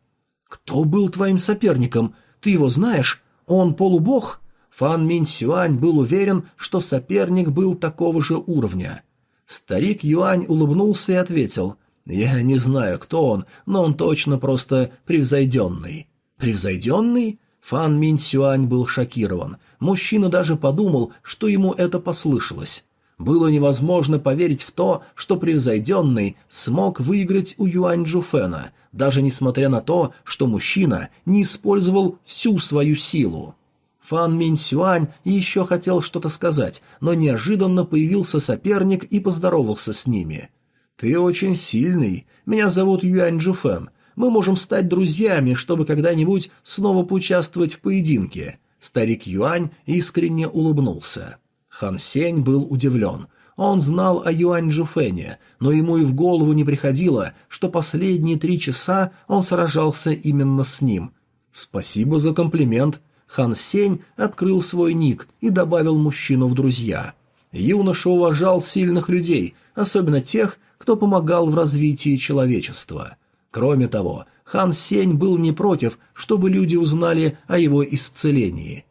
«Кто был твоим соперником? Ты его знаешь? Он полубог?» Фан Мин Сюань был уверен, что соперник был такого же уровня. Старик Юань улыбнулся и ответил, «Я не знаю, кто он, но он точно просто превзойденный». «Превзойденный?» Фан Мин Сюань был шокирован. Мужчина даже подумал, что ему это послышалось. Было невозможно поверить в то, что превзойденный смог выиграть у Юань Джуфена, даже несмотря на то, что мужчина не использовал всю свою силу. Фан Минь Сюань еще хотел что-то сказать, но неожиданно появился соперник и поздоровался с ними. «Ты очень сильный. Меня зовут Юань Джуфен. Мы можем стать друзьями, чтобы когда-нибудь снова поучаствовать в поединке». Старик Юань искренне улыбнулся. Хан Сень был удивлен. Он знал о Юань Джуфене, но ему и в голову не приходило, что последние три часа он сражался именно с ним. «Спасибо за комплимент». Хан Сень открыл свой ник и добавил мужчину в друзья. Юноша уважал сильных людей, особенно тех, кто помогал в развитии человечества. Кроме того, Хан Сень был не против, чтобы люди узнали о его исцелении.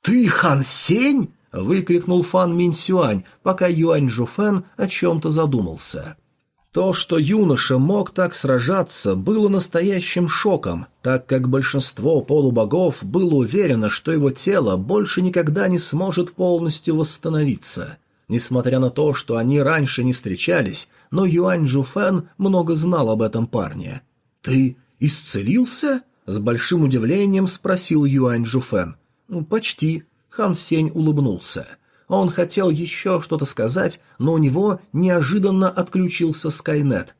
«Ты Хан Сень?» — выкрикнул Фан Минсюань, пока Юань Жуфен о чем-то задумался. То, что юноша мог так сражаться, было настоящим шоком, так как большинство полубогов было уверено, что его тело больше никогда не сможет полностью восстановиться. Несмотря на то, что они раньше не встречались, но Юань Джуфэн много знал об этом парне. «Ты исцелился?» — с большим удивлением спросил Юань Джуфэн. «Почти», — Хан Сень улыбнулся. Он хотел еще что-то сказать, но у него неожиданно отключился Скайнет.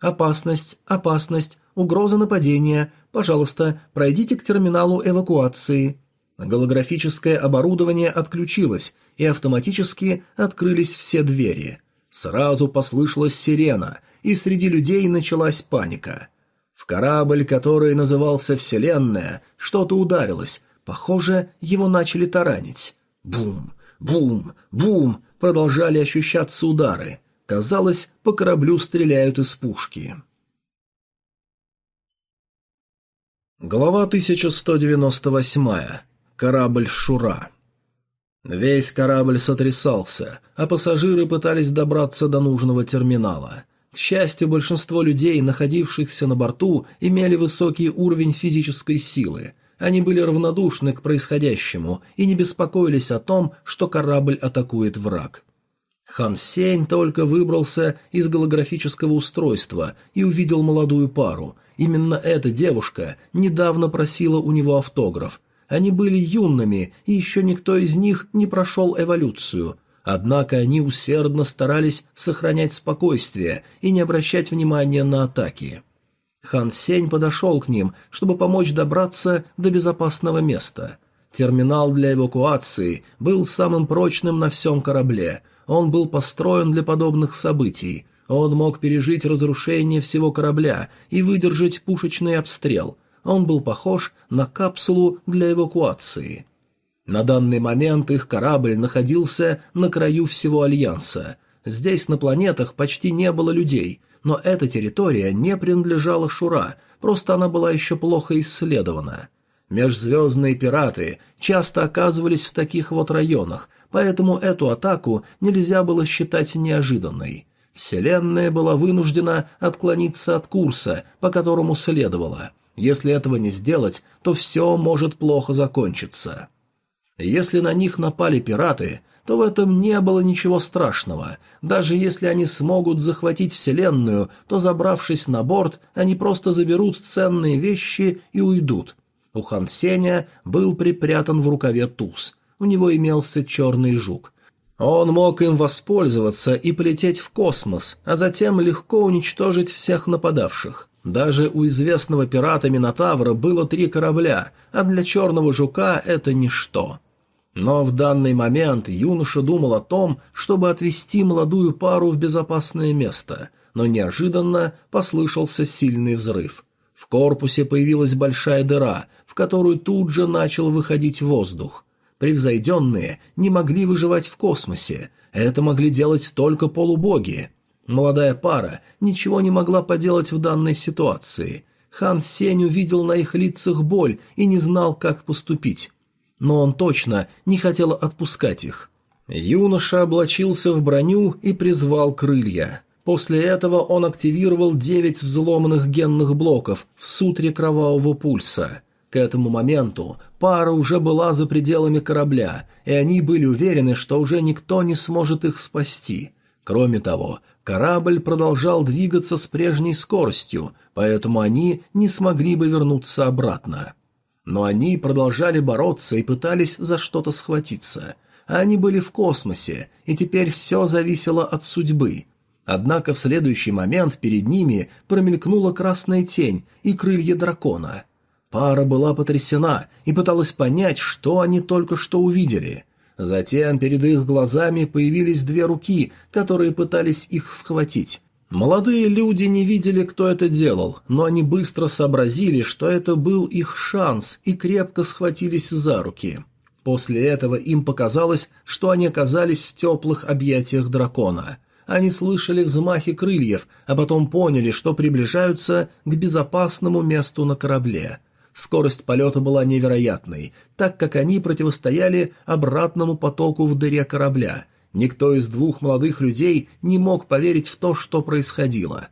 «Опасность, опасность, угроза нападения. Пожалуйста, пройдите к терминалу эвакуации». Голографическое оборудование отключилось, и автоматически открылись все двери. Сразу послышалась сирена, и среди людей началась паника. В корабль, который назывался «Вселенная», что-то ударилось. Похоже, его начали таранить. Бум! Бум, бум, продолжали ощущаться удары. Казалось, по кораблю стреляют из пушки. Глава 1198. Корабль Шура. Весь корабль сотрясался, а пассажиры пытались добраться до нужного терминала. К счастью, большинство людей, находившихся на борту, имели высокий уровень физической силы – они были равнодушны к происходящему и не беспокоились о том, что корабль атакует враг. Хан Сень только выбрался из голографического устройства и увидел молодую пару. Именно эта девушка недавно просила у него автограф. Они были юными, и еще никто из них не прошел эволюцию. Однако они усердно старались сохранять спокойствие и не обращать внимания на атаки. Хан Сень подошел к ним, чтобы помочь добраться до безопасного места. Терминал для эвакуации был самым прочным на всем корабле. Он был построен для подобных событий. Он мог пережить разрушение всего корабля и выдержать пушечный обстрел. Он был похож на капсулу для эвакуации. На данный момент их корабль находился на краю всего Альянса. Здесь на планетах почти не было людей – но эта территория не принадлежала Шура, просто она была еще плохо исследована. Межзвездные пираты часто оказывались в таких вот районах, поэтому эту атаку нельзя было считать неожиданной. Вселенная была вынуждена отклониться от курса, по которому следовала. Если этого не сделать, то все может плохо закончиться. Если на них напали пираты, то в этом не было ничего страшного. Даже если они смогут захватить Вселенную, то, забравшись на борт, они просто заберут ценные вещи и уйдут. У Хан Сеня был припрятан в рукаве туз. У него имелся черный жук. Он мог им воспользоваться и полететь в космос, а затем легко уничтожить всех нападавших. Даже у известного пирата Минотавра было три корабля, а для черного жука это ничто. Но в данный момент юноша думал о том, чтобы отвезти молодую пару в безопасное место, но неожиданно послышался сильный взрыв. В корпусе появилась большая дыра, в которую тут же начал выходить воздух. Превзойденные не могли выживать в космосе, это могли делать только полубоги. Молодая пара ничего не могла поделать в данной ситуации. Хан Сень увидел на их лицах боль и не знал, как поступить но он точно не хотел отпускать их. Юноша облачился в броню и призвал крылья. После этого он активировал девять взломанных генных блоков в сутре кровавого пульса. К этому моменту пара уже была за пределами корабля, и они были уверены, что уже никто не сможет их спасти. Кроме того, корабль продолжал двигаться с прежней скоростью, поэтому они не смогли бы вернуться обратно. Но они продолжали бороться и пытались за что-то схватиться. Они были в космосе, и теперь все зависело от судьбы. Однако в следующий момент перед ними промелькнула красная тень и крылья дракона. Пара была потрясена и пыталась понять, что они только что увидели. Затем перед их глазами появились две руки, которые пытались их схватить. Молодые люди не видели, кто это делал, но они быстро сообразили, что это был их шанс, и крепко схватились за руки. После этого им показалось, что они оказались в теплых объятиях дракона. Они слышали взмахи крыльев, а потом поняли, что приближаются к безопасному месту на корабле. Скорость полета была невероятной, так как они противостояли обратному потоку в дыре корабля – Никто из двух молодых людей не мог поверить в то, что происходило.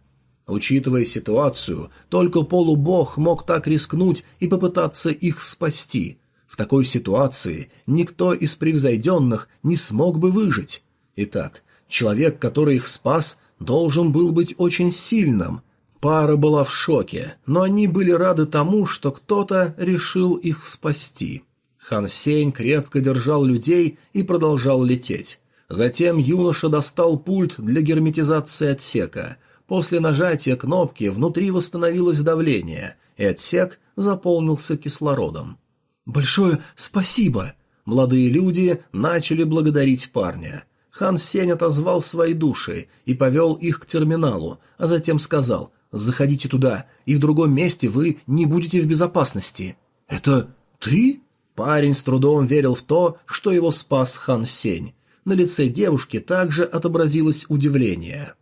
Учитывая ситуацию, только полубог мог так рискнуть и попытаться их спасти. В такой ситуации никто из превзойденных не смог бы выжить. Итак, человек, который их спас, должен был быть очень сильным. Пара была в шоке, но они были рады тому, что кто-то решил их спасти. Хан Сень крепко держал людей и продолжал лететь. Затем юноша достал пульт для герметизации отсека. После нажатия кнопки внутри восстановилось давление, и отсек заполнился кислородом. «Большое спасибо!» Молодые люди начали благодарить парня. Хан Сень отозвал свои души и повел их к терминалу, а затем сказал «Заходите туда, и в другом месте вы не будете в безопасности». «Это ты?» Парень с трудом верил в то, что его спас Хан Сень. На лице девушки также отобразилось удивление.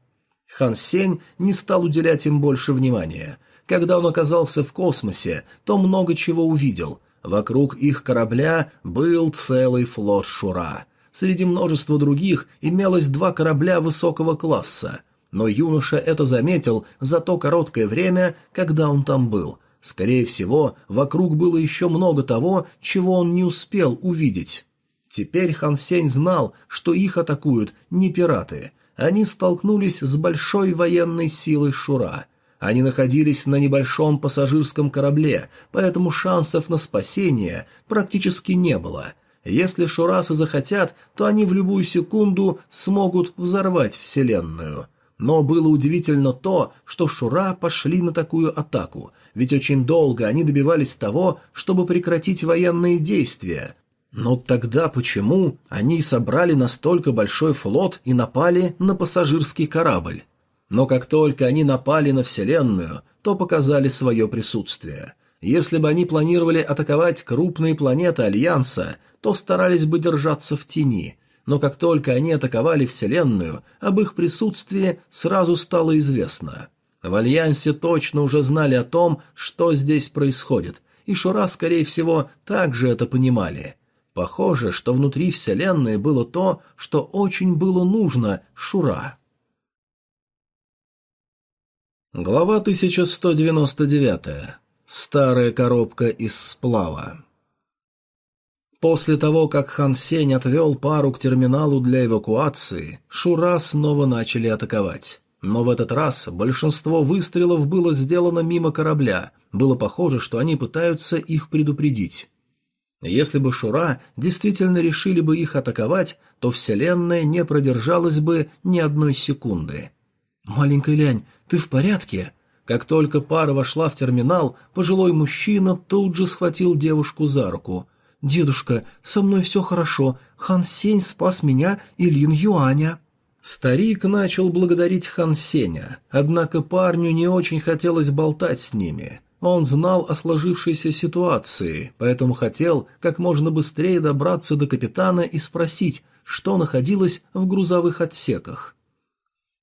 Хан Сень не стал уделять им больше внимания. Когда он оказался в космосе, то много чего увидел. Вокруг их корабля был целый флот Шура. Среди множества других имелось два корабля высокого класса. Но юноша это заметил за то короткое время, когда он там был – Скорее всего, вокруг было еще много того, чего он не успел увидеть. Теперь Хан Сень знал, что их атакуют не пираты. Они столкнулись с большой военной силой Шура. Они находились на небольшом пассажирском корабле, поэтому шансов на спасение практически не было. Если шурасы захотят, то они в любую секунду смогут взорвать Вселенную. Но было удивительно то, что Шура пошли на такую атаку – ведь очень долго они добивались того, чтобы прекратить военные действия. Но тогда почему они собрали настолько большой флот и напали на пассажирский корабль? Но как только они напали на Вселенную, то показали свое присутствие. Если бы они планировали атаковать крупные планеты Альянса, то старались бы держаться в тени, но как только они атаковали Вселенную, об их присутствии сразу стало известно. В Альянсе точно уже знали о том, что здесь происходит, и Шура, скорее всего, также это понимали. Похоже, что внутри Вселенной было то, что очень было нужно Шура. Глава 1199. Старая коробка из сплава. После того, как Хан Сень отвел пару к терминалу для эвакуации, Шура снова начали атаковать. Но в этот раз большинство выстрелов было сделано мимо корабля, было похоже, что они пытаются их предупредить. Если бы Шура действительно решили бы их атаковать, то Вселенная не продержалась бы ни одной секунды. «Маленькая Лянь, ты в порядке?» Как только пара вошла в терминал, пожилой мужчина тут же схватил девушку за руку. «Дедушка, со мной все хорошо. Хан Сень спас меня и Лин Юаня». Старик начал благодарить Хан Сеня, однако парню не очень хотелось болтать с ними. Он знал о сложившейся ситуации, поэтому хотел как можно быстрее добраться до капитана и спросить, что находилось в грузовых отсеках.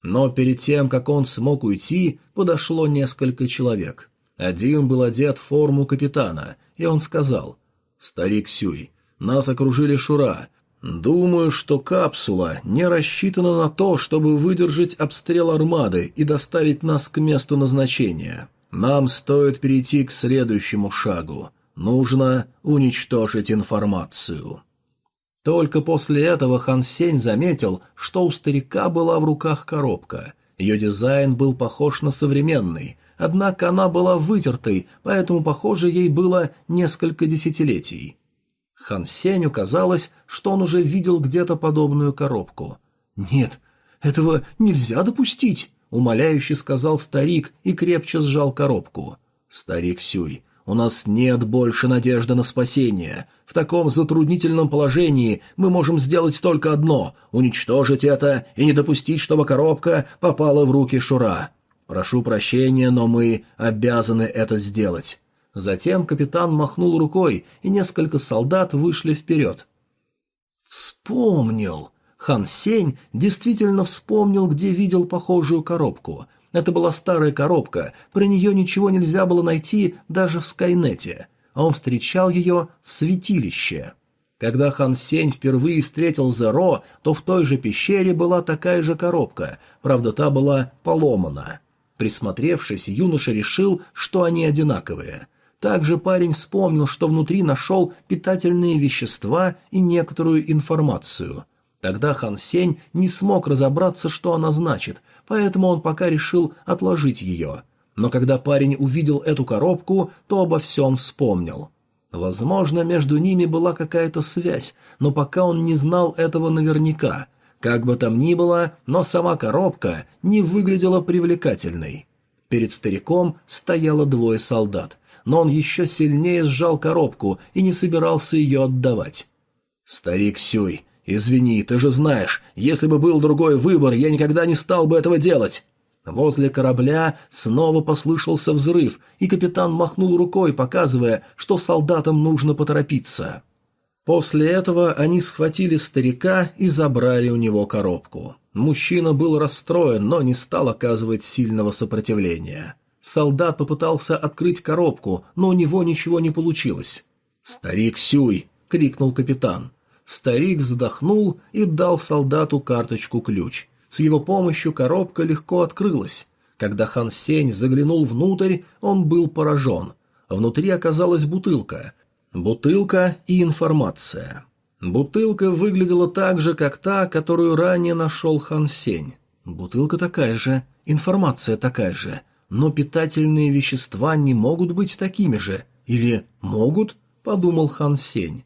Но перед тем, как он смог уйти, подошло несколько человек. Один был одет в форму капитана, и он сказал, «Старик Сюй, нас окружили Шура, Думаю, что капсула не рассчитана на то, чтобы выдержать обстрел армады и доставить нас к месту назначения. Нам стоит перейти к следующему шагу. Нужно уничтожить информацию. Только после этого Хан Сень заметил, что у старика была в руках коробка. Ее дизайн был похож на современный, однако она была вытертой, поэтому, похоже, ей было несколько десятилетий. Хан Сеню казалось, что он уже видел где-то подобную коробку. «Нет, этого нельзя допустить!» — умоляюще сказал старик и крепче сжал коробку. «Старик Сюй, у нас нет больше надежды на спасение. В таком затруднительном положении мы можем сделать только одно — уничтожить это и не допустить, чтобы коробка попала в руки Шура. Прошу прощения, но мы обязаны это сделать. Затем капитан махнул рукой, и несколько солдат вышли вперед. «Вспомнил!» Хан Сень действительно вспомнил, где видел похожую коробку. Это была старая коробка, про нее ничего нельзя было найти даже в Скайнете. Он встречал ее в святилище. Когда Хан Сень впервые встретил Зеро, то в той же пещере была такая же коробка, правда, та была поломана. Присмотревшись, юноша решил, что они одинаковые. Также парень вспомнил, что внутри нашел питательные вещества и некоторую информацию. Тогда Хан Сень не смог разобраться, что она значит, поэтому он пока решил отложить ее. Но когда парень увидел эту коробку, то обо всем вспомнил. Возможно, между ними была какая-то связь, но пока он не знал этого наверняка. Как бы там ни было, но сама коробка не выглядела привлекательной. Перед стариком стояло двое солдат, но он еще сильнее сжал коробку и не собирался ее отдавать. «Старик Сюй, извини, ты же знаешь, если бы был другой выбор, я никогда не стал бы этого делать. Возле корабля снова послышался взрыв, и капитан махнул рукой, показывая, что солдатам нужно поторопиться. После этого они схватили старика и забрали у него коробку. Мужчина был расстроен, но не стал оказывать сильного сопротивления. Солдат попытался открыть коробку, но у него ничего не получилось. «Старик Сюй!» — крикнул капитан. Старик вздохнул и дал солдату карточку-ключ. С его помощью коробка легко открылась. Когда Хан Сень заглянул внутрь, он был поражен. Внутри оказалась бутылка. Бутылка и информация. Бутылка выглядела так же, как та, которую ранее нашел Хан Сень. Бутылка такая же, информация такая же, но питательные вещества не могут быть такими же. Или могут? Подумал Хан Сень.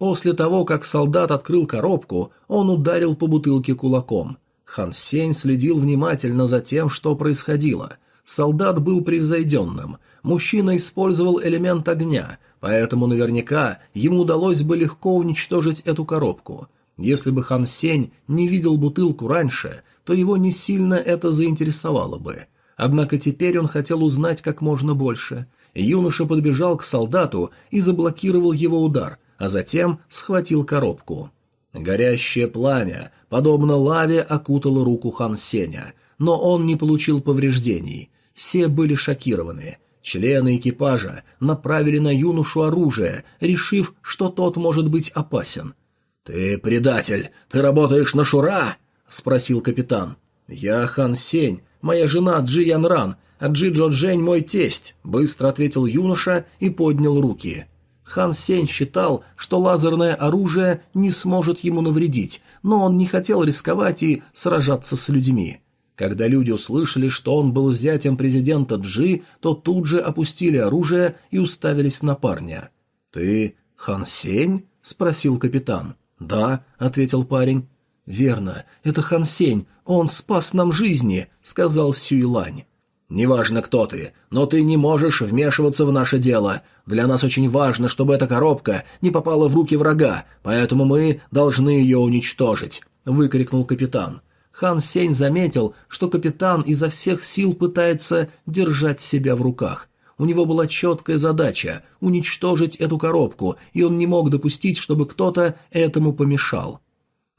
После того, как солдат открыл коробку, он ударил по бутылке кулаком. Хан Сень следил внимательно за тем, что происходило. Солдат был превзойденным. Мужчина использовал элемент огня, поэтому наверняка ему удалось бы легко уничтожить эту коробку. Если бы Хан Сень не видел бутылку раньше, то его не сильно это заинтересовало бы. Однако теперь он хотел узнать как можно больше. Юноша подбежал к солдату и заблокировал его удар – а затем схватил коробку. Горящее пламя, подобно лаве, окутало руку Хан Сеня, но он не получил повреждений. Все были шокированы. Члены экипажа направили на юношу оружие, решив, что тот может быть опасен. «Ты предатель! Ты работаешь на Шура?» — спросил капитан. «Я Хан Сень, моя жена Джи Ян Ран, а Джи Джо Джень мой тесть», — быстро ответил юноша и поднял руки. Хан Сень считал, что лазерное оружие не сможет ему навредить, но он не хотел рисковать и сражаться с людьми. Когда люди услышали, что он был зятем президента Джи, то тут же опустили оружие и уставились на парня. «Ты Хан Сень?» — спросил капитан. «Да», — ответил парень. «Верно, это Хан Сень, он спас нам жизни», — сказал Сюйлань. «Неважно, кто ты, но ты не можешь вмешиваться в наше дело. Для нас очень важно, чтобы эта коробка не попала в руки врага, поэтому мы должны ее уничтожить», — выкрикнул капитан. Хан Сень заметил, что капитан изо всех сил пытается держать себя в руках. У него была четкая задача – уничтожить эту коробку, и он не мог допустить, чтобы кто-то этому помешал.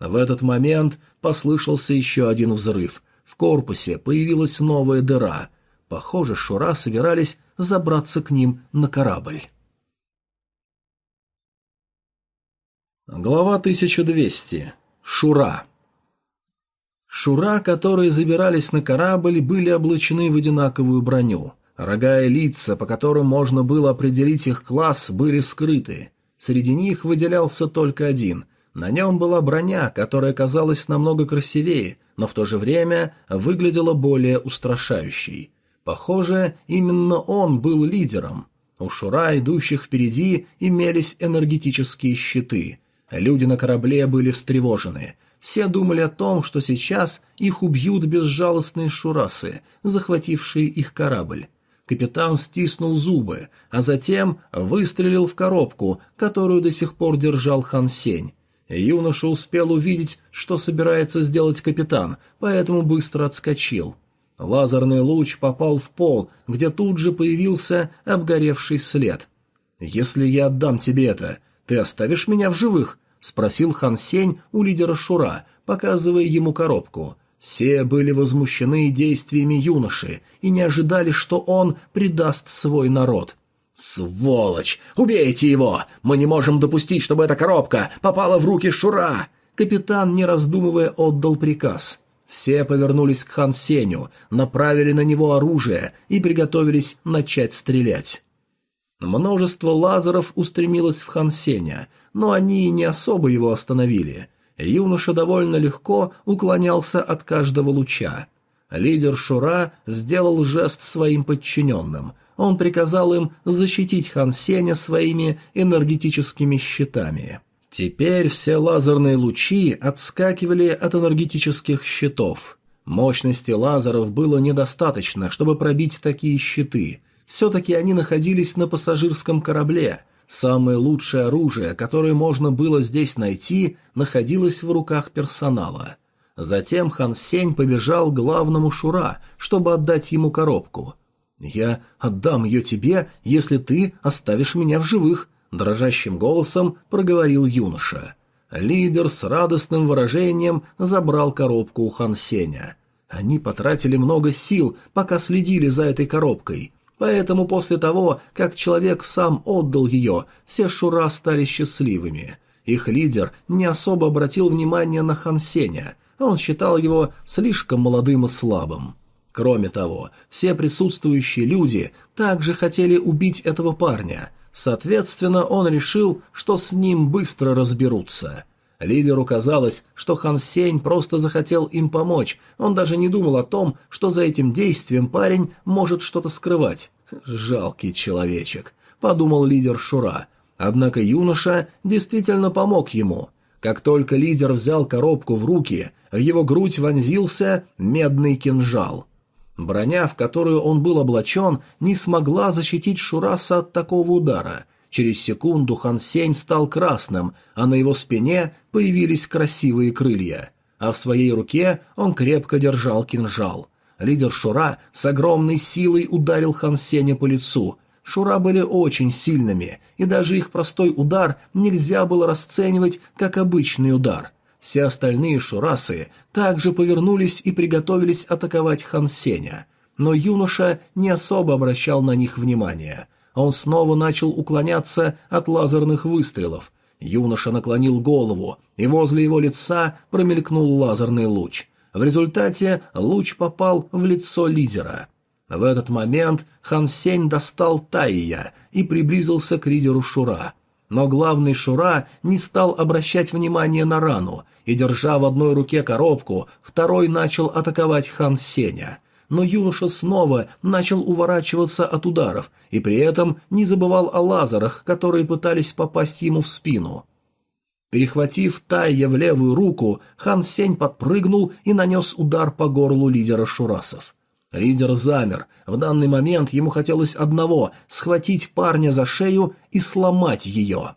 В этот момент послышался еще один взрыв. В корпусе появилась новая дыра – Похоже, Шура собирались забраться к ним на корабль. Глава 1200. Шура. Шура, которые забирались на корабль, были облачены в одинаковую броню. Рога и лица, по которым можно было определить их класс, были скрыты. Среди них выделялся только один. На нем была броня, которая казалась намного красивее, но в то же время выглядела более устрашающей. Похоже, именно он был лидером. У Шура, идущих впереди, имелись энергетические щиты. Люди на корабле были встревожены. Все думали о том, что сейчас их убьют безжалостные шурасы, захватившие их корабль. Капитан стиснул зубы, а затем выстрелил в коробку, которую до сих пор держал Хан Сень. Юноша успел увидеть, что собирается сделать капитан, поэтому быстро отскочил. Лазерный луч попал в пол, где тут же появился обгоревший след. «Если я отдам тебе это, ты оставишь меня в живых?» — спросил Хан Сень у лидера Шура, показывая ему коробку. Все были возмущены действиями юноши и не ожидали, что он предаст свой народ. «Сволочь! Убейте его! Мы не можем допустить, чтобы эта коробка попала в руки Шура!» Капитан, не раздумывая, отдал приказ. Все повернулись к Хан Сеню, направили на него оружие и приготовились начать стрелять. Множество лазеров устремилось в Хан Сеня, но они не особо его остановили. Юноша довольно легко уклонялся от каждого луча. Лидер Шура сделал жест своим подчиненным. Он приказал им защитить Хан Сеня своими энергетическими щитами. Теперь все лазерные лучи отскакивали от энергетических щитов. Мощности лазеров было недостаточно, чтобы пробить такие щиты. Все-таки они находились на пассажирском корабле. Самое лучшее оружие, которое можно было здесь найти, находилось в руках персонала. Затем Хан Сень побежал к главному Шура, чтобы отдать ему коробку. «Я отдам ее тебе, если ты оставишь меня в живых», — дрожащим голосом проговорил юноша. Лидер с радостным выражением забрал коробку у Хан Сеня. Они потратили много сил, пока следили за этой коробкой. Поэтому после того, как человек сам отдал ее, все Шура стали счастливыми. Их лидер не особо обратил внимание на Хан Сеня, он считал его слишком молодым и слабым. Кроме того, все присутствующие люди также хотели убить этого парня. Соответственно, он решил, что с ним быстро разберутся. Лидеру казалось, что Хан Сень просто захотел им помочь, он даже не думал о том, что за этим действием парень может что-то скрывать. «Жалкий человечек», — подумал лидер Шура. Однако юноша действительно помог ему. Как только лидер взял коробку в руки, в его грудь вонзился медный кинжал. Броня, в которую он был облачен, не смогла защитить Шураса от такого удара. Через секунду Хан Сень стал красным, а на его спине появились красивые крылья. А в своей руке он крепко держал кинжал. Лидер Шура с огромной силой ударил Хан Сеня по лицу. Шура были очень сильными, и даже их простой удар нельзя было расценивать как обычный удар. Все остальные шурасы также повернулись и приготовились атаковать Хан Сеня. Но юноша не особо обращал на них внимания – он снова начал уклоняться от лазерных выстрелов. Юноша наклонил голову, и возле его лица промелькнул лазерный луч. В результате луч попал в лицо лидера. В этот момент Хан Сень достал Тайя и приблизился к лидеру Шура. Но главный Шура не стал обращать внимание на рану, и, держа в одной руке коробку, второй начал атаковать Хан Сеня – но юноша снова начал уворачиваться от ударов и при этом не забывал о лазерах, которые пытались попасть ему в спину. Перехватив Тайя в левую руку, Хан Сень подпрыгнул и нанес удар по горлу лидера Шурасов. Лидер замер. В данный момент ему хотелось одного — схватить парня за шею и сломать ее.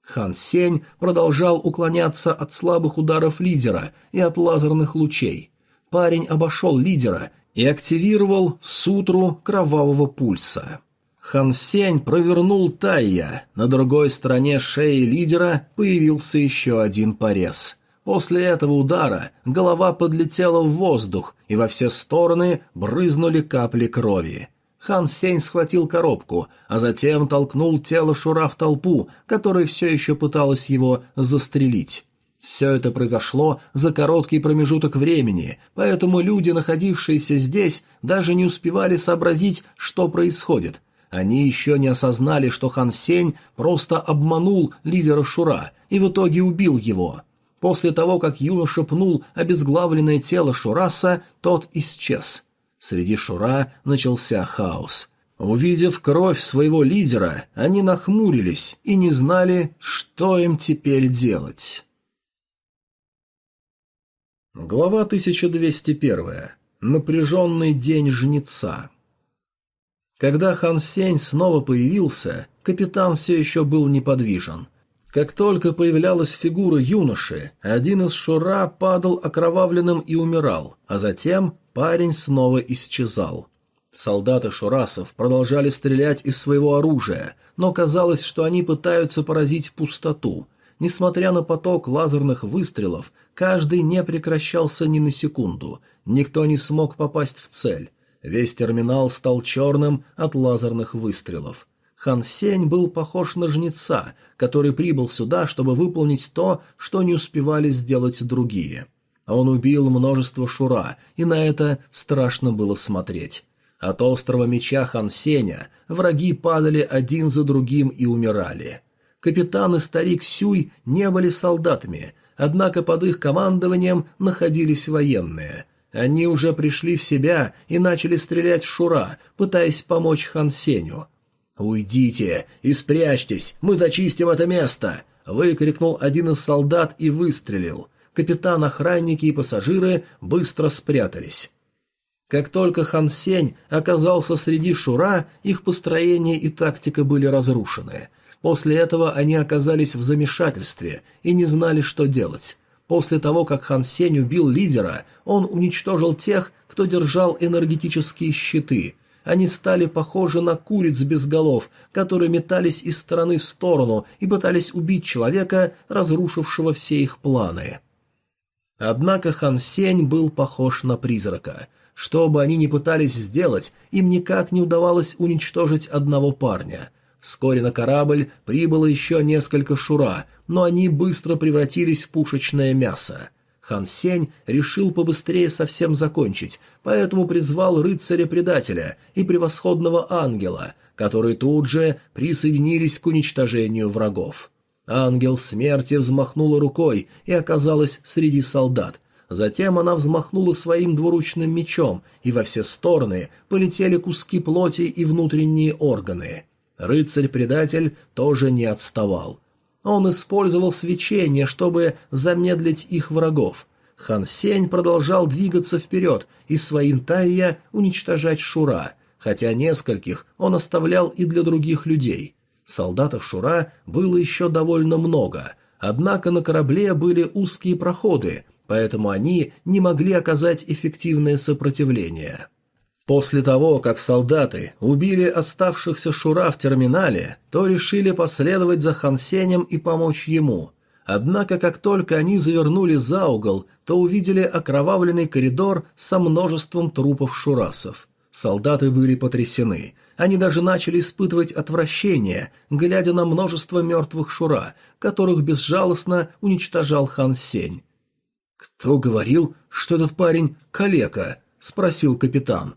Хан Сень продолжал уклоняться от слабых ударов лидера и от лазерных лучей. Парень обошел лидера и активировал сутру кровавого пульса. Хан Сень провернул Тайя, на другой стороне шеи лидера появился еще один порез. После этого удара голова подлетела в воздух, и во все стороны брызнули капли крови. Хан Сень схватил коробку, а затем толкнул тело Шура в толпу, которая все еще пыталась его застрелить. Все это произошло за короткий промежуток времени, поэтому люди, находившиеся здесь, даже не успевали сообразить, что происходит. Они еще не осознали, что Хан Сень просто обманул лидера Шура и в итоге убил его. После того, как юноша пнул обезглавленное тело Шураса, тот исчез. Среди Шура начался хаос. Увидев кровь своего лидера, они нахмурились и не знали, что им теперь делать. Глава 1201. Напряженный день жнеца. Когда Хан Сень снова появился, капитан все еще был неподвижен. Как только появлялась фигура юноши, один из шура падал окровавленным и умирал, а затем парень снова исчезал. Солдаты шурасов продолжали стрелять из своего оружия, но казалось, что они пытаются поразить пустоту. Несмотря на поток лазерных выстрелов, Каждый не прекращался ни на секунду, никто не смог попасть в цель. Весь терминал стал черным от лазерных выстрелов. Хан Сень был похож на жнеца, который прибыл сюда, чтобы выполнить то, что не успевали сделать другие. Он убил множество шура, и на это страшно было смотреть. От острого меча Хан Сеня враги падали один за другим и умирали. Капитан и старик Сюй не были солдатами, однако под их командованием находились военные. Они уже пришли в себя и начали стрелять в Шура, пытаясь помочь Хан Сеню. «Уйдите и спрячьтесь, мы зачистим это место!» — выкрикнул один из солдат и выстрелил. Капитан, охранники и пассажиры быстро спрятались. Как только Хан Сень оказался среди Шура, их построение и тактика были разрушены. После этого они оказались в замешательстве и не знали, что делать. После того, как Хан Сень убил лидера, он уничтожил тех, кто держал энергетические щиты. Они стали похожи на куриц без голов, которые метались из стороны в сторону и пытались убить человека, разрушившего все их планы. Однако Хан Сень был похож на призрака. Что бы они ни пытались сделать, им никак не удавалось уничтожить одного парня. Вскоре на корабль прибыло еще несколько шура, но они быстро превратились в пушечное мясо. Хан Сень решил побыстрее совсем закончить, поэтому призвал рыцаря-предателя и превосходного ангела, которые тут же присоединились к уничтожению врагов. Ангел смерти взмахнула рукой и оказалась среди солдат. Затем она взмахнула своим двуручным мечом, и во все стороны полетели куски плоти и внутренние органы. Рыцарь-предатель тоже не отставал. Он использовал свечение, чтобы замедлить их врагов. Хан Сень продолжал двигаться вперед и своим тайя уничтожать Шура, хотя нескольких он оставлял и для других людей. Солдатов Шура было еще довольно много, однако на корабле были узкие проходы, поэтому они не могли оказать эффективное сопротивление. После того, как солдаты убили оставшихся Шура в терминале, то решили последовать за Хансенем и помочь ему. Однако, как только они завернули за угол, то увидели окровавленный коридор со множеством трупов шурасов. Солдаты были потрясены. Они даже начали испытывать отвращение, глядя на множество мертвых шура, которых безжалостно уничтожал Хан Сень. «Кто говорил, что этот парень калека?» – спросил капитан.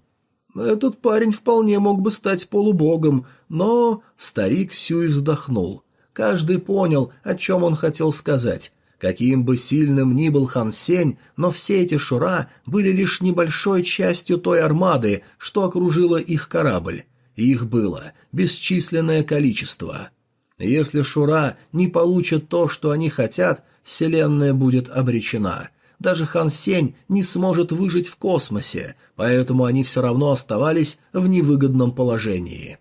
Этот парень вполне мог бы стать полубогом, но... Старик Сюй вздохнул. Каждый понял, о чем он хотел сказать. Каким бы сильным ни был Хан Сень, но все эти шура были лишь небольшой частью той армады, что окружила их корабль. Их было бесчисленное количество. Если шура не получат то, что они хотят, Вселенная будет обречена даже Хан Сень не сможет выжить в космосе, поэтому они все равно оставались в невыгодном положении.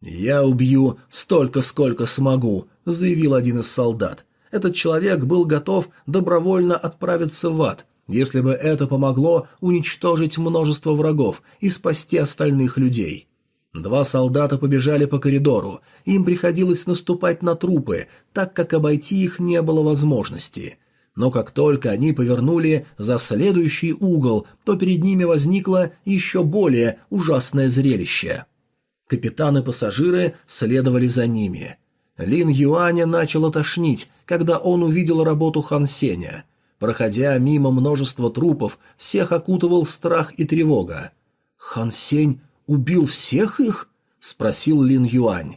«Я убью столько, сколько смогу», — заявил один из солдат. Этот человек был готов добровольно отправиться в ад, если бы это помогло уничтожить множество врагов и спасти остальных людей. Два солдата побежали по коридору, им приходилось наступать на трупы, так как обойти их не было возможности но как только они повернули за следующий угол, то перед ними возникло еще более ужасное зрелище. Капитан и пассажиры следовали за ними. Лин Юаня начал тошнить, когда он увидел работу Хан Сеня. Проходя мимо множества трупов, всех окутывал страх и тревога. «Хан Сень убил всех их?» — спросил Лин Юань.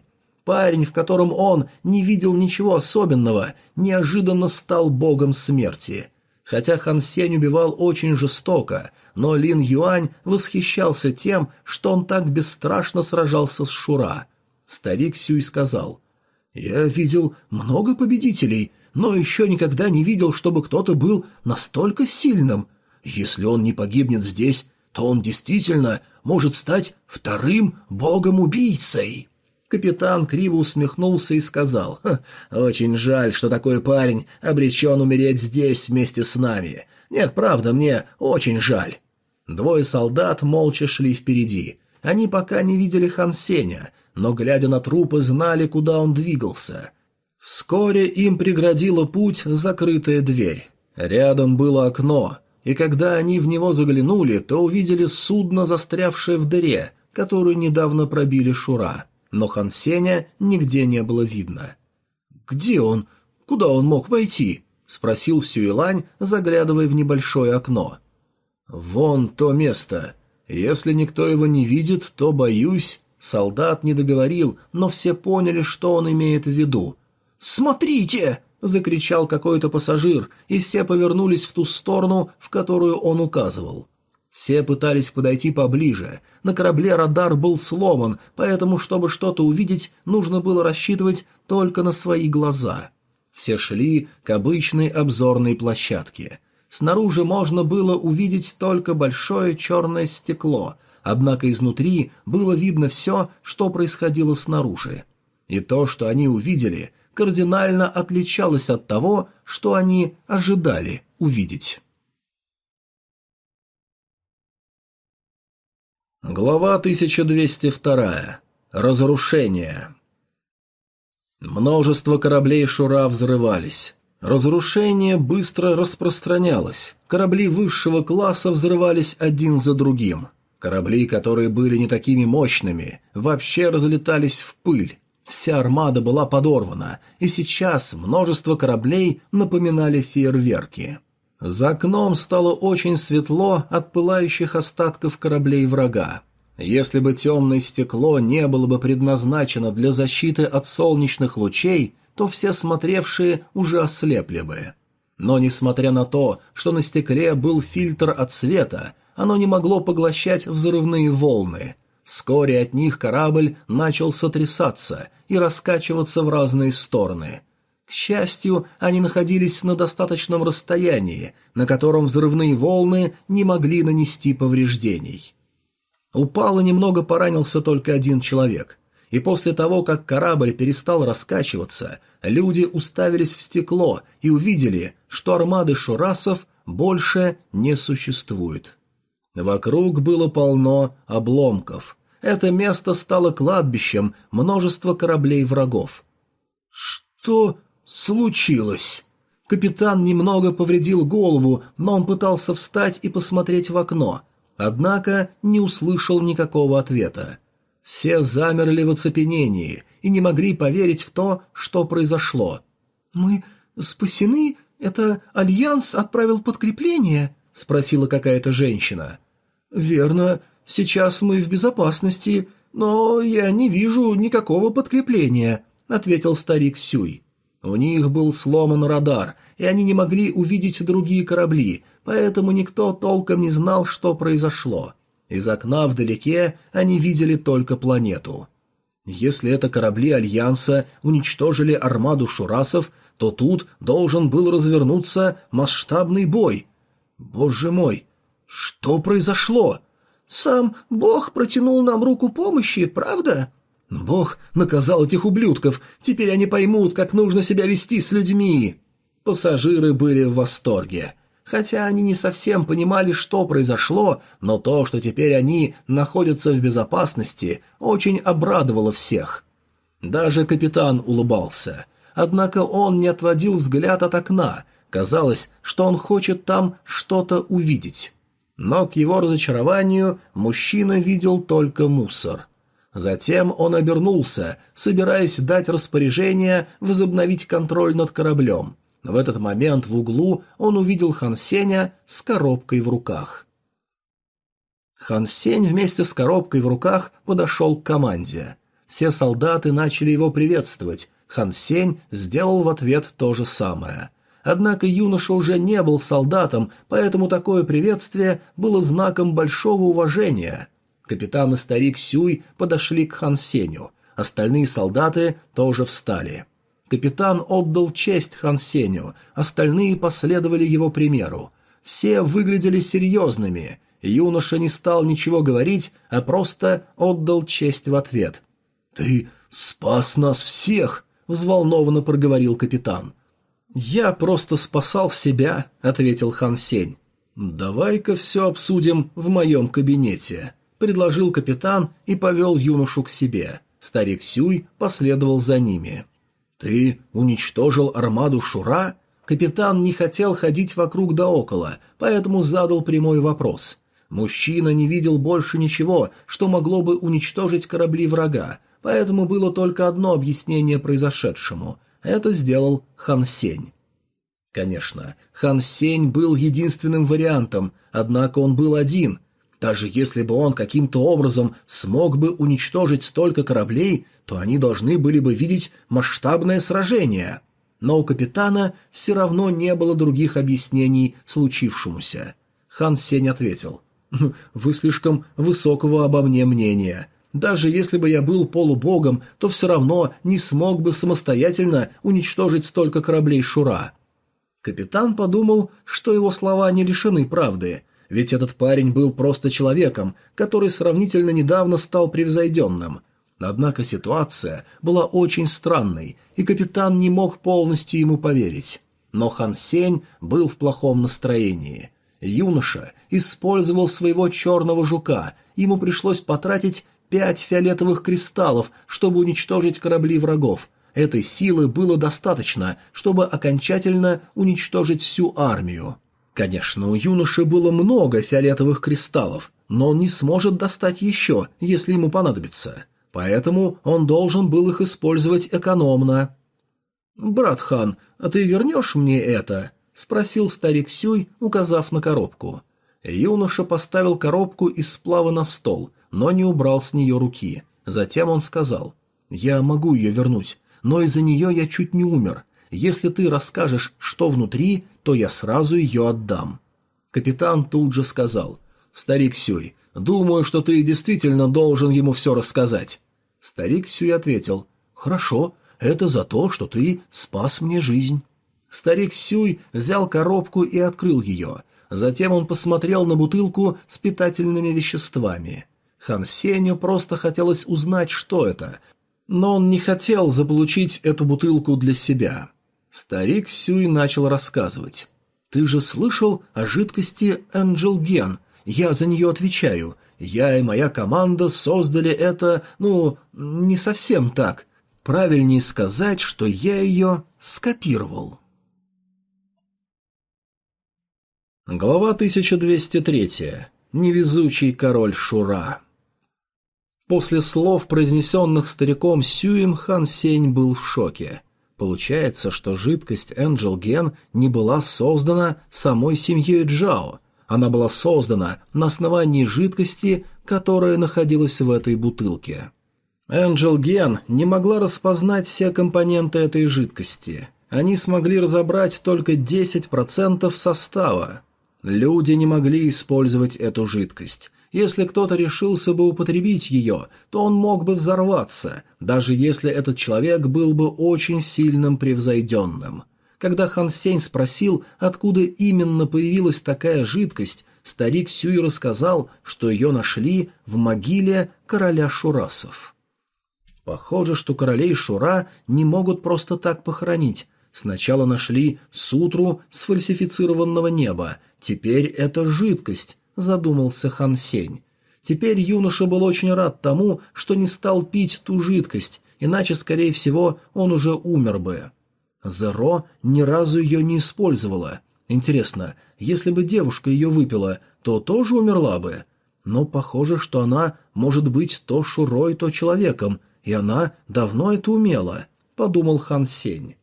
Парень, в котором он не видел ничего особенного, неожиданно стал богом смерти. Хотя Хан Сень убивал очень жестоко, но Лин Юань восхищался тем, что он так бесстрашно сражался с Шура. Старик Сюй сказал, «Я видел много победителей, но еще никогда не видел, чтобы кто-то был настолько сильным. Если он не погибнет здесь, то он действительно может стать вторым богом-убийцей». Капитан криво усмехнулся и сказал, «Очень жаль, что такой парень обречен умереть здесь вместе с нами. Нет, правда, мне очень жаль». Двое солдат молча шли впереди. Они пока не видели Хан Сеня, но, глядя на трупы, знали, куда он двигался. Вскоре им преградила путь закрытая дверь. Рядом было окно, и когда они в него заглянули, то увидели судно, застрявшее в дыре, которую недавно пробили Шура. Но Хан Сеня нигде не было видно. «Где он? Куда он мог пойти?» — спросил Сюэлань, заглядывая в небольшое окно. «Вон то место. Если никто его не видит, то, боюсь...» Солдат не договорил, но все поняли, что он имеет в виду. «Смотрите!» — закричал какой-то пассажир, и все повернулись в ту сторону, в которую он указывал. Все пытались подойти поближе. На корабле радар был сломан, поэтому, чтобы что-то увидеть, нужно было рассчитывать только на свои глаза. Все шли к обычной обзорной площадке. Снаружи можно было увидеть только большое черное стекло, однако изнутри было видно все, что происходило снаружи. И то, что они увидели, кардинально отличалось от того, что они ожидали увидеть. Глава 1202. Разрушение. Множество кораблей Шура взрывались. Разрушение быстро распространялось. Корабли высшего класса взрывались один за другим. Корабли, которые были не такими мощными, вообще разлетались в пыль. Вся армада была подорвана, и сейчас множество кораблей напоминали фейерверки. За окном стало очень светло от пылающих остатков кораблей врага. Если бы темное стекло не было бы предназначено для защиты от солнечных лучей, то все смотревшие уже ослепли бы. Но несмотря на то, что на стекле был фильтр от света, оно не могло поглощать взрывные волны. Вскоре от них корабль начал сотрясаться и раскачиваться в разные стороны – к счастью, они находились на достаточном расстоянии, на котором взрывные волны не могли нанести повреждений. Упал и немного поранился только один человек, и после того, как корабль перестал раскачиваться, люди уставились в стекло и увидели, что армады шурасов больше не существует. Вокруг было полно обломков. Это место стало кладбищем множества кораблей врагов. «Что «Случилось!» Капитан немного повредил голову, но он пытался встать и посмотреть в окно, однако не услышал никакого ответа. Все замерли в оцепенении и не могли поверить в то, что произошло. «Мы спасены? Это Альянс отправил подкрепление?» — спросила какая-то женщина. «Верно. Сейчас мы в безопасности, но я не вижу никакого подкрепления», — ответил старик Сюй. У них был сломан радар, и они не могли увидеть другие корабли, поэтому никто толком не знал, что произошло. Из окна вдалеке они видели только планету. Если это корабли Альянса уничтожили армаду шурасов, то тут должен был развернуться масштабный бой. Боже мой, что произошло? Сам Бог протянул нам руку помощи, правда? Бог наказал этих ублюдков, теперь они поймут, как нужно себя вести с людьми. Пассажиры были в восторге. Хотя они не совсем понимали, что произошло, но то, что теперь они находятся в безопасности, очень обрадовало всех. Даже капитан улыбался. Однако он не отводил взгляд от окна. Казалось, что он хочет там что-то увидеть. Но к его разочарованию мужчина видел только мусор. Затем он обернулся, собираясь дать распоряжение возобновить контроль над кораблем. В этот момент в углу он увидел Хан Сеня с коробкой в руках. Хан Сень вместе с коробкой в руках подошел к команде. Все солдаты начали его приветствовать, Хан Сень сделал в ответ то же самое. Однако юноша уже не был солдатом, поэтому такое приветствие было знаком большого уважения. Капитан и старик Сюй подошли к Хан Сеню. Остальные солдаты тоже встали. Капитан отдал честь Хан Сеню, остальные последовали его примеру. Все выглядели серьезными. Юноша не стал ничего говорить, а просто отдал честь в ответ. «Ты спас нас всех!» — взволнованно проговорил капитан. «Я просто спасал себя», — ответил Хан Сень. «Давай-ка все обсудим в моем кабинете», предложил капитан и повел юношу к себе. Старик Сюй последовал за ними. «Ты уничтожил армаду Шура?» Капитан не хотел ходить вокруг да около, поэтому задал прямой вопрос. Мужчина не видел больше ничего, что могло бы уничтожить корабли врага, поэтому было только одно объяснение произошедшему. Это сделал Хан Сень. Конечно, Хан Сень был единственным вариантом, однако он был один. Даже если бы он каким-то образом смог бы уничтожить столько кораблей, то они должны были бы видеть масштабное сражение. Но у капитана все равно не было других объяснений случившемуся. Хан Сень ответил, «Хм, «Вы слишком высокого обо мне мнения. Даже если бы я был полубогом, то все равно не смог бы самостоятельно уничтожить столько кораблей Шура». Капитан подумал, что его слова не лишены правды, ведь этот парень был просто человеком, который сравнительно недавно стал превзойденным. Однако ситуация была очень странной, и капитан не мог полностью ему поверить. Но Хан Сень был в плохом настроении. Юноша использовал своего черного жука, ему пришлось потратить пять фиолетовых кристаллов, чтобы уничтожить корабли врагов – Этой силы было достаточно, чтобы окончательно уничтожить всю армию. Конечно, у юноши было много фиолетовых кристаллов, но он не сможет достать еще, если ему понадобится. Поэтому он должен был их использовать экономно. «Брат Хан, а ты вернешь мне это?» — спросил старик Сюй, указав на коробку. Юноша поставил коробку из сплава на стол, но не убрал с нее руки. Затем он сказал, «Я могу ее вернуть, но из-за нее я чуть не умер. Если ты расскажешь, что внутри, то я сразу ее отдам». Капитан тут же сказал, «Старик Сюй, думаю, что ты действительно должен ему все рассказать». Старик Сюй ответил, «Хорошо, это за то, что ты спас мне жизнь». Старик Сюй взял коробку и открыл ее. Затем он посмотрел на бутылку с питательными веществами. Хан Сеню просто хотелось узнать, что это, но он не хотел заполучить эту бутылку для себя. Старик Сюй начал рассказывать. «Ты же слышал о жидкости Энджел Ген? Я за нее отвечаю. Я и моя команда создали это, ну, не совсем так. Правильнее сказать, что я ее скопировал». Глава 1203. Невезучий король Шура. После слов, произнесенных стариком Сюем, Хан Сень был в шоке. Получается, что жидкость Энджел Ген не была создана самой семьей Джао. Она была создана на основании жидкости, которая находилась в этой бутылке. Энджел Ген не могла распознать все компоненты этой жидкости. Они смогли разобрать только 10% состава. Люди не могли использовать эту жидкость. Если кто-то решился бы употребить ее, то он мог бы взорваться, даже если этот человек был бы очень сильным превзойденным. Когда Хан Сень спросил, откуда именно появилась такая жидкость, старик Сюй рассказал, что ее нашли в могиле короля Шурасов. Похоже, что королей Шура не могут просто так похоронить. Сначала нашли сутру сфальсифицированного неба, теперь это жидкость, задумался Хан Сень. Теперь юноша был очень рад тому, что не стал пить ту жидкость, иначе, скорее всего, он уже умер бы. Зеро ни разу ее не использовала. Интересно, если бы девушка ее выпила, то тоже умерла бы. Но похоже, что она может быть то Шурой, то человеком, и она давно это умела, подумал Хан Сень.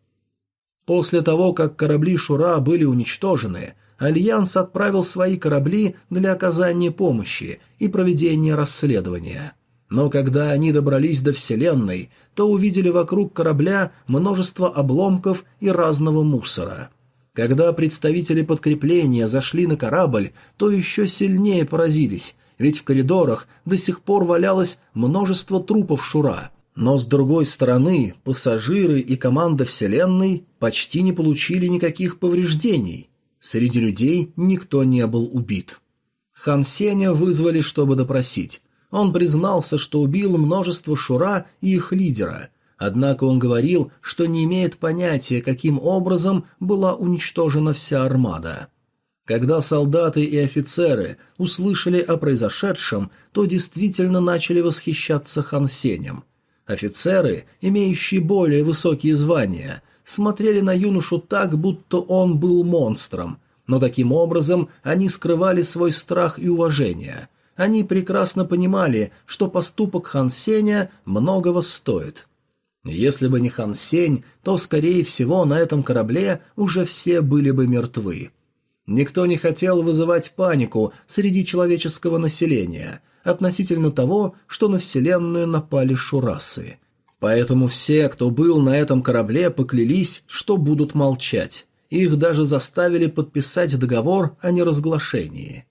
После того, как корабли Шура были уничтожены, Альянс отправил свои корабли для оказания помощи и проведения расследования. Но когда они добрались до Вселенной, то увидели вокруг корабля множество обломков и разного мусора. Когда представители подкрепления зашли на корабль, то еще сильнее поразились, ведь в коридорах до сих пор валялось множество трупов Шура. Но с другой стороны, пассажиры и команда Вселенной почти не получили никаких повреждений. Среди людей никто не был убит. Хан Сеня вызвали, чтобы допросить. Он признался, что убил множество шура и их лидера. Однако он говорил, что не имеет понятия, каким образом была уничтожена вся армада. Когда солдаты и офицеры услышали о произошедшем, то действительно начали восхищаться Хан Сенем. Офицеры, имеющие более высокие звания, смотрели на юношу так, будто он был монстром, но таким образом они скрывали свой страх и уважение. Они прекрасно понимали, что поступок Хан Сеня многого стоит. Если бы не Хан Сень, то, скорее всего, на этом корабле уже все были бы мертвы. Никто не хотел вызывать панику среди человеческого населения относительно того, что на Вселенную напали шурасы. Поэтому все, кто был на этом корабле, поклялись, что будут молчать. Их даже заставили подписать договор о неразглашении.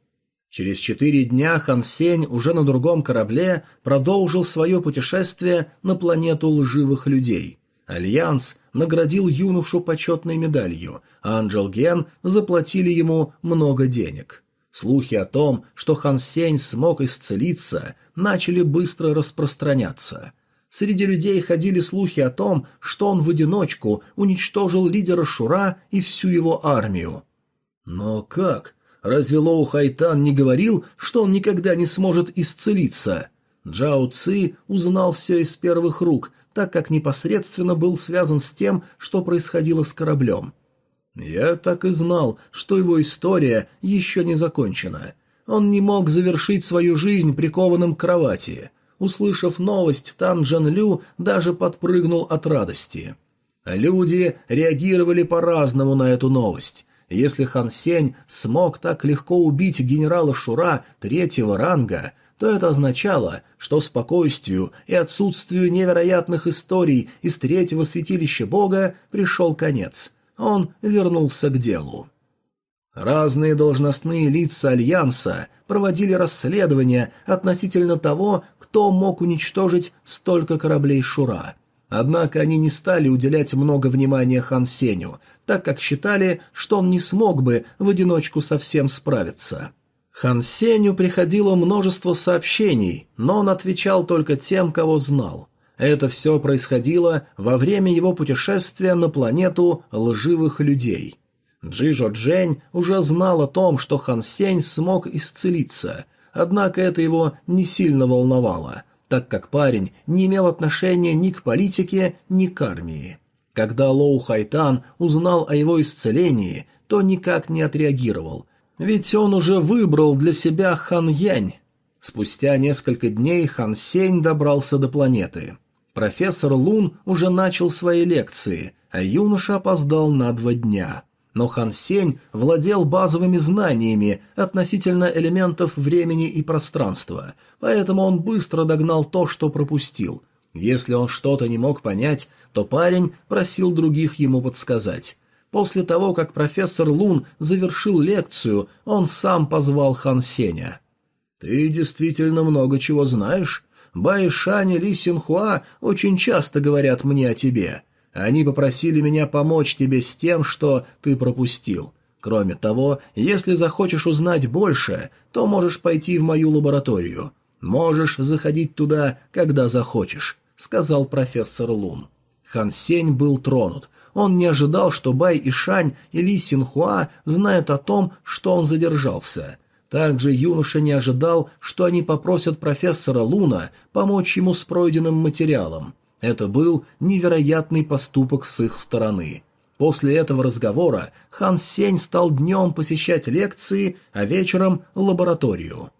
Через четыре дня Хан Сень уже на другом корабле продолжил свое путешествие на планету лживых людей. Альянс наградил юношу почетной медалью, а Анджел Ген заплатили ему много денег. Слухи о том, что Хан Сень смог исцелиться, начали быстро распространяться. Среди людей ходили слухи о том, что он в одиночку уничтожил лидера Шура и всю его армию. Но как? Разве Лоу Хайтан не говорил, что он никогда не сможет исцелиться? Джао Ци узнал все из первых рук, так как непосредственно был связан с тем, что происходило с кораблем. Я так и знал, что его история еще не закончена. Он не мог завершить свою жизнь прикованным к кровати. Услышав новость, Тан Джан Лю даже подпрыгнул от радости. Люди реагировали по-разному на эту новость. Если Хан Сень смог так легко убить генерала Шура третьего ранга, то это означало, что спокойствию и отсутствию невероятных историй из третьего святилища Бога пришел конец. Он вернулся к делу. Разные должностные лица Альянса проводили расследования относительно того, кто мог уничтожить столько кораблей Шура. Однако они не стали уделять много внимания Хан Сеню, так как считали, что он не смог бы в одиночку совсем справиться. Хан Сеню приходило множество сообщений, но он отвечал только тем, кого знал. Это все происходило во время его путешествия на планету лживых людей. Джижо Джень уже знал о том, что Хан Сень смог исцелиться, однако это его не сильно волновало, так как парень не имел отношения ни к политике, ни к армии. Когда Лоу Хайтан узнал о его исцелении, то никак не отреагировал, ведь он уже выбрал для себя Хан Янь. Спустя несколько дней Хан Сень добрался до планеты. Профессор Лун уже начал свои лекции, а юноша опоздал на два дня. Но Хан Сень владел базовыми знаниями относительно элементов времени и пространства, поэтому он быстро догнал то, что пропустил. Если он что-то не мог понять, то парень просил других ему подсказать. После того, как профессор Лун завершил лекцию, он сам позвал Хан Сеня. «Ты действительно много чего знаешь. Бай Шань и Ли Синхуа очень часто говорят мне о тебе. Они попросили меня помочь тебе с тем, что ты пропустил. Кроме того, если захочешь узнать больше, то можешь пойти в мою лабораторию. Можешь заходить туда, когда захочешь», — сказал профессор Лун. Хан Сень был тронут. Он не ожидал, что Бай Ишань и Ли Синхуа знают о том, что он задержался. Также юноша не ожидал, что они попросят профессора Луна помочь ему с пройденным материалом. Это был невероятный поступок с их стороны. После этого разговора Хан Сень стал днем посещать лекции, а вечером – лабораторию.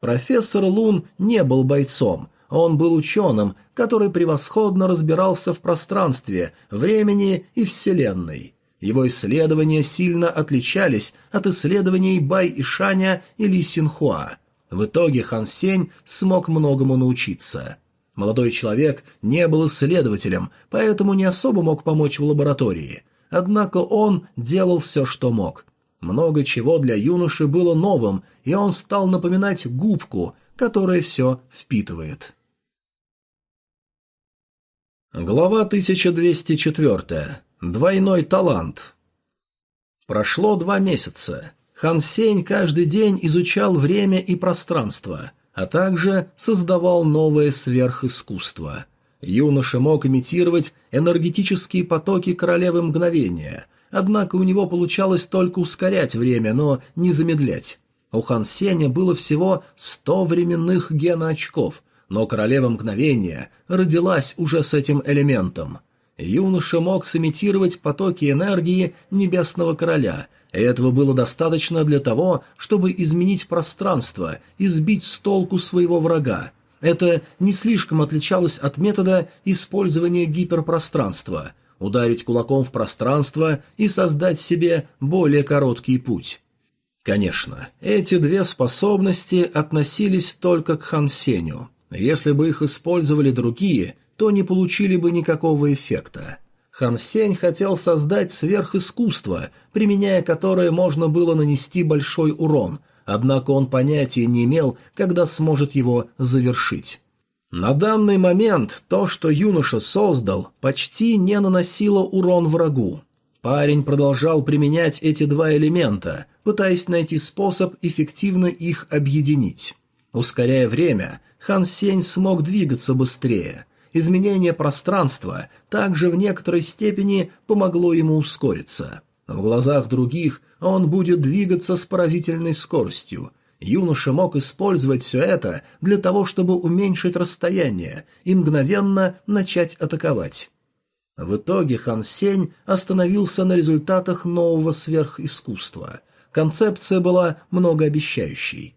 Профессор Лун не был бойцом, он был ученым, который превосходно разбирался в пространстве, времени и Вселенной. Его исследования сильно отличались от исследований Бай Ишаня и Ли Синхуа. В итоге Хан Сень смог многому научиться. Молодой человек не был исследователем, поэтому не особо мог помочь в лаборатории. Однако он делал все, что мог. Много чего для юноши было новым, и он стал напоминать губку, которая все впитывает. Глава 1204. Двойной талант. Прошло два месяца. Хан Сень каждый день изучал время и пространство, а также создавал новое сверхискусство. Юноша мог имитировать энергетические потоки королевы мгновения, однако у него получалось только ускорять время, но не замедлять. У Хан Сеня было всего сто временных геноочков – но королева мгновения родилась уже с этим элементом. Юноша мог сымитировать потоки энергии Небесного Короля, Этого было достаточно для того, чтобы изменить пространство и сбить с толку своего врага. Это не слишком отличалось от метода использования гиперпространства – ударить кулаком в пространство и создать себе более короткий путь. Конечно, эти две способности относились только к Хан Сеню. Если бы их использовали другие, то не получили бы никакого эффекта. Хан Сень хотел создать сверхискусство, применяя которое можно было нанести большой урон, однако он понятия не имел, когда сможет его завершить. На данный момент то, что юноша создал, почти не наносило урон врагу. Парень продолжал применять эти два элемента, пытаясь найти способ эффективно их объединить. Ускоряя время, Хан Сень смог двигаться быстрее – Изменение пространства также в некоторой степени помогло ему ускориться. В глазах других он будет двигаться с поразительной скоростью. Юноша мог использовать все это для того, чтобы уменьшить расстояние и мгновенно начать атаковать. В итоге Хан Сень остановился на результатах нового сверхискусства. Концепция была многообещающей.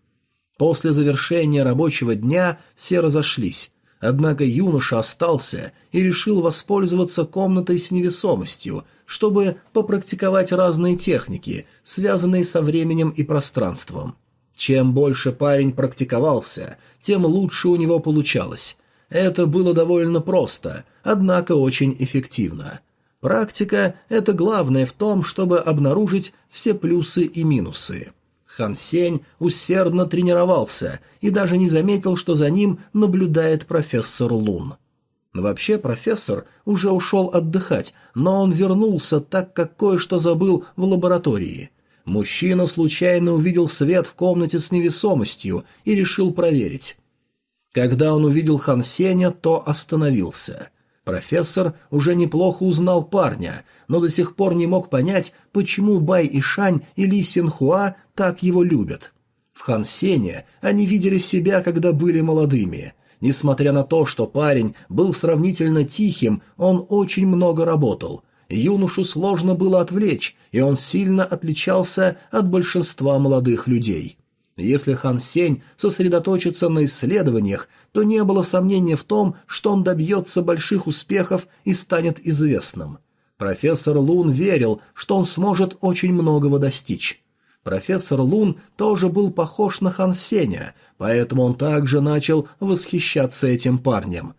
После завершения рабочего дня все разошлись, Однако юноша остался и решил воспользоваться комнатой с невесомостью, чтобы попрактиковать разные техники, связанные со временем и пространством. Чем больше парень практиковался, тем лучше у него получалось. Это было довольно просто, однако очень эффективно. Практика – это главное в том, чтобы обнаружить все плюсы и минусы. Хан Сень усердно тренировался и даже не заметил, что за ним наблюдает профессор Лун. Вообще профессор уже ушел отдыхать, но он вернулся, так как кое-что забыл в лаборатории. Мужчина случайно увидел свет в комнате с невесомостью и решил проверить. Когда он увидел Хан Сеня, то остановился. Профессор уже неплохо узнал парня, но до сих пор не мог понять, почему Бай Ишань и Ли Синхуа так его любят. В Хан Сене они видели себя, когда были молодыми. Несмотря на то, что парень был сравнительно тихим, он очень много работал. Юношу сложно было отвлечь, и он сильно отличался от большинства молодых людей. Если Хан Сень сосредоточится на исследованиях, то не было сомнения в том, что он добьется больших успехов и станет известным. Профессор Лун верил, что он сможет очень многого достичь. Профессор Лун тоже был похож на Хан Сеня, поэтому он также начал восхищаться этим парнем.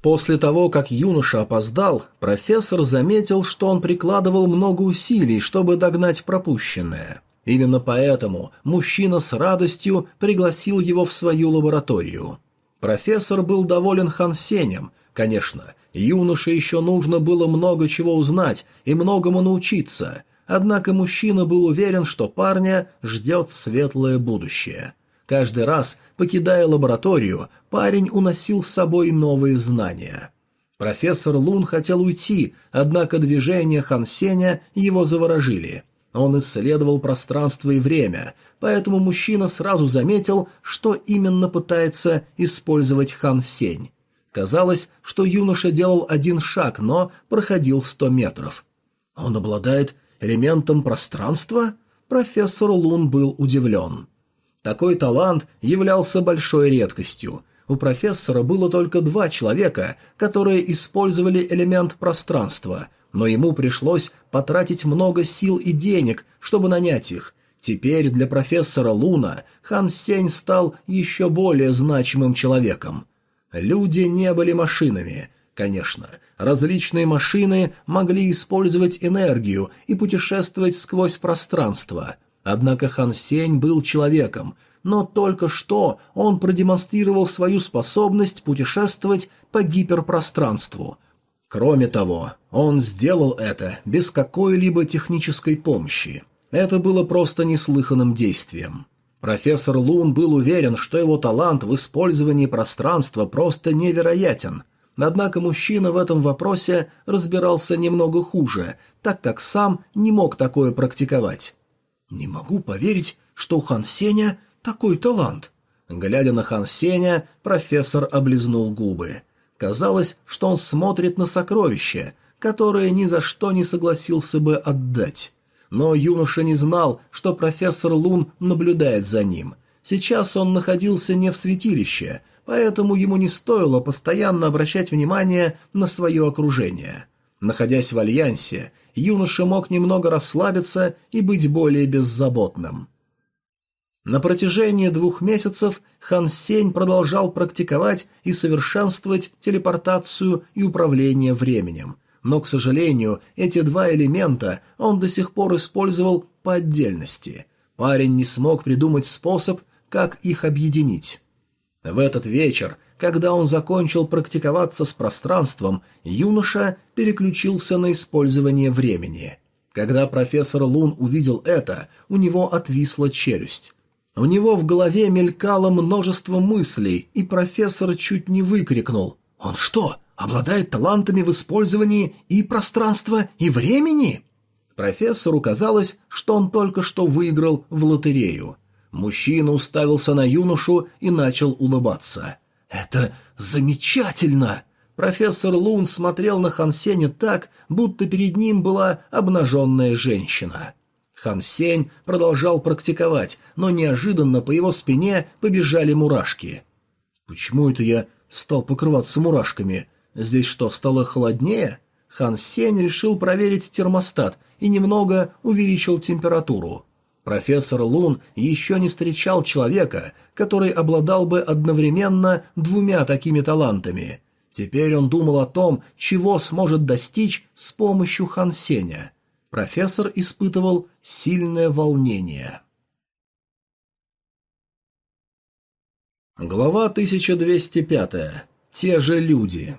После того, как юноша опоздал, профессор заметил, что он прикладывал много усилий, чтобы догнать пропущенное. Именно поэтому мужчина с радостью пригласил его в свою лабораторию. Профессор был доволен Хан Сенем. Конечно, юноше еще нужно было много чего узнать и многому научиться, однако мужчина был уверен, что парня ждет светлое будущее. Каждый раз, покидая лабораторию, парень уносил с собой новые знания. Профессор Лун хотел уйти, однако движения Хан Сеня его заворожили – он исследовал пространство и время, поэтому мужчина сразу заметил, что именно пытается использовать Хан Сень. Казалось, что юноша делал один шаг, но проходил сто метров. Он обладает элементом пространства? Профессор Лун был удивлен. Такой талант являлся большой редкостью. У профессора было только два человека, которые использовали элемент пространства, но ему пришлось потратить много сил и денег, чтобы нанять их. Теперь для профессора Луна Хан Сень стал еще более значимым человеком. Люди не были машинами. Конечно, различные машины могли использовать энергию и путешествовать сквозь пространство. Однако Хан Сень был человеком, но только что он продемонстрировал свою способность путешествовать по гиперпространству – Кроме того, он сделал это без какой-либо технической помощи. Это было просто неслыханным действием. Профессор Лун был уверен, что его талант в использовании пространства просто невероятен. Однако мужчина в этом вопросе разбирался немного хуже, так как сам не мог такое практиковать. «Не могу поверить, что у Хан Сеня такой талант». Глядя на Хан Сеня, профессор облизнул губы. Казалось, что он смотрит на сокровище, которое ни за что не согласился бы отдать. Но юноша не знал, что профессор Лун наблюдает за ним. Сейчас он находился не в святилище, поэтому ему не стоило постоянно обращать внимание на свое окружение. Находясь в альянсе, юноша мог немного расслабиться и быть более беззаботным. На протяжении двух месяцев Хан Сень продолжал практиковать и совершенствовать телепортацию и управление временем, но, к сожалению, эти два элемента он до сих пор использовал по отдельности. Парень не смог придумать способ, как их объединить. В этот вечер, когда он закончил практиковаться с пространством, юноша переключился на использование времени. Когда профессор Лун увидел это, у него отвисла челюсть. У него в голове мелькало множество мыслей, и профессор чуть не выкрикнул «Он что, обладает талантами в использовании и пространства, и времени?» Профессору казалось, что он только что выиграл в лотерею. Мужчина уставился на юношу и начал улыбаться. «Это замечательно!» Профессор Лун смотрел на Хансеня так, будто перед ним была обнаженная женщина. Хан Сень продолжал практиковать, но неожиданно по его спине побежали мурашки. «Почему это я стал покрываться мурашками? Здесь что, стало холоднее?» Хан Сень решил проверить термостат и немного увеличил температуру. Профессор Лун еще не встречал человека, который обладал бы одновременно двумя такими талантами. Теперь он думал о том, чего сможет достичь с помощью Хан Сеня. Профессор испытывал сильное волнение. Глава 1205. Те же люди.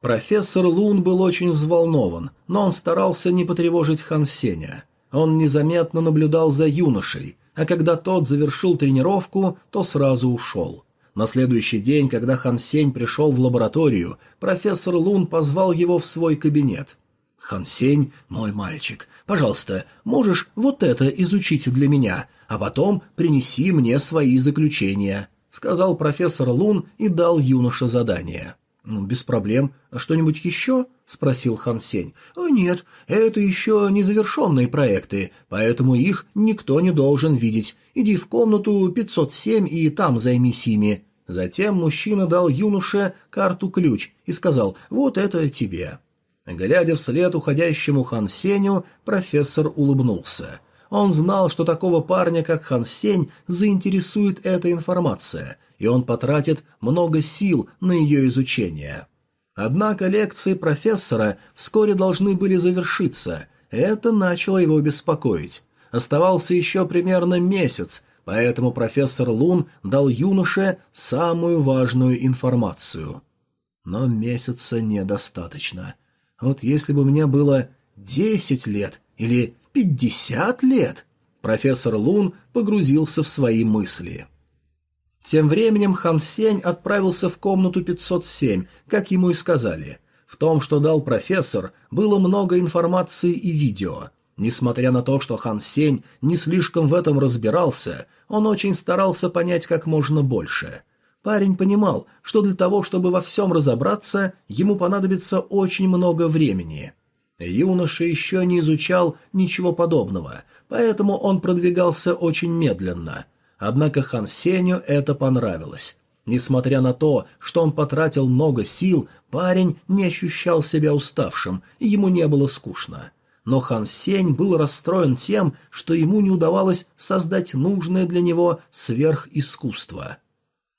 Профессор Лун был очень взволнован, но он старался не потревожить Хан Сеня. Он незаметно наблюдал за юношей, а когда тот завершил тренировку, то сразу ушел. На следующий день, когда Хан Сень пришел в лабораторию, профессор Лун позвал его в свой кабинет. «Хан Сень, мой мальчик, пожалуйста, можешь вот это изучить для меня, а потом принеси мне свои заключения», — сказал профессор Лун и дал юноше задание. «Ну, без проблем. А что-нибудь еще?» — спросил Хан Сень. «О, нет, это еще не завершенные проекты, поэтому их никто не должен видеть. Иди в комнату 507 и там займись ими». Затем мужчина дал юноше карту-ключ и сказал «Вот это тебе». Глядя вслед уходящему Хан Сеню, профессор улыбнулся. Он знал, что такого парня, как Хан Сень, заинтересует эта информация, и он потратит много сил на ее изучение. Однако лекции профессора вскоре должны были завершиться, это начало его беспокоить. Оставался еще примерно месяц, поэтому профессор Лун дал юноше самую важную информацию. Но месяца недостаточно. Вот если бы мне было десять лет или пятьдесят лет, профессор Лун погрузился в свои мысли. Тем временем Хан Сень отправился в комнату 507, как ему и сказали. В том, что дал профессор, было много информации и видео. Несмотря на то, что Хан Сень не слишком в этом разбирался, он очень старался понять как можно больше. Парень понимал, что для того, чтобы во всем разобраться, ему понадобится очень много времени. Юноша еще не изучал ничего подобного, поэтому он продвигался очень медленно – Однако Хан Сеню это понравилось. Несмотря на то, что он потратил много сил, парень не ощущал себя уставшим, и ему не было скучно. Но Хан Сень был расстроен тем, что ему не удавалось создать нужное для него сверхискусство.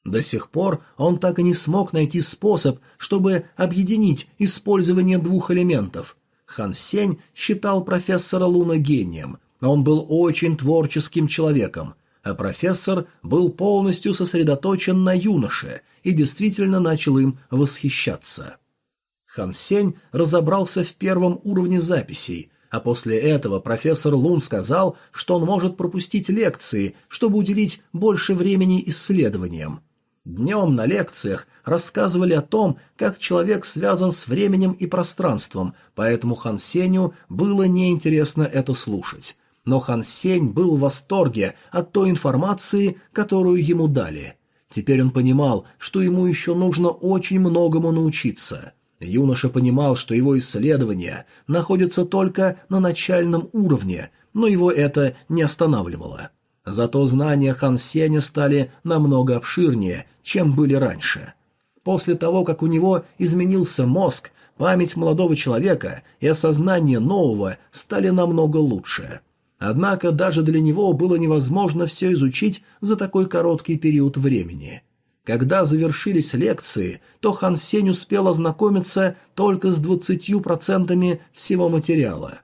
До сих пор он так и не смог найти способ, чтобы объединить использование двух элементов. Хан Сень считал профессора Луна гением, он был очень творческим человеком – а профессор был полностью сосредоточен на юноше и действительно начал им восхищаться. Хан Сень разобрался в первом уровне записей, а после этого профессор Лун сказал, что он может пропустить лекции, чтобы уделить больше времени исследованиям. Днем на лекциях рассказывали о том, как человек связан с временем и пространством, поэтому Хан Сенью было неинтересно это слушать но Хан Сень был в восторге от той информации, которую ему дали. Теперь он понимал, что ему еще нужно очень многому научиться. Юноша понимал, что его исследования находятся только на начальном уровне, но его это не останавливало. Зато знания Хан Сеня стали намного обширнее, чем были раньше. После того, как у него изменился мозг, память молодого человека и осознание нового стали намного лучше. Однако даже для него было невозможно все изучить за такой короткий период времени. Когда завершились лекции, то Хан Сень успел ознакомиться только с двадцатью процентами всего материала.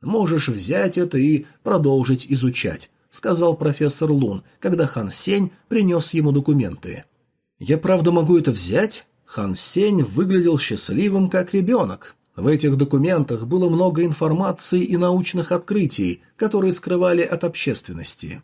«Можешь взять это и продолжить изучать», — сказал профессор Лун, когда Хан Сень принес ему документы. «Я правда могу это взять?» Хан Сень выглядел счастливым, как ребенок. В этих документах было много информации и научных открытий, которые скрывали от общественности.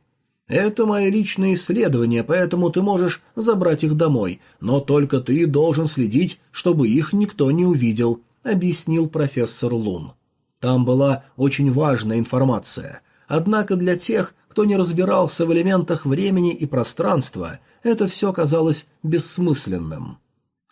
Это мои личные исследования, поэтому ты можешь забрать их домой, но только ты должен следить, чтобы их никто не увидел», — объяснил профессор Лун. Там была очень важная информация. Однако для тех, кто не разбирался в элементах времени и пространства, это все казалось бессмысленным.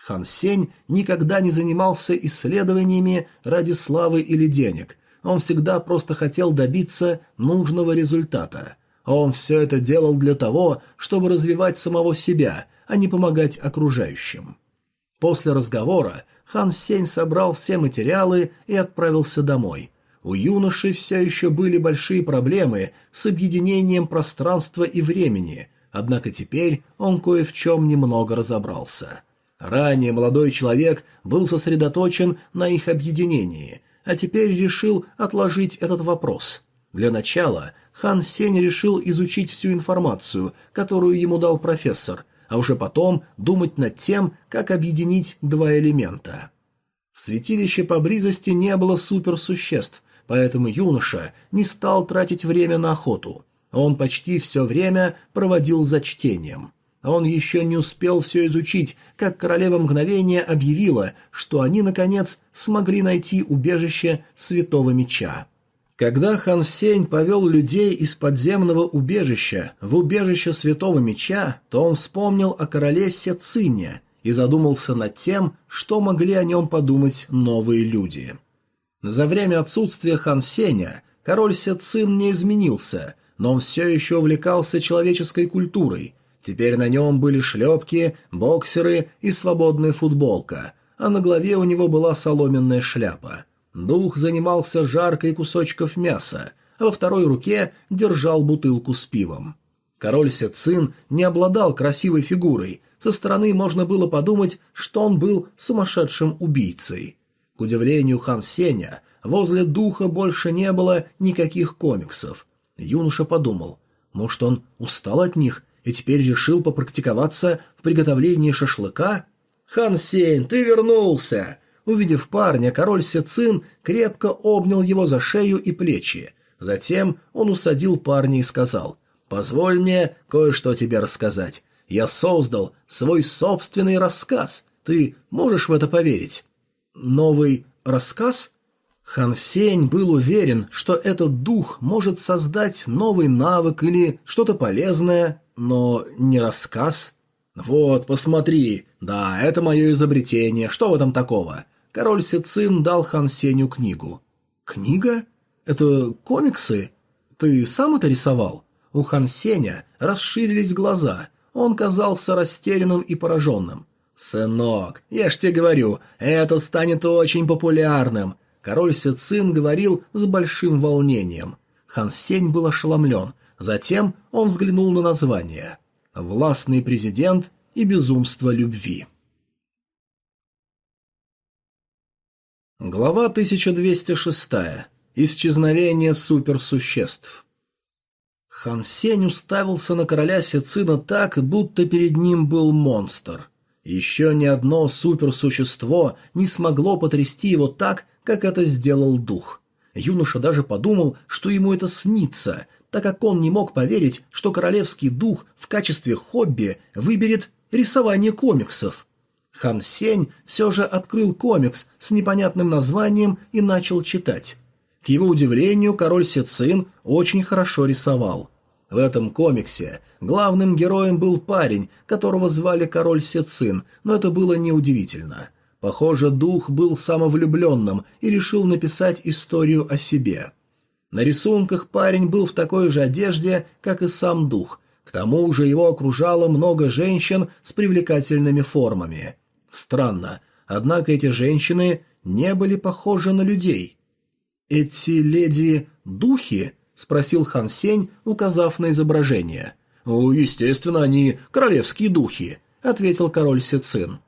Хан Сень никогда не занимался исследованиями ради славы или денег. Он всегда просто хотел добиться нужного результата. Он все это делал для того, чтобы развивать самого себя, а не помогать окружающим. После разговора Хан Сень собрал все материалы и отправился домой. У юноши все еще были большие проблемы с объединением пространства и времени, однако теперь он кое в чем немного разобрался. Ранее молодой человек был сосредоточен на их объединении, а теперь решил отложить этот вопрос. Для начала Хан Сень решил изучить всю информацию, которую ему дал профессор, а уже потом думать над тем, как объединить два элемента. В святилище поблизости не было суперсуществ, поэтому юноша не стал тратить время на охоту. Он почти все время проводил за чтением. Он еще не успел все изучить, как королева мгновения объявила, что они, наконец, смогли найти убежище Святого Меча. Когда Хан Сень повел людей из подземного убежища в убежище Святого Меча, то он вспомнил о короле Сецине и задумался над тем, что могли о нем подумать новые люди. За время отсутствия Хан Сеня король Сецин не изменился, но он все еще увлекался человеческой культурой. Теперь на нем были шлепки, боксеры и свободная футболка, а на голове у него была соломенная шляпа – Дух занимался жаркой кусочков мяса, а во второй руке держал бутылку с пивом. Король Сецин не обладал красивой фигурой, со стороны можно было подумать, что он был сумасшедшим убийцей. К удивлению Хан Сеня, возле духа больше не было никаких комиксов. Юноша подумал, может, он устал от них и теперь решил попрактиковаться в приготовлении шашлыка? «Хан Сень, ты вернулся!» Увидев парня, король Сецин крепко обнял его за шею и плечи. Затем он усадил парня и сказал, «Позволь мне кое-что тебе рассказать. Я создал свой собственный рассказ. Ты можешь в это поверить?» «Новый рассказ?» Хан Сень был уверен, что этот дух может создать новый навык или что-то полезное, но не рассказ. «Вот, посмотри. Да, это мое изобретение. Что в этом такого? король Сицин дал Хан Сеню книгу. «Книга? Это комиксы? Ты сам это рисовал?» У Хан Сеня расширились глаза. Он казался растерянным и пораженным. «Сынок, я ж тебе говорю, это станет очень популярным!» Король Сицин говорил с большим волнением. Хан Сень был ошеломлен. Затем он взглянул на название. «Властный президент и безумство любви». Глава 1206. Исчезновение суперсуществ. Хан Сень уставился на короля Сицина так, будто перед ним был монстр. Еще ни одно суперсущество не смогло потрясти его так, как это сделал дух. Юноша даже подумал, что ему это снится, так как он не мог поверить, что королевский дух в качестве хобби выберет рисование комиксов. Хан Сень все же открыл комикс с непонятным названием и начал читать. К его удивлению, король Сецин очень хорошо рисовал. В этом комиксе главным героем был парень, которого звали король Сецин, но это было неудивительно. Похоже, дух был самовлюбленным и решил написать историю о себе. На рисунках парень был в такой же одежде, как и сам дух. К тому же его окружало много женщин с привлекательными формами. Странно, однако эти женщины не были похожи на людей. «Эти леди – духи?» – спросил Хан Сень, указав на изображение. «Естественно, они королевские духи», – ответил король Сицин.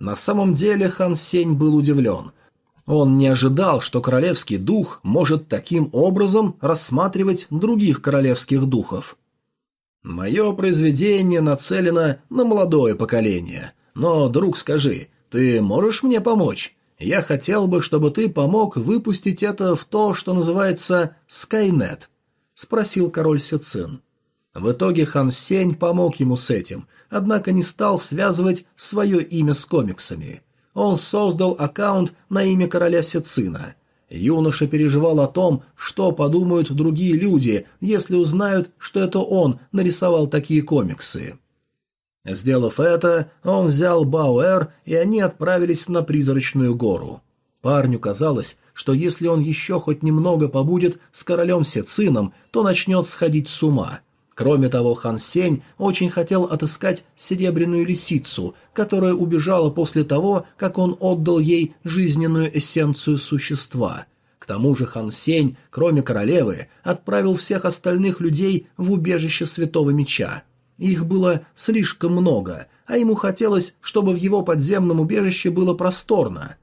На самом деле Хан Сень был удивлен. Он не ожидал, что королевский дух может таким образом рассматривать других королевских духов. «Мое произведение нацелено на молодое поколение. Но, друг, скажи, ты можешь мне помочь? Я хотел бы, чтобы ты помог выпустить это в то, что называется Скайнет», — спросил король Сицин. В итоге Хан Сень помог ему с этим, однако не стал связывать свое имя с комиксами. Он создал аккаунт на имя короля Сицина. Юноша переживал о том, что подумают другие люди, если узнают, что это он нарисовал такие комиксы. Сделав это, он взял Бауэр, и они отправились на призрачную гору. Парню казалось, что если он еще хоть немного побудет с королем Сецином, то начнет сходить с ума – Кроме того, Хан Сень очень хотел отыскать серебряную лисицу, которая убежала после того, как он отдал ей жизненную эссенцию существа. К тому же Хан Сень, кроме королевы, отправил всех остальных людей в убежище Святого Меча. Их было слишком много, а ему хотелось, чтобы в его подземном убежище было просторно.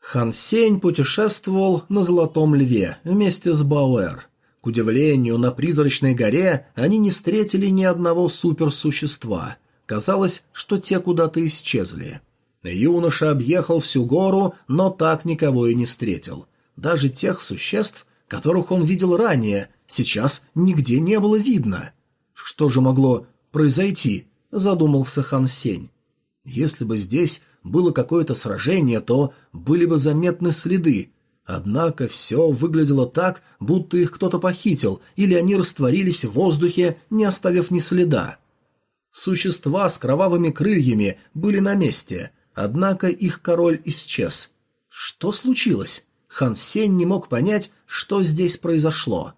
Хан Сень путешествовал на Золотом Льве вместе с Бауэр. К удивлению, на призрачной горе они не встретили ни одного суперсущества. Казалось, что те куда-то исчезли. Юноша объехал всю гору, но так никого и не встретил. Даже тех существ, которых он видел ранее, сейчас нигде не было видно. Что же могло произойти, задумался Хан Сень. Если бы здесь было какое-то сражение, то были бы заметны следы, Однако все выглядело так, будто их кто-то похитил, или они растворились в воздухе, не оставив ни следа. Существа с кровавыми крыльями были на месте, однако их король исчез. Что случилось? Хан Сень не мог понять, что здесь произошло.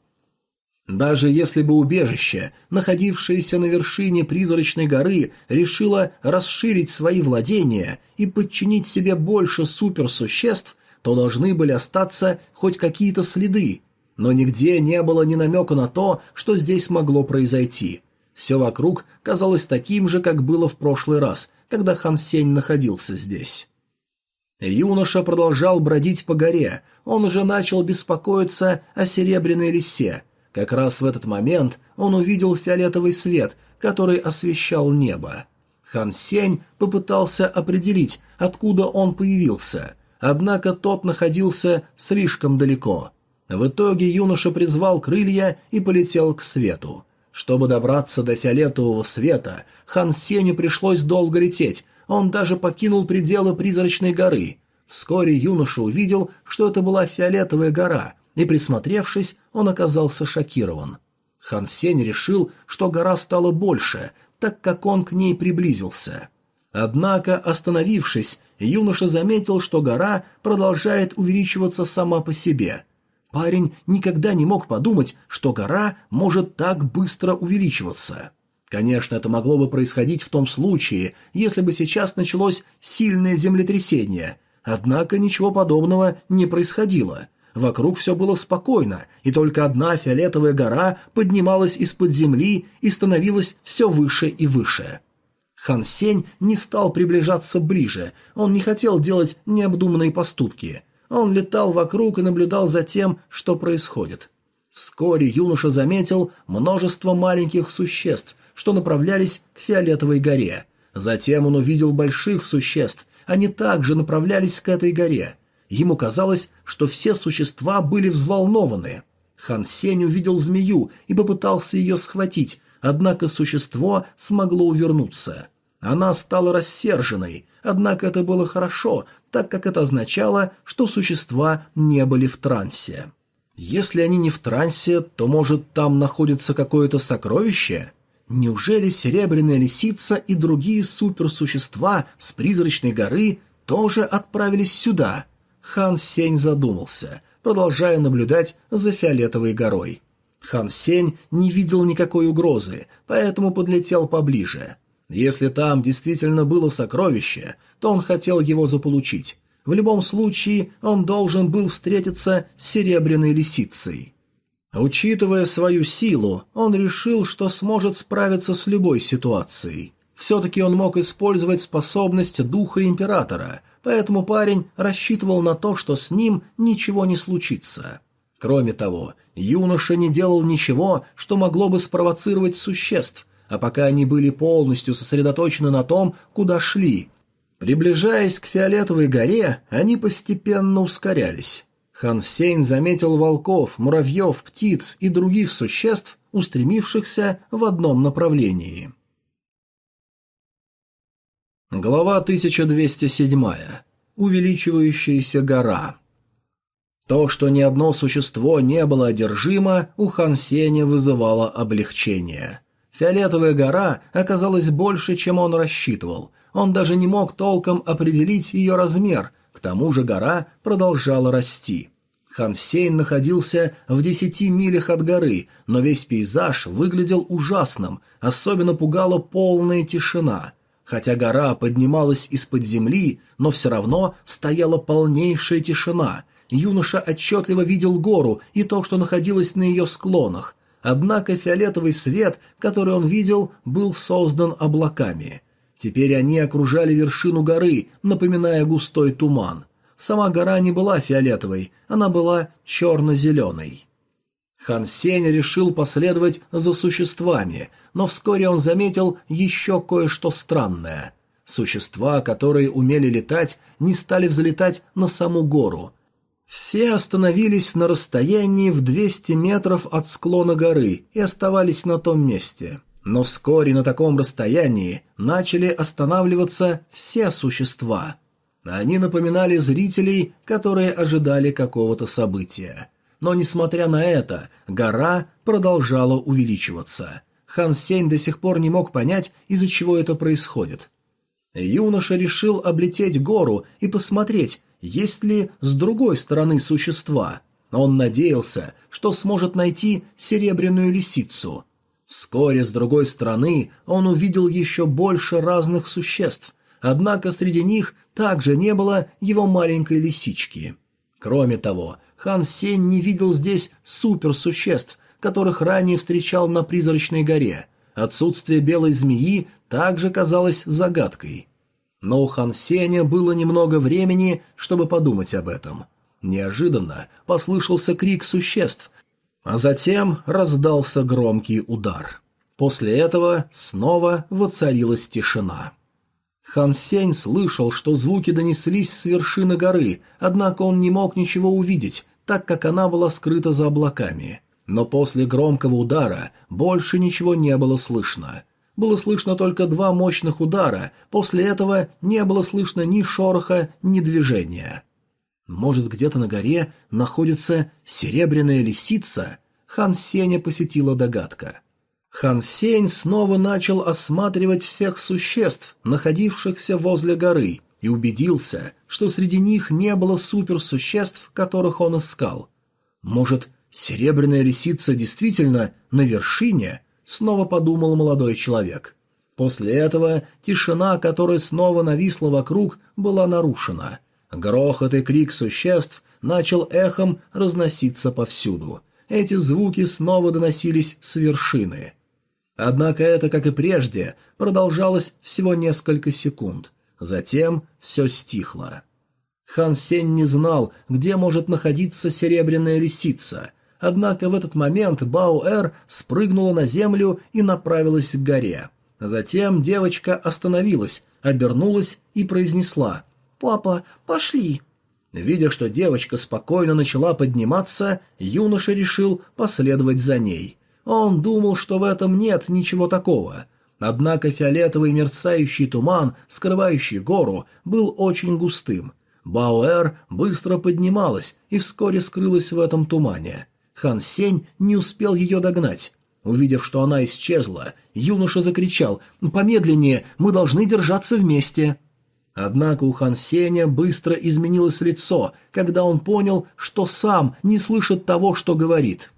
Даже если бы убежище, находившееся на вершине призрачной горы, решило расширить свои владения и подчинить себе больше суперсуществ, то должны были остаться хоть какие-то следы, но нигде не было ни намека на то, что здесь могло произойти. Все вокруг казалось таким же, как было в прошлый раз, когда Хан Сень находился здесь. Юноша продолжал бродить по горе, он уже начал беспокоиться о серебряной лисе. Как раз в этот момент он увидел фиолетовый свет, который освещал небо. Хан Сень попытался определить, откуда он появился – Однако тот находился слишком далеко. В итоге юноша призвал крылья и полетел к свету. Чтобы добраться до фиолетового света, Хан Сеню пришлось долго лететь, он даже покинул пределы призрачной горы. Вскоре юноша увидел, что это была фиолетовая гора, и, присмотревшись, он оказался шокирован. Хан Сень решил, что гора стала больше, так как он к ней приблизился. Однако, остановившись, юноша заметил, что гора продолжает увеличиваться сама по себе. Парень никогда не мог подумать, что гора может так быстро увеличиваться. Конечно, это могло бы происходить в том случае, если бы сейчас началось сильное землетрясение, однако ничего подобного не происходило. Вокруг все было спокойно, и только одна фиолетовая гора поднималась из-под земли и становилась все выше и выше. Хан Сень не стал приближаться ближе, он не хотел делать необдуманные поступки. Он летал вокруг и наблюдал за тем, что происходит. Вскоре юноша заметил множество маленьких существ, что направлялись к Фиолетовой горе. Затем он увидел больших существ, они также направлялись к этой горе. Ему казалось, что все существа были взволнованы. Хан Сень увидел змею и попытался ее схватить, однако существо смогло увернуться. Она стала рассерженной, однако это было хорошо, так как это означало, что существа не были в трансе. Если они не в трансе, то, может, там находится какое-то сокровище? Неужели серебряная лисица и другие суперсущества с призрачной горы тоже отправились сюда? Хан Сень задумался, продолжая наблюдать за фиолетовой горой. Хан Сень не видел никакой угрозы, поэтому подлетел поближе. Если там действительно было сокровище, то он хотел его заполучить. В любом случае, он должен был встретиться с серебряной лисицей. Учитывая свою силу, он решил, что сможет справиться с любой ситуацией. Все-таки он мог использовать способность духа императора, поэтому парень рассчитывал на то, что с ним ничего не случится. Кроме того, юноша не делал ничего, что могло бы спровоцировать существ, а пока они были полностью сосредоточены на том, куда шли. Приближаясь к Фиолетовой горе, они постепенно ускорялись. Хан Сейн заметил волков, муравьев, птиц и других существ, устремившихся в одном направлении. Глава 1207. Увеличивающаяся гора. То, что ни одно существо не было одержимо, у Хан Сеня вызывало облегчение. Фиолетовая гора оказалась больше, чем он рассчитывал. Он даже не мог толком определить ее размер, к тому же гора продолжала расти. Хан Сейн находился в десяти милях от горы, но весь пейзаж выглядел ужасным, особенно пугала полная тишина. Хотя гора поднималась из-под земли, но все равно стояла полнейшая тишина. Юноша отчетливо видел гору и то, что находилось на ее склонах. Однако фиолетовый свет, который он видел, был создан облаками. Теперь они окружали вершину горы, напоминая густой туман. Сама гора не была фиолетовой, она была черно-зеленой. Хан Сень решил последовать за существами, но вскоре он заметил еще кое-что странное. Существа, которые умели летать, не стали взлетать на саму гору. Все остановились на расстоянии в 200 метров от склона горы и оставались на том месте. Но вскоре на таком расстоянии начали останавливаться все существа. Они напоминали зрителей, которые ожидали какого-то события. Но, несмотря на это, гора продолжала увеличиваться. Хан Сень до сих пор не мог понять, из-за чего это происходит. Юноша решил облететь гору и посмотреть, есть ли с другой стороны существа. Он надеялся, что сможет найти серебряную лисицу – Вскоре с другой стороны он увидел еще больше разных существ, однако среди них также не было его маленькой лисички. Кроме того, Хан Сень не видел здесь суперсуществ, которых ранее встречал на Призрачной горе. Отсутствие белой змеи также казалось загадкой. Но у Хан Сеня было немного времени, чтобы подумать об этом. Неожиданно послышался крик существ, а затем раздался громкий удар. После этого снова воцарилась тишина. Хан Сень слышал, что звуки донеслись с вершины горы, однако он не мог ничего увидеть, так как она была скрыта за облаками. Но после громкого удара больше ничего не было слышно. Было слышно только два мощных удара, после этого не было слышно ни шороха, ни движения. Может, где-то на горе находится серебряная лисица? Хан Сеня посетила догадка. Хан Сень снова начал осматривать всех существ, находившихся возле горы, и убедился, что среди них не было суперсуществ, которых он искал. Может, серебряная лисица действительно на вершине? Снова подумал молодой человек. После этого тишина, которая снова нависла вокруг, была нарушена. Грохот и крик существ начал эхом разноситься повсюду. Эти звуки снова доносились с вершины. Однако это, как и прежде, продолжалось всего несколько секунд. Затем все стихло. Хан Сень не знал, где может находиться серебряная лисица, однако в этот момент Бао-Эр спрыгнула на землю и направилась к горе. Затем девочка остановилась, обернулась и произнесла «Папа, пошли». Видя, что девочка спокойно начала подниматься, юноша решил последовать за ней. Он думал, что в этом нет ничего такого. Однако фиолетовый мерцающий туман, скрывающий гору, был очень густым. Бауэр быстро поднималась и вскоре скрылась в этом тумане. Хан Сень не успел ее догнать. Увидев, что она исчезла, юноша закричал «Помедленнее, мы должны держаться вместе!» Однако у Хан Сеня быстро изменилось лицо, когда он понял, что сам не слышит того, что говорит.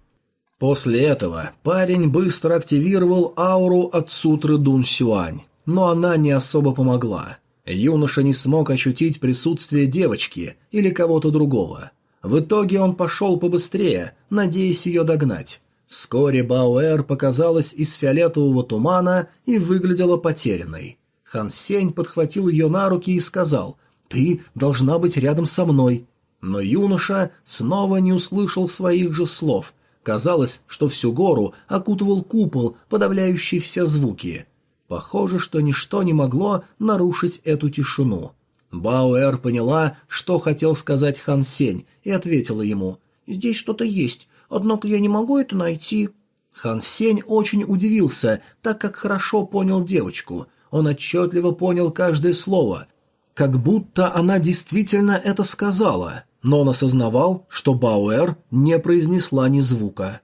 После этого парень быстро активировал ауру от сутры Дун Сюань, но она не особо помогла. Юноша не смог ощутить присутствие девочки или кого-то другого. В итоге он пошел побыстрее, надеясь ее догнать. Вскоре Бауэр показалась из фиолетового тумана и выглядела потерянной. Хан Сень подхватил ее на руки и сказал «Ты должна быть рядом со мной». Но юноша снова не услышал своих же слов. Казалось, что всю гору окутывал купол, подавляющий все звуки. Похоже, что ничто не могло нарушить эту тишину. Бауэр поняла, что хотел сказать Хан Сень, и ответила ему «Здесь что-то есть, однако я не могу это найти». Хан Сень очень удивился, так как хорошо понял девочку – он отчетливо понял каждое слово, как будто она действительно это сказала, но он осознавал, что Бауэр не произнесла ни звука.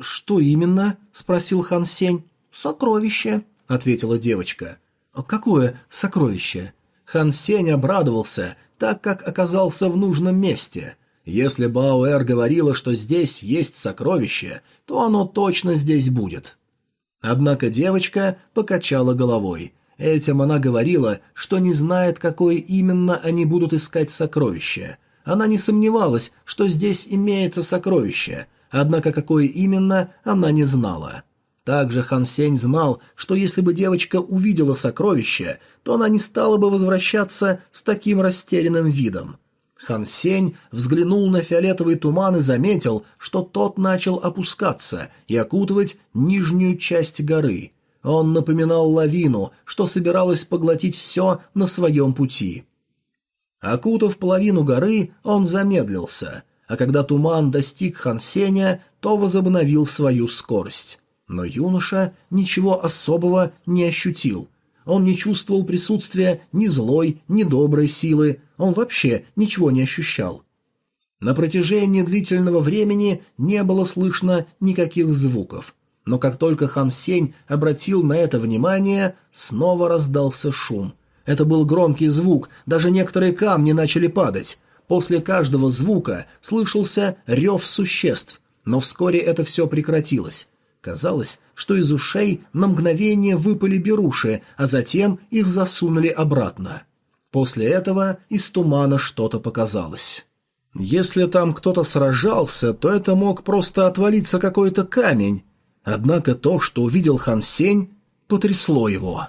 «Что именно?» – спросил Хан Сень. «Сокровище», – ответила девочка. «Какое сокровище?» Хан Сень обрадовался, так как оказался в нужном месте. Если Бауэр говорила, что здесь есть сокровище, то оно точно здесь будет. Однако девочка покачала головой. Этим она говорила, что не знает, какое именно они будут искать сокровище. Она не сомневалась, что здесь имеется сокровище, однако какое именно она не знала. Также Хан Сень знал, что если бы девочка увидела сокровище, то она не стала бы возвращаться с таким растерянным видом. Хан Сень взглянул на фиолетовый туман и заметил, что тот начал опускаться и окутывать нижнюю часть горы. Он напоминал лавину, что собиралась поглотить все на своем пути. Окутав половину горы, он замедлился, а когда туман достиг Хан Сеня, то возобновил свою скорость. Но юноша ничего особого не ощутил. Он не чувствовал присутствия ни злой, ни доброй силы, он вообще ничего не ощущал. На протяжении длительного времени не было слышно никаких звуков. Но как только Хан Сень обратил на это внимание, снова раздался шум. Это был громкий звук, даже некоторые камни начали падать. После каждого звука слышался рев существ, но вскоре это все прекратилось. Казалось, что из ушей на мгновение выпали беруши, а затем их засунули обратно. После этого из тумана что-то показалось. Если там кто-то сражался, то это мог просто отвалиться какой-то камень. Однако то, что увидел Хан Сень, потрясло его.